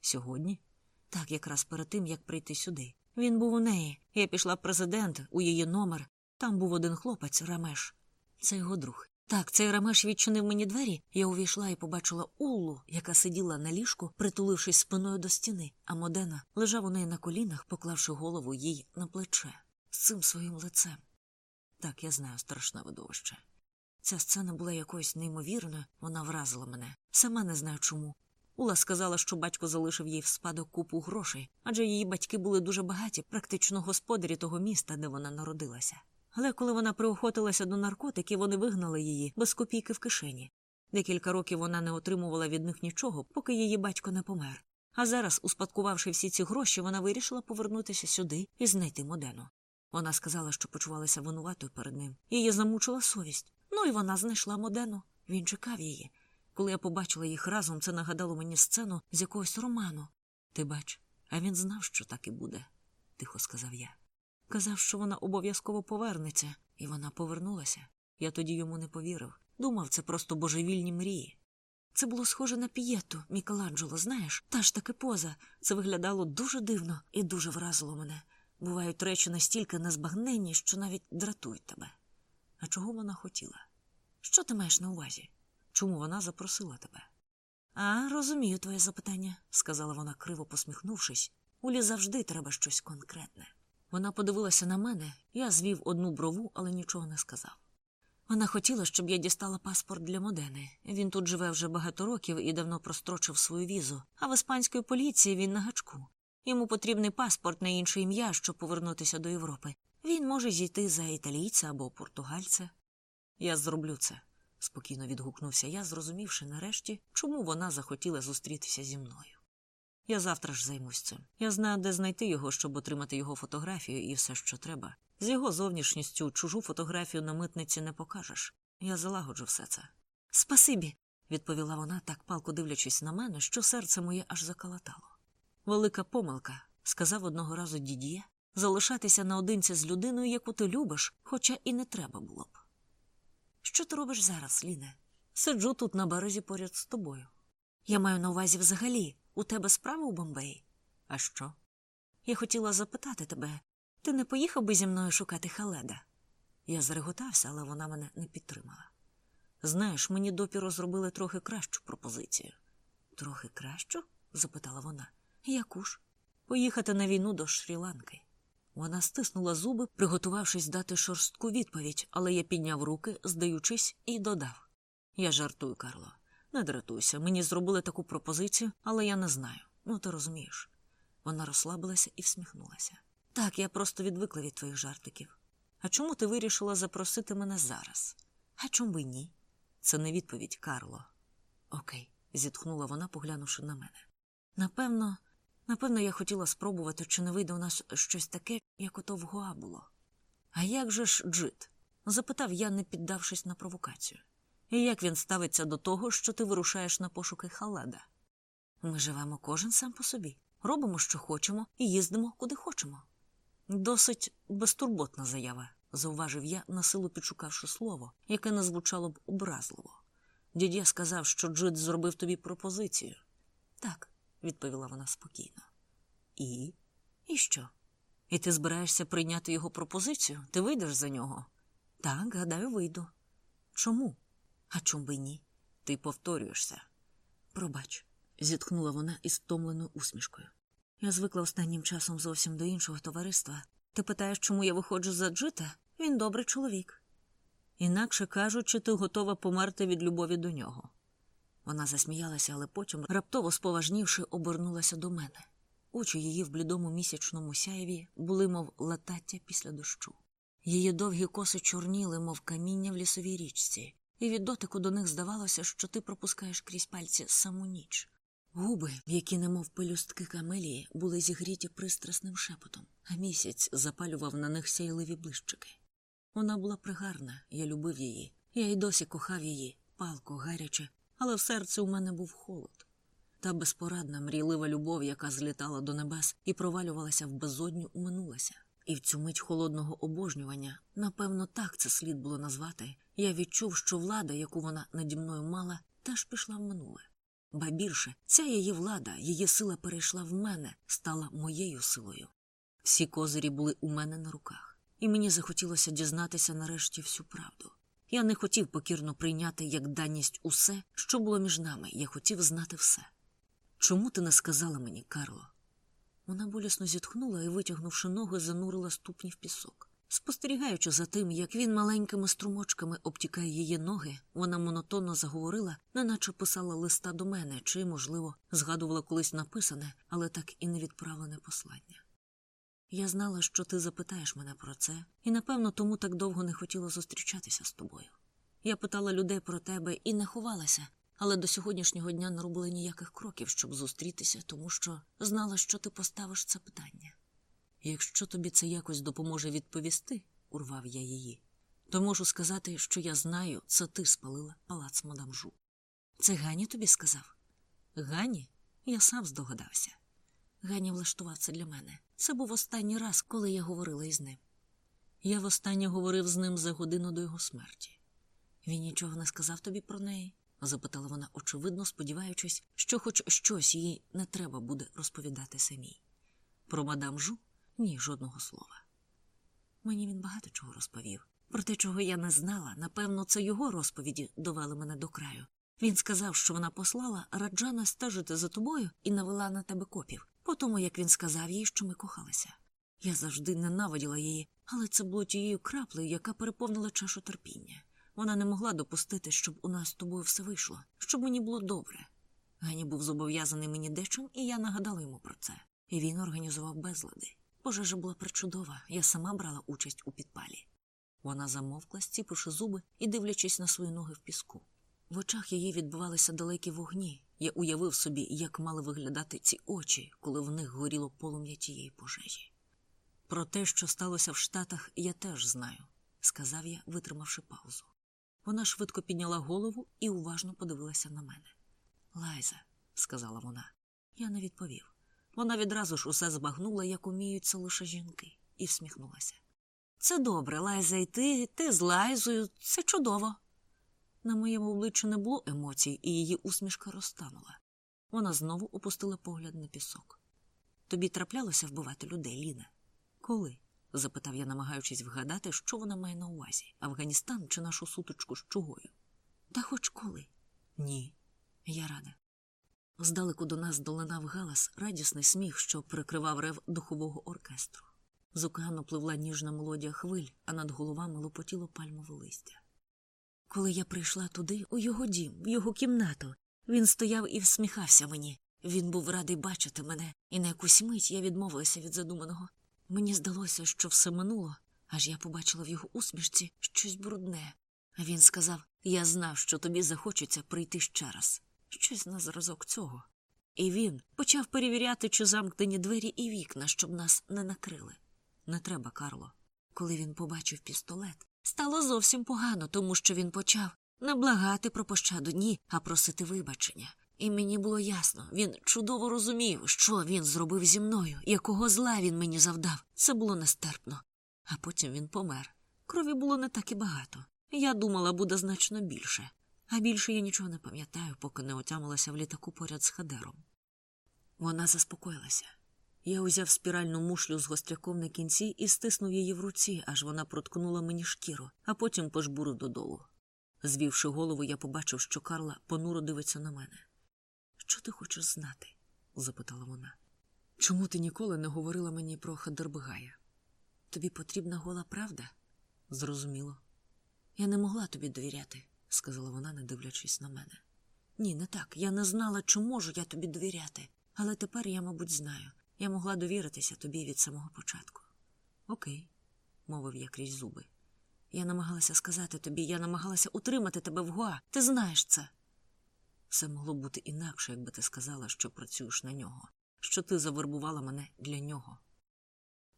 Сьогодні? Так, якраз перед тим, як прийти сюди. Він був у неї. Я пішла президент, у її номер. Там був один хлопець, Рамеш. Це його друг. Так, цей Рамеш відчинив мені двері. Я увійшла і побачила Уллу, яка сиділа на ліжку, притулившись спиною до стіни, а Модена лежав у неї на колінах, поклавши голову їй на плече з цим своїм лицем. Так, я знаю страшне видовище. Ця сцена була якоюсь неймовірною, вона вразила мене. Сама не знаю чому. Ула сказала, що батько залишив їй в спадок купу грошей, адже її батьки були дуже багаті, практично господарі того міста, де вона народилася. Але коли вона приохотилася до наркотиків, вони вигнали її без копійки в кишені. Декілька років вона не отримувала від них нічого, поки її батько не помер. А зараз, успадкувавши всі ці гроші, вона вирішила повернутися сюди і знайти Модену. Вона сказала, що почувалася винуватою перед ним. Її замучила совість. Ну і вона знайшла Модену. Він чекав її. Коли я побачила їх разом, це нагадало мені сцену з якогось роману. Ти бач, а він знав, що так і буде, тихо сказав я. Казав, що вона обов'язково повернеться, і вона повернулася. Я тоді йому не повірив. Думав, це просто божевільні мрії. Це було схоже на пієту, Мікеланджело, знаєш, та ж таки поза. Це виглядало дуже дивно і дуже вразило мене. Бувають речі настільки незбагненні, що навіть дратують тебе. А чого вона хотіла? Що ти маєш на увазі? Чому вона запросила тебе? А, розумію твоє запитання, сказала вона, криво посміхнувшись. Улі завжди треба щось конкретне. Вона подивилася на мене, я звів одну брову, але нічого не сказав. Вона хотіла, щоб я дістала паспорт для Модени. Він тут живе вже багато років і давно прострочив свою візу, а в іспанської поліції він на гачку. Йому потрібний паспорт на інше ім'я, щоб повернутися до Європи. Він може зійти за італійця або португальця. Я зроблю це, спокійно відгукнувся я, зрозумівши нарешті, чому вона захотіла зустрітися зі мною. Я завтра ж займусь цим. Я знаю, де знайти його, щоб отримати його фотографію і все, що треба. З його зовнішністю чужу фотографію на митниці не покажеш. Я залагоджу все це. Спасибі, відповіла вона, так палко дивлячись на мене, що серце моє аж закалатало. Велика помилка, сказав одного разу дід'є, залишатися наодинці з людиною, яку ти любиш, хоча і не треба було б. Що ти робиш зараз, Ліне? Сиджу тут на березі поряд з тобою. Я маю на увазі взагалі, у тебе справа у Бомбеї? А що? Я хотіла запитати тебе, ти не поїхав би зі мною шукати халеда? Я зареготався, але вона мене не підтримала. Знаєш, мені допіру зробили трохи кращу пропозицію. Трохи кращу? запитала вона. Яку ж? Поїхати на війну до Шрі-Ланки. Вона стиснула зуби, приготувавшись дати шорстку відповідь, але я підняв руки, здаючись, і додав. Я жартую, Карло. Не дратуйся, мені зробили таку пропозицію, але я не знаю. Ну, ти розумієш. Вона розслабилася і всміхнулася. Так, я просто відвикла від твоїх жартиків. А чому ти вирішила запросити мене зараз? А чому би ні? Це не відповідь, Карло. Окей, зітхнула вона, поглянувши на мене. Напевно, напевно, я хотіла спробувати, чи не вийде у нас щось таке, як ото в Гоа було. А як же ж Джит? запитав я, не піддавшись на провокацію. І як він ставиться до того, що ти вирушаєш на пошуки халада? Ми живемо кожен сам по собі, робимо, що хочемо, і їздимо, куди хочемо. Досить безтурботна заява, зауважив я, насилу підшукавши слово, яке не звучало б образливо. Дідя сказав, що Джит зробив тобі пропозицію. Так, відповіла вона спокійно. І? І що? І ти збираєшся прийняти його пропозицію? Ти вийдеш за нього? Так, гадаю, вийду. Чому? А чом би ні? Ти повторюєшся. Пробач, зітхнула вона із втомленою усмішкою. Я звикла останнім часом зовсім до іншого товариства. Ти питаєш, чому я виходжу за Джита? Він добрий чоловік. Інакше кажучи, ти готова померти від любові до нього. Вона засміялася, але потім, раптово споважнівши, обернулася до мене. Очі її в блідому місячному сяєві були, мов латаття після дощу. Її довгі коси чорніли, мов каміння в лісовій річці, і від дотику до них здавалося, що ти пропускаєш крізь пальці саму ніч. Губи, які, немов пелюстки камелії, були зігріті пристрасним шепотом, а місяць запалював на них сяйливі блищики. Вона була пригарна, я любив її. Я й досі кохав її, палко, гаряче, але в серці у мене був холод. Та безпорадна, мрійлива любов, яка злітала до небес і провалювалася в безодню, уминулася. І в цю мить холодного обожнювання, напевно, так це слід було назвати, я відчув, що влада, яку вона наді мною мала, теж пішла в минуле. Ба більше, ця її влада, її сила перейшла в мене, стала моєю силою. Всі козирі були у мене на руках, і мені захотілося дізнатися нарешті всю правду. Я не хотів покірно прийняти як даність усе, що було між нами, я хотів знати все. Чому ти не сказала мені, Карло? Вона болісно зітхнула і, витягнувши ноги, занурила ступні в пісок. Спостерігаючи за тим, як він маленькими струмочками обтікає її ноги, вона монотонно заговорила, неначе писала листа до мене, чи, можливо, згадувала колись написане, але так і не відправлене послання. Я знала, що ти запитаєш мене про це, і, напевно, тому так довго не хотіла зустрічатися з тобою. Я питала людей про тебе і не ховалася, але до сьогоднішнього дня не робила ніяких кроків, щоб зустрітися, тому що знала, що ти поставиш це питання. Якщо тобі це якось допоможе відповісти, урвав я її, то можу сказати, що я знаю, це ти спалила палац мадам Жу. Це Гані тобі сказав? Гані? Я сам здогадався. Гані влаштував це для мене. Це був останній раз, коли я говорила із ним. Я востаннє говорив з ним за годину до його смерті. Він нічого не сказав тобі про неї? запитала вона, очевидно, сподіваючись, що хоч щось їй не треба буде розповідати самій. Про мадам Жу ні жодного слова. Мені він багато чого розповів. Про те, чого я не знала, напевно, це його розповіді довели мене до краю. Він сказав, що вона послала раджана стежити за тобою і навела на тебе копів, по тому як він сказав їй, що ми кохалися. Я завжди ненавиділа її, але це було тією краплею, яка переповнила чашу терпіння. Вона не могла допустити, щоб у нас з тобою все вийшло, щоб мені було добре. Гані був зобов'язаний мені дечим, і я нагадала йому про це. І він організував безлади. Пожежа була причудова, я сама брала участь у підпалі. Вона замовкла, стіпивши зуби і дивлячись на свої ноги в піску. В очах її відбивалися далекі вогні. Я уявив собі, як мали виглядати ці очі, коли в них горіло полум'я тієї пожежі. Про те, що сталося в Штатах, я теж знаю, сказав я, витримавши паузу. Вона швидко підняла голову і уважно подивилася на мене. Лайза, сказала вона, я не відповів. Вона відразу ж усе збагнула, як уміють це лише жінки, і всміхнулася. Це добре, Лайза, і ти, ти з Лайзою, це чудово. На моєму обличчі не було емоцій, і її усмішка розтанула. Вона знову опустила погляд на пісок. Тобі траплялося вбивати людей, Ліна? Коли? запитав я, намагаючись вгадати, що вона має на увазі Афганістан чи нашу сутичку з чугою. Та хоч коли? Ні. Я рада. Здалеку до нас долинав галас, радісний сміх, що прикривав рев духового оркестру. З океану пливла ніжна мелодія хвиль, а над головами лопотіло пальмове листя. Коли я прийшла туди, у його дім, в його кімнату, він стояв і всміхався мені. Він був радий бачити мене, і на якусь мить я відмовилася від задуманого. Мені здалося, що все минуло, аж я побачила в його усмішці щось брудне. А він сказав Я знав, що тобі захочеться прийти ще раз. Щось на зразок цього. І він почав перевіряти, чи замкнені двері і вікна, щоб нас не накрили. Не треба, Карло. Коли він побачив пістолет, стало зовсім погано, тому що він почав не благати про пощаду ні, а просити вибачення. І мені було ясно, він чудово розумів, що він зробив зі мною, якого зла він мені завдав. Це було нестерпно. А потім він помер. Крові було не так і багато. Я думала, буде значно більше. А більше я нічого не пам'ятаю, поки не отямилася в літаку поряд з Хадером. Вона заспокоїлася. Я узяв спіральну мушлю з гостряком на кінці і стиснув її в руці, аж вона проткнула мені шкіру, а потім пожбурив додолу. Звівши голову, я побачив, що Карла понуро дивиться на мене. Що ти хочеш знати? запитала вона. Чому ти ніколи не говорила мені про Хадербгая? Тобі потрібна гола правда? Зрозуміло. Я не могла тобі довіряти, сказала вона, не дивлячись на мене. Ні, не так. Я не знала, чи можу я тобі довіряти, але тепер я, мабуть, знаю. Я могла довіритися тобі від самого початку. Окей, мовив я крізь зуби. Я намагалася сказати тобі, я намагалася утримати тебе в Гуа. Ти знаєш це. Все могло бути інакше, якби ти сказала, що працюєш на нього, що ти завербувала мене для нього.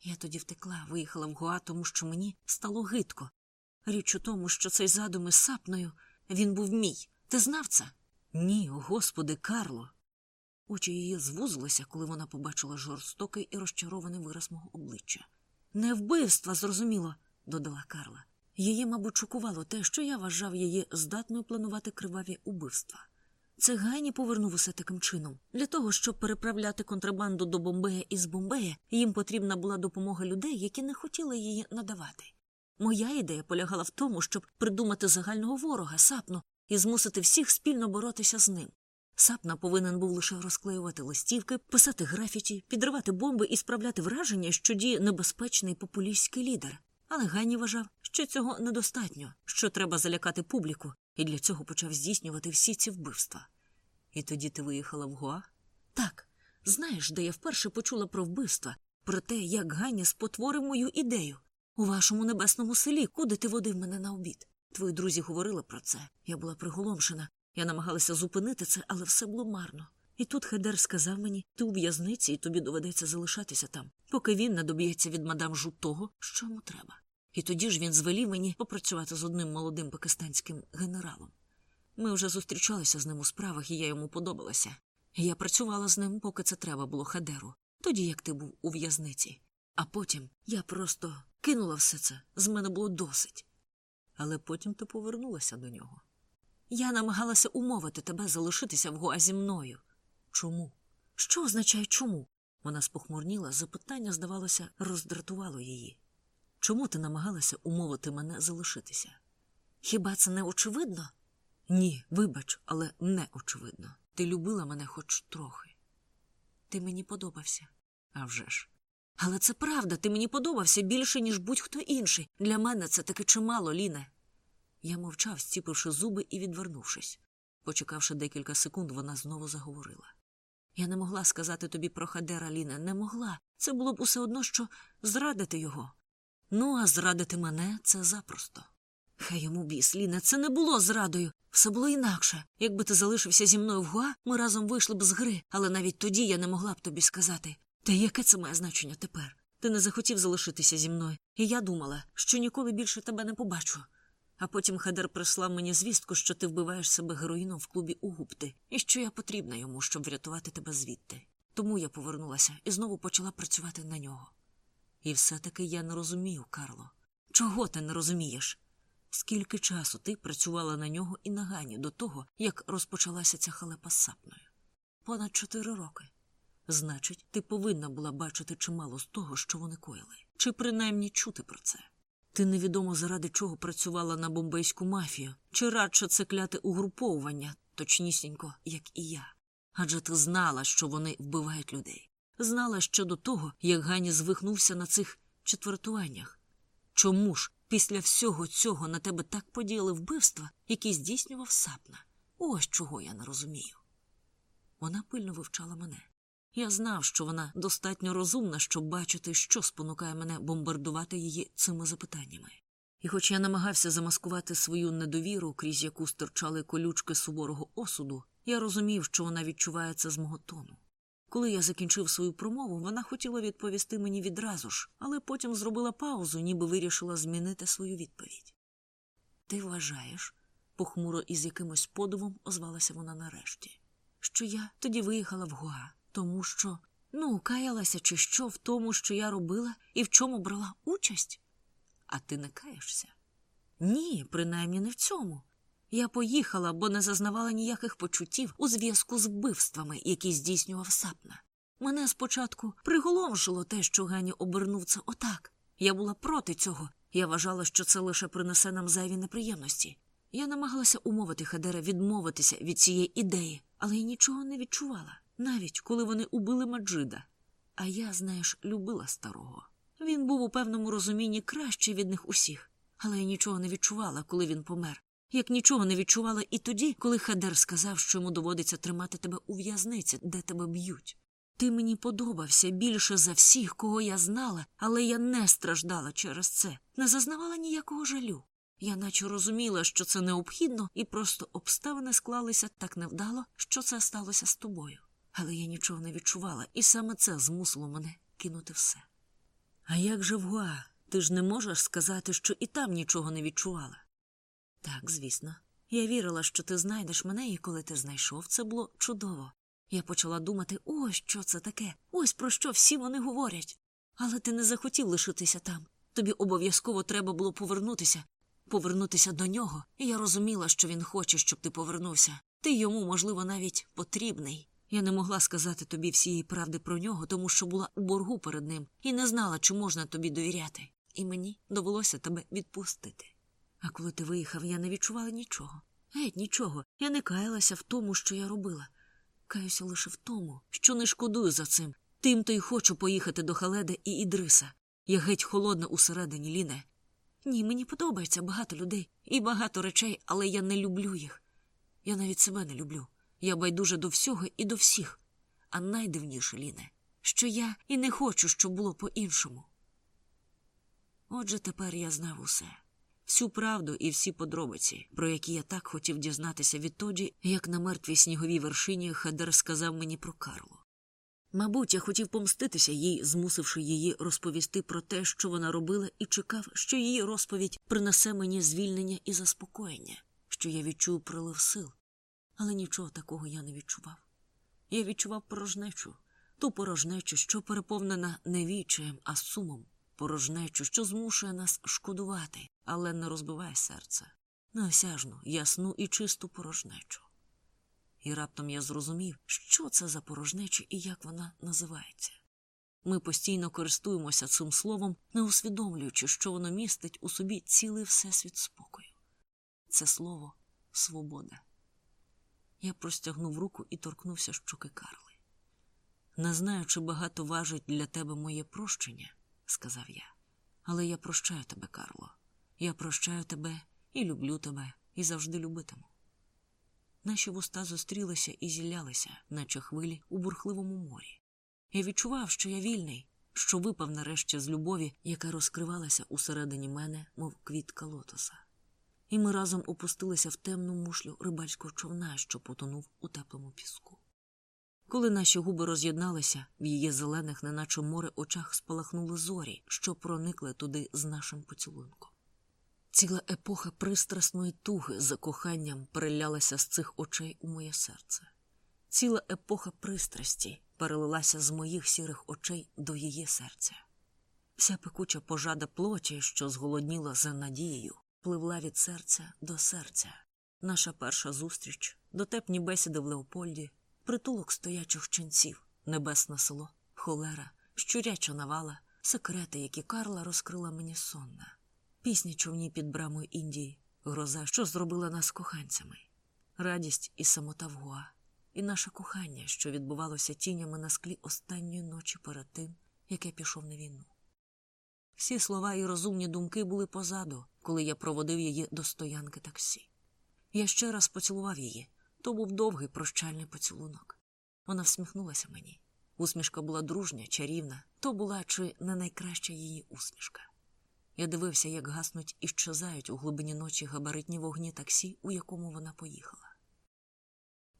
Я тоді втекла, виїхала в Гуа, тому що мені стало гидко. Річ у тому, що цей задум із сапною він був мій. Ти знав це? Ні, господи, Карло. Очі її звузилися, коли вона побачила жорстокий і розчарований вираз мого обличчя. Не вбивства, зрозуміло, додала Карла. Її, мабуть, шокувало те, що я вважав її здатною планувати криваві убивства. Це Гайні повернув усе таким чином. Для того, щоб переправляти контрабанду до Бомбея із Бомбея, їм потрібна була допомога людей, які не хотіли її надавати. Моя ідея полягала в тому, щоб придумати загального ворога, сапну, і змусити всіх спільно боротися з ним. Сапна повинен був лише розклеювати листівки, писати графіті, підривати бомби і справляти враження, що діє небезпечний популістський лідер. Але Ганні вважав, що цього недостатньо, що треба залякати публіку, і для цього почав здійснювати всі ці вбивства. І тоді ти виїхала в Гуа? Так. Знаєш, де я вперше почула про вбивства, про те, як Ганні спотворив мою ідею. У вашому небесному селі, куди ти водив мене на обід. Твої друзі говорили про це. Я була приголомшена. Я намагалася зупинити це, але все було марно. І тут Хедер сказав мені, ти у в'язниці, і тобі доведеться залишатися там, поки він не доб'ється від мадам Жу того, що йому треба. І тоді ж він звелів мені попрацювати з одним молодим пакистанським генералом. Ми вже зустрічалися з ним у справах, і я йому подобалася. Я працювала з ним, поки це треба було Хедеру, тоді як ти був у в'язниці. А потім я просто кинула все це, з мене було досить. Але потім ти повернулася до нього. Я намагалася умовити тебе залишитися в Гоа зі мною. Чому? Що означає чому? Вона спохмурніла, запитання, здавалося, роздратувало її. Чому ти намагалася умовити мене залишитися? Хіба це не очевидно? Ні, вибач, але не очевидно. Ти любила мене хоч трохи. Ти мені подобався. А вже ж. Але це правда, ти мені подобався більше, ніж будь-хто інший. Для мене це таки чимало, Ліне. Я мовчав, стіпивши зуби і відвернувшись. Почекавши декілька секунд, вона знову заговорила. Я не могла сказати тобі про Хадера, Ліне, не могла. Це було б усе одно, що зрадити його. Ну, а зрадити мене це запросто. Хай йому біс, Ліне, це не було зрадою. Все було інакше. Якби ти залишився зі мною в Гуа, ми разом вийшли б з гри, але навіть тоді я не могла б тобі сказати. Та яке це має значення тепер? Ти не захотів залишитися зі мною, і я думала, що ніколи більше тебе не побачу. А потім Хедер прислав мені звістку, що ти вбиваєш себе героїном в клубі у Гупти, і що я потрібна йому, щоб врятувати тебе звідти. Тому я повернулася і знову почала працювати на нього. І все-таки я не розумію, Карло. Чого ти не розумієш? Скільки часу ти працювала на нього і на Гані до того, як розпочалася ця халепа з сапною? Понад чотири роки. Значить, ти повинна була бачити чимало з того, що вони коїли, чи принаймні чути про це. Ти невідомо заради чого працювала на бомбейську мафію, чи радше це кляте угруповування, точнісінько, як і я. Адже ти знала, що вони вбивають людей. Знала ще до того, як Гані звихнувся на цих четвертуваннях. Чому ж після всього цього на тебе так подіяли вбивства, які здійснював сапна? Ось чого я не розумію. Вона пильно вивчала мене. Я знав, що вона достатньо розумна, щоб бачити, що спонукає мене бомбардувати її цими запитаннями. І хоч я намагався замаскувати свою недовіру, крізь яку стирчали колючки суворого осуду, я розумів, що вона відчуває це з мого тону. Коли я закінчив свою промову, вона хотіла відповісти мені відразу ж, але потім зробила паузу, ніби вирішила змінити свою відповідь. Ти вважаєш, похмуро і з якимось подивом озвалася вона нарешті, що я тоді виїхала в Гуа, тому що, ну, каялася чи що в тому, що я робила і в чому брала участь? А ти не каєшся? Ні, принаймні не в цьому. Я поїхала, бо не зазнавала ніяких почуттів у зв'язку з вбивствами, які здійснював сапна. Мене спочатку приголомшило те, що Гані обернув це отак. Я була проти цього. Я вважала, що це лише принесе нам зайві неприємності. Я намагалася умовити Хедера відмовитися від цієї ідеї, але я нічого не відчувала, навіть коли вони убили Маджида. А я, знаєш, любила старого. Він був у певному розумінні кращий від них усіх, але я нічого не відчувала, коли він помер. Як нічого не відчувала і тоді, коли Хедер сказав, що йому доводиться тримати тебе у в'язниці, де тебе б'ють. Ти мені подобався більше за всіх, кого я знала, але я не страждала через це, не зазнавала ніякого жалю. Я наче розуміла, що це необхідно, і просто обставини склалися так невдало, що це сталося з тобою. Але я нічого не відчувала, і саме це змусило мене кинути все. А як же в Гуа? Ти ж не можеш сказати, що і там нічого не відчувала. Так, звісно. Я вірила, що ти знайдеш мене, і коли ти знайшов, це було чудово. Я почала думати, ось що це таке, ось про що всі вони говорять. Але ти не захотів лишитися там. Тобі обов'язково треба було повернутися, повернутися до нього, і я розуміла, що він хоче, щоб ти повернувся. Ти йому, можливо, навіть потрібний. Я не могла сказати тобі всієї правди про нього, тому що була у боргу перед ним і не знала, чи можна тобі довіряти. І мені довелося тебе відпустити. А коли ти виїхав, я не відчувала нічого. Геть нічого. Я не каялася в тому, що я робила. Каюся лише в тому, що не шкодую за цим. Тим то й хочу поїхати до Халеда і Ідриса. Я геть холодна усередині, Ліне. Ні, мені подобається багато людей і багато речей, але я не люблю їх. Я навіть себе не люблю. Я байдуже до всього і до всіх. А найдивніше, Ліне, що я і не хочу, щоб було по-іншому. Отже, тепер я знав усе. всю правду і всі подробиці, про які я так хотів дізнатися відтоді, як на мертвій сніговій вершині Хадер сказав мені про Карлу. Мабуть, я хотів помститися їй, змусивши її розповісти про те, що вона робила, і чекав, що її розповідь принесе мені звільнення і заспокоєння, що я відчую прилив сил. Але нічого такого я не відчував. Я відчував порожнечу, ту порожнечу, що переповнена не вічаєм, а сумом, порожнечу, що змушує нас шкодувати, але не розбиває серце, неосяжну, ясну і чисту порожнечу. І раптом я зрозумів, що це за порожнеча і як вона називається. Ми постійно користуємося цим словом, не усвідомлюючи, що воно містить у собі цілий всесвіт спокою. Це слово свобода. Я простягнув руку і торкнувся щоки Карли. Не знаю, чи багато важить для тебе моє прощення, сказав я, але я прощаю тебе, Карло. Я прощаю тебе і люблю тебе, і завжди любитиму. Наші вуста зустрілися і зілялися, наче хвилі у бурхливому морі. Я відчував, що я вільний, що випав нарешті з любові, яка розкривалася усередині мене, мов квітка лотоса. І ми разом опустилися в темну мушлю рибальського човна, що потонув у теплому піску. Коли наші губи роз'єдналися, в її зелених, неначе море очах спалахнули зорі, що проникли туди з нашим поцілунком. Ціла епоха пристрасної туги за коханням перелялася з цих очей у моє серце. Ціла епоха пристрасті перелилася з моїх сірих очей до її серця. Вся пекуча пожада плоті, що зголодніла за надією, пливла від серця до серця. Наша перша зустріч, дотепні бесіди в Леопольді, притулок стоячих ченців, небесне село, холера, щуряча навала, секрети, які Карла розкрила мені сонна, пісні човні під брамою Індії, гроза, що зробила нас коханцями, радість і самота в Гуа, і наше кохання, що відбувалося тінями на склі останньої ночі перед тим, як я пішов на війну. Всі слова і розумні думки були позаду, коли я проводив її до стоянки таксі. Я ще раз поцілував її. То був довгий прощальний поцілунок. Вона всміхнулася мені. Усмішка була дружня, чарівна, то була чи не найкраща її усмішка. Я дивився, як гаснуть і щезають у глибині ночі габаритні вогні таксі, у якому вона поїхала.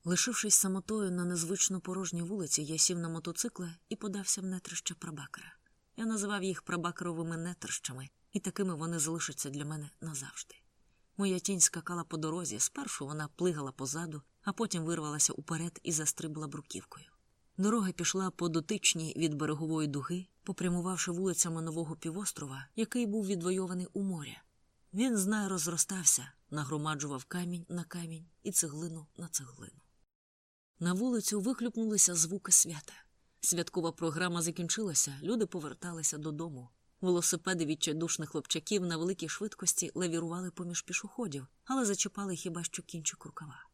Лишившись самотою на незвично порожній вулиці, я сів на мотоцикла і подався в нетрище прабакера. Я називав їх прабакеровими нетрищами, і такими вони залишаться для мене назавжди. Моя тінь скакала по дорозі, спершу вона плигала позаду, а потім вирвалася уперед і застрибла бруківкою. Дорога пішла по дотичній від берегової дуги, попрямувавши вулицями нового півострова, який був відвойований у моря. Він знай розростався, нагромаджував камінь на камінь і цеглину на цеглину. На вулицю виклюпнулися звуки свята. Святкова програма закінчилася, люди поверталися додому. Велосипеди відчайдушних хлопчаків на великій швидкості лавірували поміж пішоходів, але зачіпали хіба що кінчик рукава.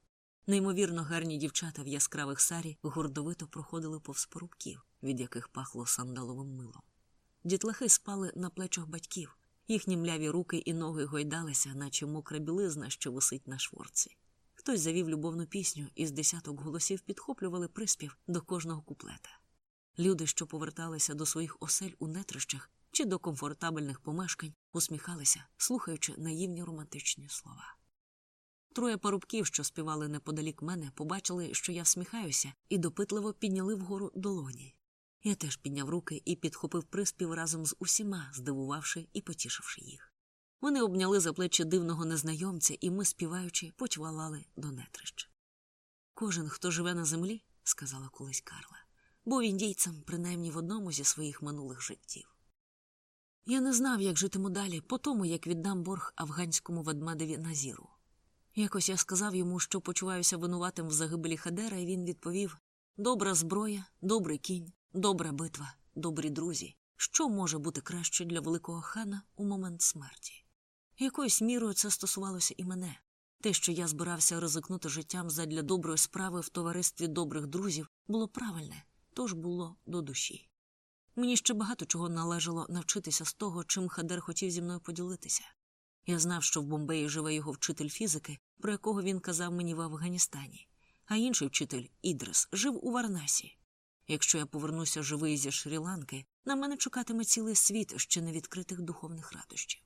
Неймовірно гарні дівчата в яскравих сарі гордовито проходили повз порубків, від яких пахло сандаловим милом. Дітлахи спали на плечах батьків, їхні мляві руки і ноги гойдалися, наче мокра білизна, що висить на шворці. Хтось завів любовну пісню, і з десяток голосів підхоплювали приспів до кожного куплета. Люди, що поверталися до своїх осель у нетрищах чи до комфортабельних помешкань, усміхалися, слухаючи наївні романтичні слова. Троє парубків, що співали неподалік мене, побачили, що я всміхаюся, і допитливо підняли вгору долоні. Я теж підняв руки і підхопив приспів разом з усіма, здивувавши і потішивши їх. Вони обняли за плечі дивного незнайомця, і ми, співаючи, почвалали до нетрищ. Кожен, хто живе на землі, сказала колись Карла, був індійцем, принаймні в одному зі своїх минулих життів. Я не знав, як житиму далі, по тому, як віддам борг афганському ведмедеві Назіру. Якось я сказав йому, що почуваюся винуватим в загибелі Хадера, і він відповів добра зброя, добрий кінь, добра битва, добрі друзі. Що може бути краще для великого хана у момент смерті? Якоюсь мірою це стосувалося і мене. Те, що я збирався ризикнути життям задля доброї справи в товаристві добрих друзів, було правильне, тож було до душі. Мені ще багато чого належало навчитися з того, чим Хадер хотів зі мною поділитися. Я знав, що в Бомбеї живе його вчитель фізики, про якого він казав мені в Афганістані, а інший вчитель Ідрис жив у Варнасі. Якщо я повернуся живий зі Шрі-Ланки, на мене чекатиме цілий світ ще невідкритих духовних радощів.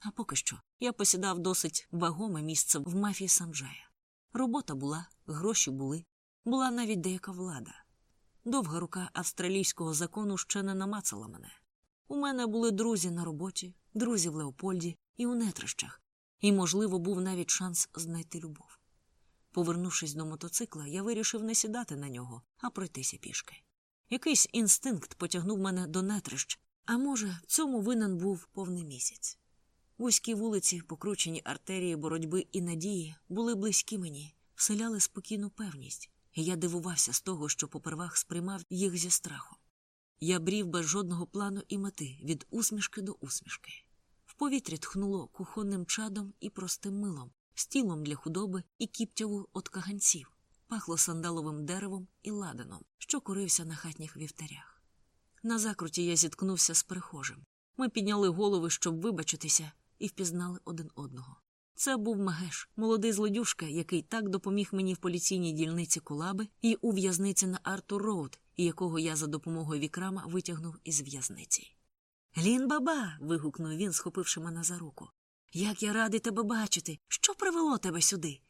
А поки що я посідав досить вагоме місце в мафії Санджая. Робота була, гроші були, була навіть деяка влада. Довга рука австралійського закону ще не намацала мене. У мене були друзі на роботі, друзі в Леопольді і у нетрищах, і, можливо, був навіть шанс знайти любов. Повернувшись до мотоцикла, я вирішив не сідати на нього, а пройтися пішки. Якийсь інстинкт потягнув мене до нетрищ, а може, в цьому винен був повний місяць. Вузькі вулиці, покручені артерії боротьби і надії, були близькі мені, вселяли спокійну певність, я дивувався з того, що попервах сприймав їх зі страхом. Я брів без жодного плану і мети від усмішки до усмішки. В повітрі тхнуло кухонним чадом і простим милом, стілом для худоби і кіптяву от каганців, пахло сандаловим деревом і ладаном, що курився на хатніх вівтарях. На закруті я зіткнувся з перехожим. Ми підняли голови, щоб вибачитися, і впізнали один одного. Це був Магеш, молодий злодюшка, який так допоміг мені в поліційній дільниці Колаби і у в'язниці на Артур Роуд, якого я за допомогою Вікрама витягнув із в'язниці. Лін баба. вигукнув він, схопивши мене за руку. Як я радий тебе бачити. Що привело тебе сюди?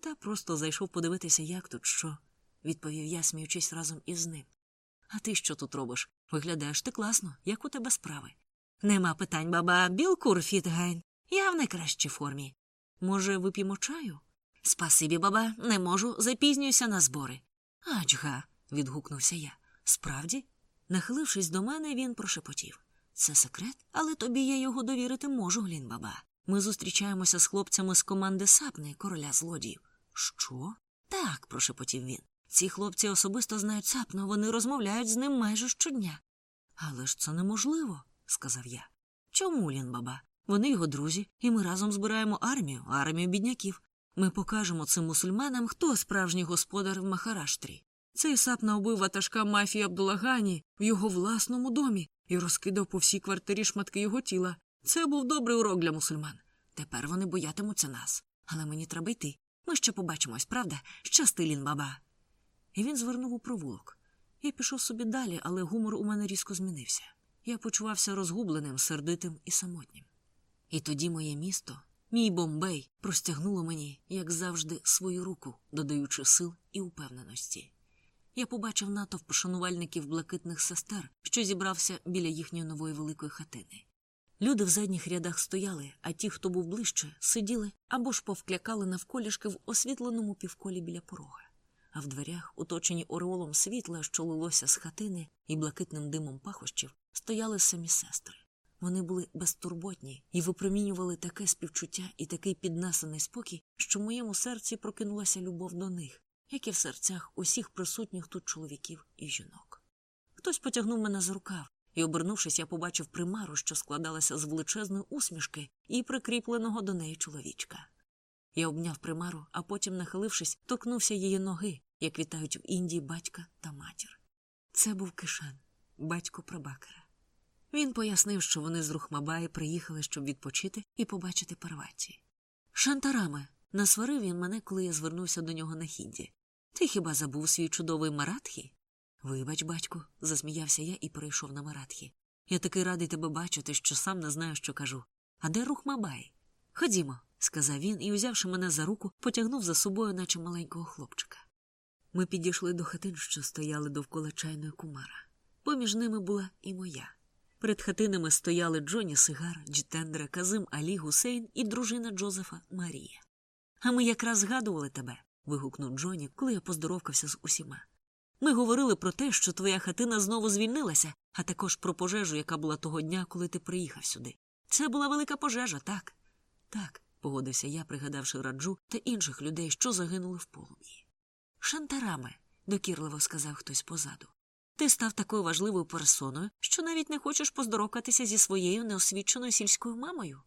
Та просто зайшов подивитися, як тут що, відповів я, сміючись разом із ним. А ти що тут робиш? Виглядаєш ти класно, як у тебе справи? Нема питань, баба, білкур Фітгайн. Я в найкращій формі. Може, вип'ємо чаю? Спасибі, баба, не можу, запізнююся на збори. Ачга. відгукнувся я. Справді? Нахилившись до мене, він прошепотів. Це секрет, але тобі я його довірити можу, Глін баба. Ми зустрічаємося з хлопцями з команди Сапни, короля злодіїв. Що? Так, прошепотів він. Ці хлопці особисто знають Сапну, вони розмовляють з ним майже щодня. Але ж це неможливо, сказав я. Чому, Лін баба? Вони його друзі, і ми разом збираємо армію, армію бідняків. Ми покажемо цим мусульманам, хто справжній господар в Махараштрі. Цей сапна убив ватажка мафії Абдулагані в його власному домі і розкидав по всій квартирі шматки його тіла. Це був добрий урок для мусульман. Тепер вони боятимуться нас. Але мені треба йти. Ми ще побачимось, правда? Щасти, Лін баба. І він звернув у провулок. Я пішов собі далі, але гумор у мене різко змінився. Я почувався розгубленим, сердитим і самотнім. І тоді моє місто, мій Бомбей, простягнуло мені, як завжди, свою руку, додаючи сил і упевненості. Я побачив натовп шанувальників блакитних сестер, що зібрався біля їхньої нової великої хатини. Люди в задніх рядах стояли, а ті, хто був ближче, сиділи або ж повклякали навколішки в освітленому півколі біля порога. А в дверях, оточені ореолом світла, що лилося з хатини і блакитним димом пахощів, стояли самі сестри. Вони були безтурботні і випромінювали таке співчуття і такий піднесений спокій, що в моєму серці прокинулася любов до них, як і в серцях усіх присутніх тут чоловіків і жінок. Хтось потягнув мене за рукав, і, обернувшись, я побачив примару, що складалася з величезної усмішки і прикріпленого до неї чоловічка. Я обняв примару, а потім, нахилившись, торкнувся її ноги, як вітають в Індії батька та матір. Це був кишан, батько прабакера. Він пояснив, що вони з Рухмабаї приїхали, щоб відпочити і побачити Парваті. Шантараме, насварив він мене, коли я звернувся до нього на хідді. Ти хіба забув свій чудовий маратхі? Вибач, батьку, засміявся я і перейшов на маратхі. Я такий радий тебе бачити, що сам не знаю, що кажу. А де Рухмабай? Ходімо, сказав він і, узявши мене за руку, потягнув за собою, наче маленького хлопчика. Ми підійшли до хатин, що стояли довкола чайної кумара. Поміж ними була і моя. Перед хатинами стояли Джоні Сигар, Джітендра, Казим Алі Гусейн і дружина Джозефа Марія. А ми якраз згадували тебе. вигукнув Джоні, коли я поздоровкався з усіма. Ми говорили про те, що твоя хатина знову звільнилася, а також про пожежу, яка була того дня, коли ти приїхав сюди. Це була велика пожежа, так? Так, погодився я, пригадавши раджу та інших людей, що загинули в полум'ї. Шантараме, докірливо сказав хтось позаду. Ти став такою важливою персоною, що навіть не хочеш поздорокатися зі своєю неосвіченою сільською мамою.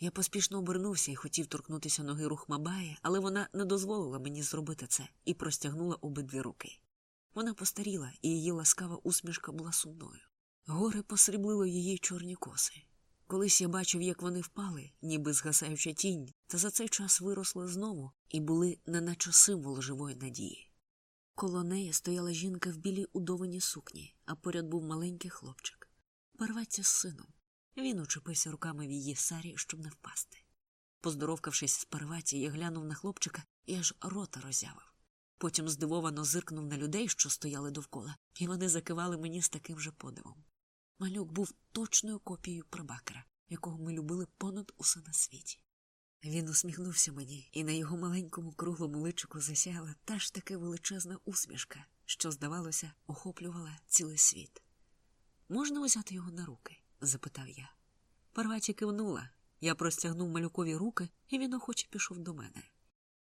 Я поспішно обернувся і хотів торкнутися ноги Рухмабаї, але вона не дозволила мені зробити це і простягнула обидві руки. Вона постаріла, і її ласкава усмішка була сумною. Горе посріблило її чорні коси. Колись я бачив, як вони впали, ніби згасаюча тінь, та за цей час виросли знову і були неначе символ живої надії. Коло неї стояла жінка в білій удованій сукні, а поряд був маленький хлопчик. Парваться з сином. Він учепився руками в її сарі, щоб не впасти. Поздоровкавшись з парваті, я глянув на хлопчика і аж рота роззявив. Потім здивовано зиркнув на людей, що стояли довкола, і вони закивали мені з таким же подивом. Малюк був точною копією прабакера, якого ми любили понад усе на світі. Він усміхнувся мені, і на його маленькому круглому личику засяяла та ж таки величезна усмішка, що, здавалося, охоплювала цілий світ. Можна взяти його на руки? запитав я. Парваті кивнула. Я простягнув малюкові руки, і він охоче пішов до мене.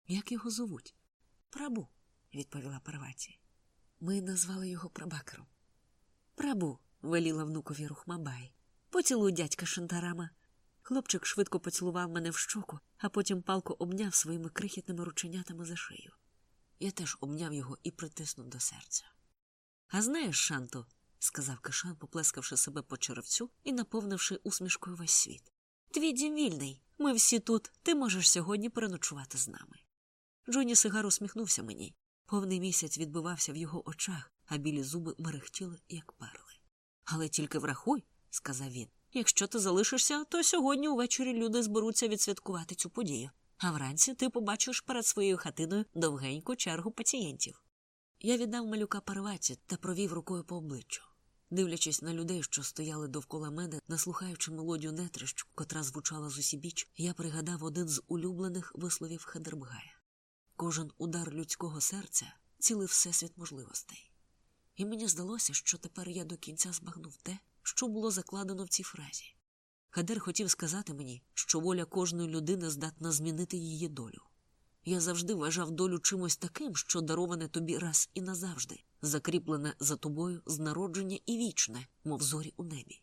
Як його зовуть? Прабу, відповіла Парваті. Ми назвали його прабакером. Прабу, веліла внукові Рухмабай. Поцілуй дядька Шантарама. Хлопчик швидко поцілував мене в щоку, а потім палко обняв своїми крихітними рученятами за шию. Я теж обняв його і притиснув до серця. А знаєш, Шанто, сказав Кишан, поплескавши себе по черевцю і наповнивши усмішкою весь світ. Твій дім вільний. Ми всі тут. Ти можеш сьогодні переночувати з нами. Джоні Сигар усміхнувся мені. Повний місяць відбивався в його очах, а білі зуби мерехтіли, як перли. Але тільки врахуй, сказав він. Якщо ти залишишся, то сьогодні увечері люди зберуться відсвяткувати цю подію, а вранці ти побачиш перед своєю хатиною довгеньку чергу пацієнтів. Я віддав малюка парваті та провів рукою по обличчю. Дивлячись на людей, що стояли довкола мене, наслухаючи мелодію нетрищ, котра звучала з усібіч, я пригадав один з улюблених висловів Хедербгая. Кожен удар людського серця цілий всесвіт можливостей. І мені здалося, що тепер я до кінця збагнув те, що було закладено в цій фразі. Хадер хотів сказати мені, що воля кожної людини здатна змінити її долю. Я завжди вважав долю чимось таким, що дароване тобі раз і назавжди, закріплене за тобою з народження і вічне, мов зорі у небі.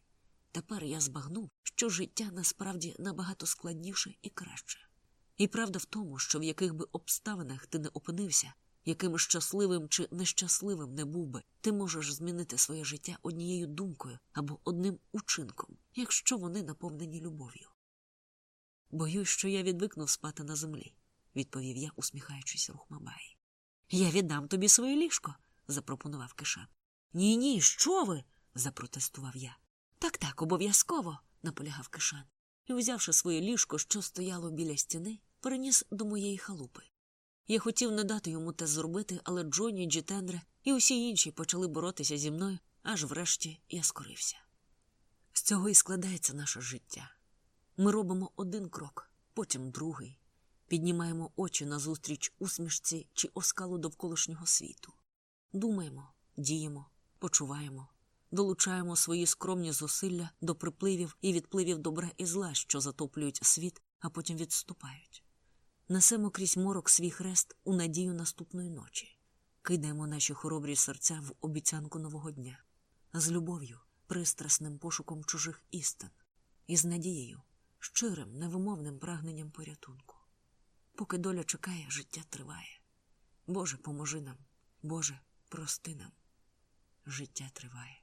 Тепер я збагнув, що життя насправді набагато складніше і краще. І правда в тому, що в яких би обставинах ти не опинився, яким щасливим чи нещасливим не був би, ти можеш змінити своє життя однією думкою або одним учинком, якщо вони наповнені любов'ю. Боюсь, що я відвикнув спати на землі, відповів я, усміхаючись Рухмабаї. Я віддам тобі своє ліжко, запропонував Кишан. Ні, ні, що ви? запротестував я. Так, так, обов'язково, наполягав Кишан, і, узявши своє ліжко, що стояло біля стіни, переніс до моєї халупи. Я хотів не дати йому те зробити, але Джоні, Джітендре і усі інші почали боротися зі мною, аж врешті я скорився. З цього і складається наше життя. Ми робимо один крок, потім другий, піднімаємо очі назустріч усмішці чи оскалу довколишнього світу. Думаємо, діємо, почуваємо, долучаємо свої скромні зусилля до припливів і відпливів добра і зла, що затоплюють світ, а потім відступають. Несемо крізь морок свій хрест у надію наступної ночі, кидаємо наші хоробрі серця в обіцянку нового дня, з любов'ю, пристрасним пошуком чужих істин, і з надією, щирим, невимовним прагненням порятунку. Поки доля чекає, життя триває. Боже, поможи нам, Боже, прости нам. Життя триває.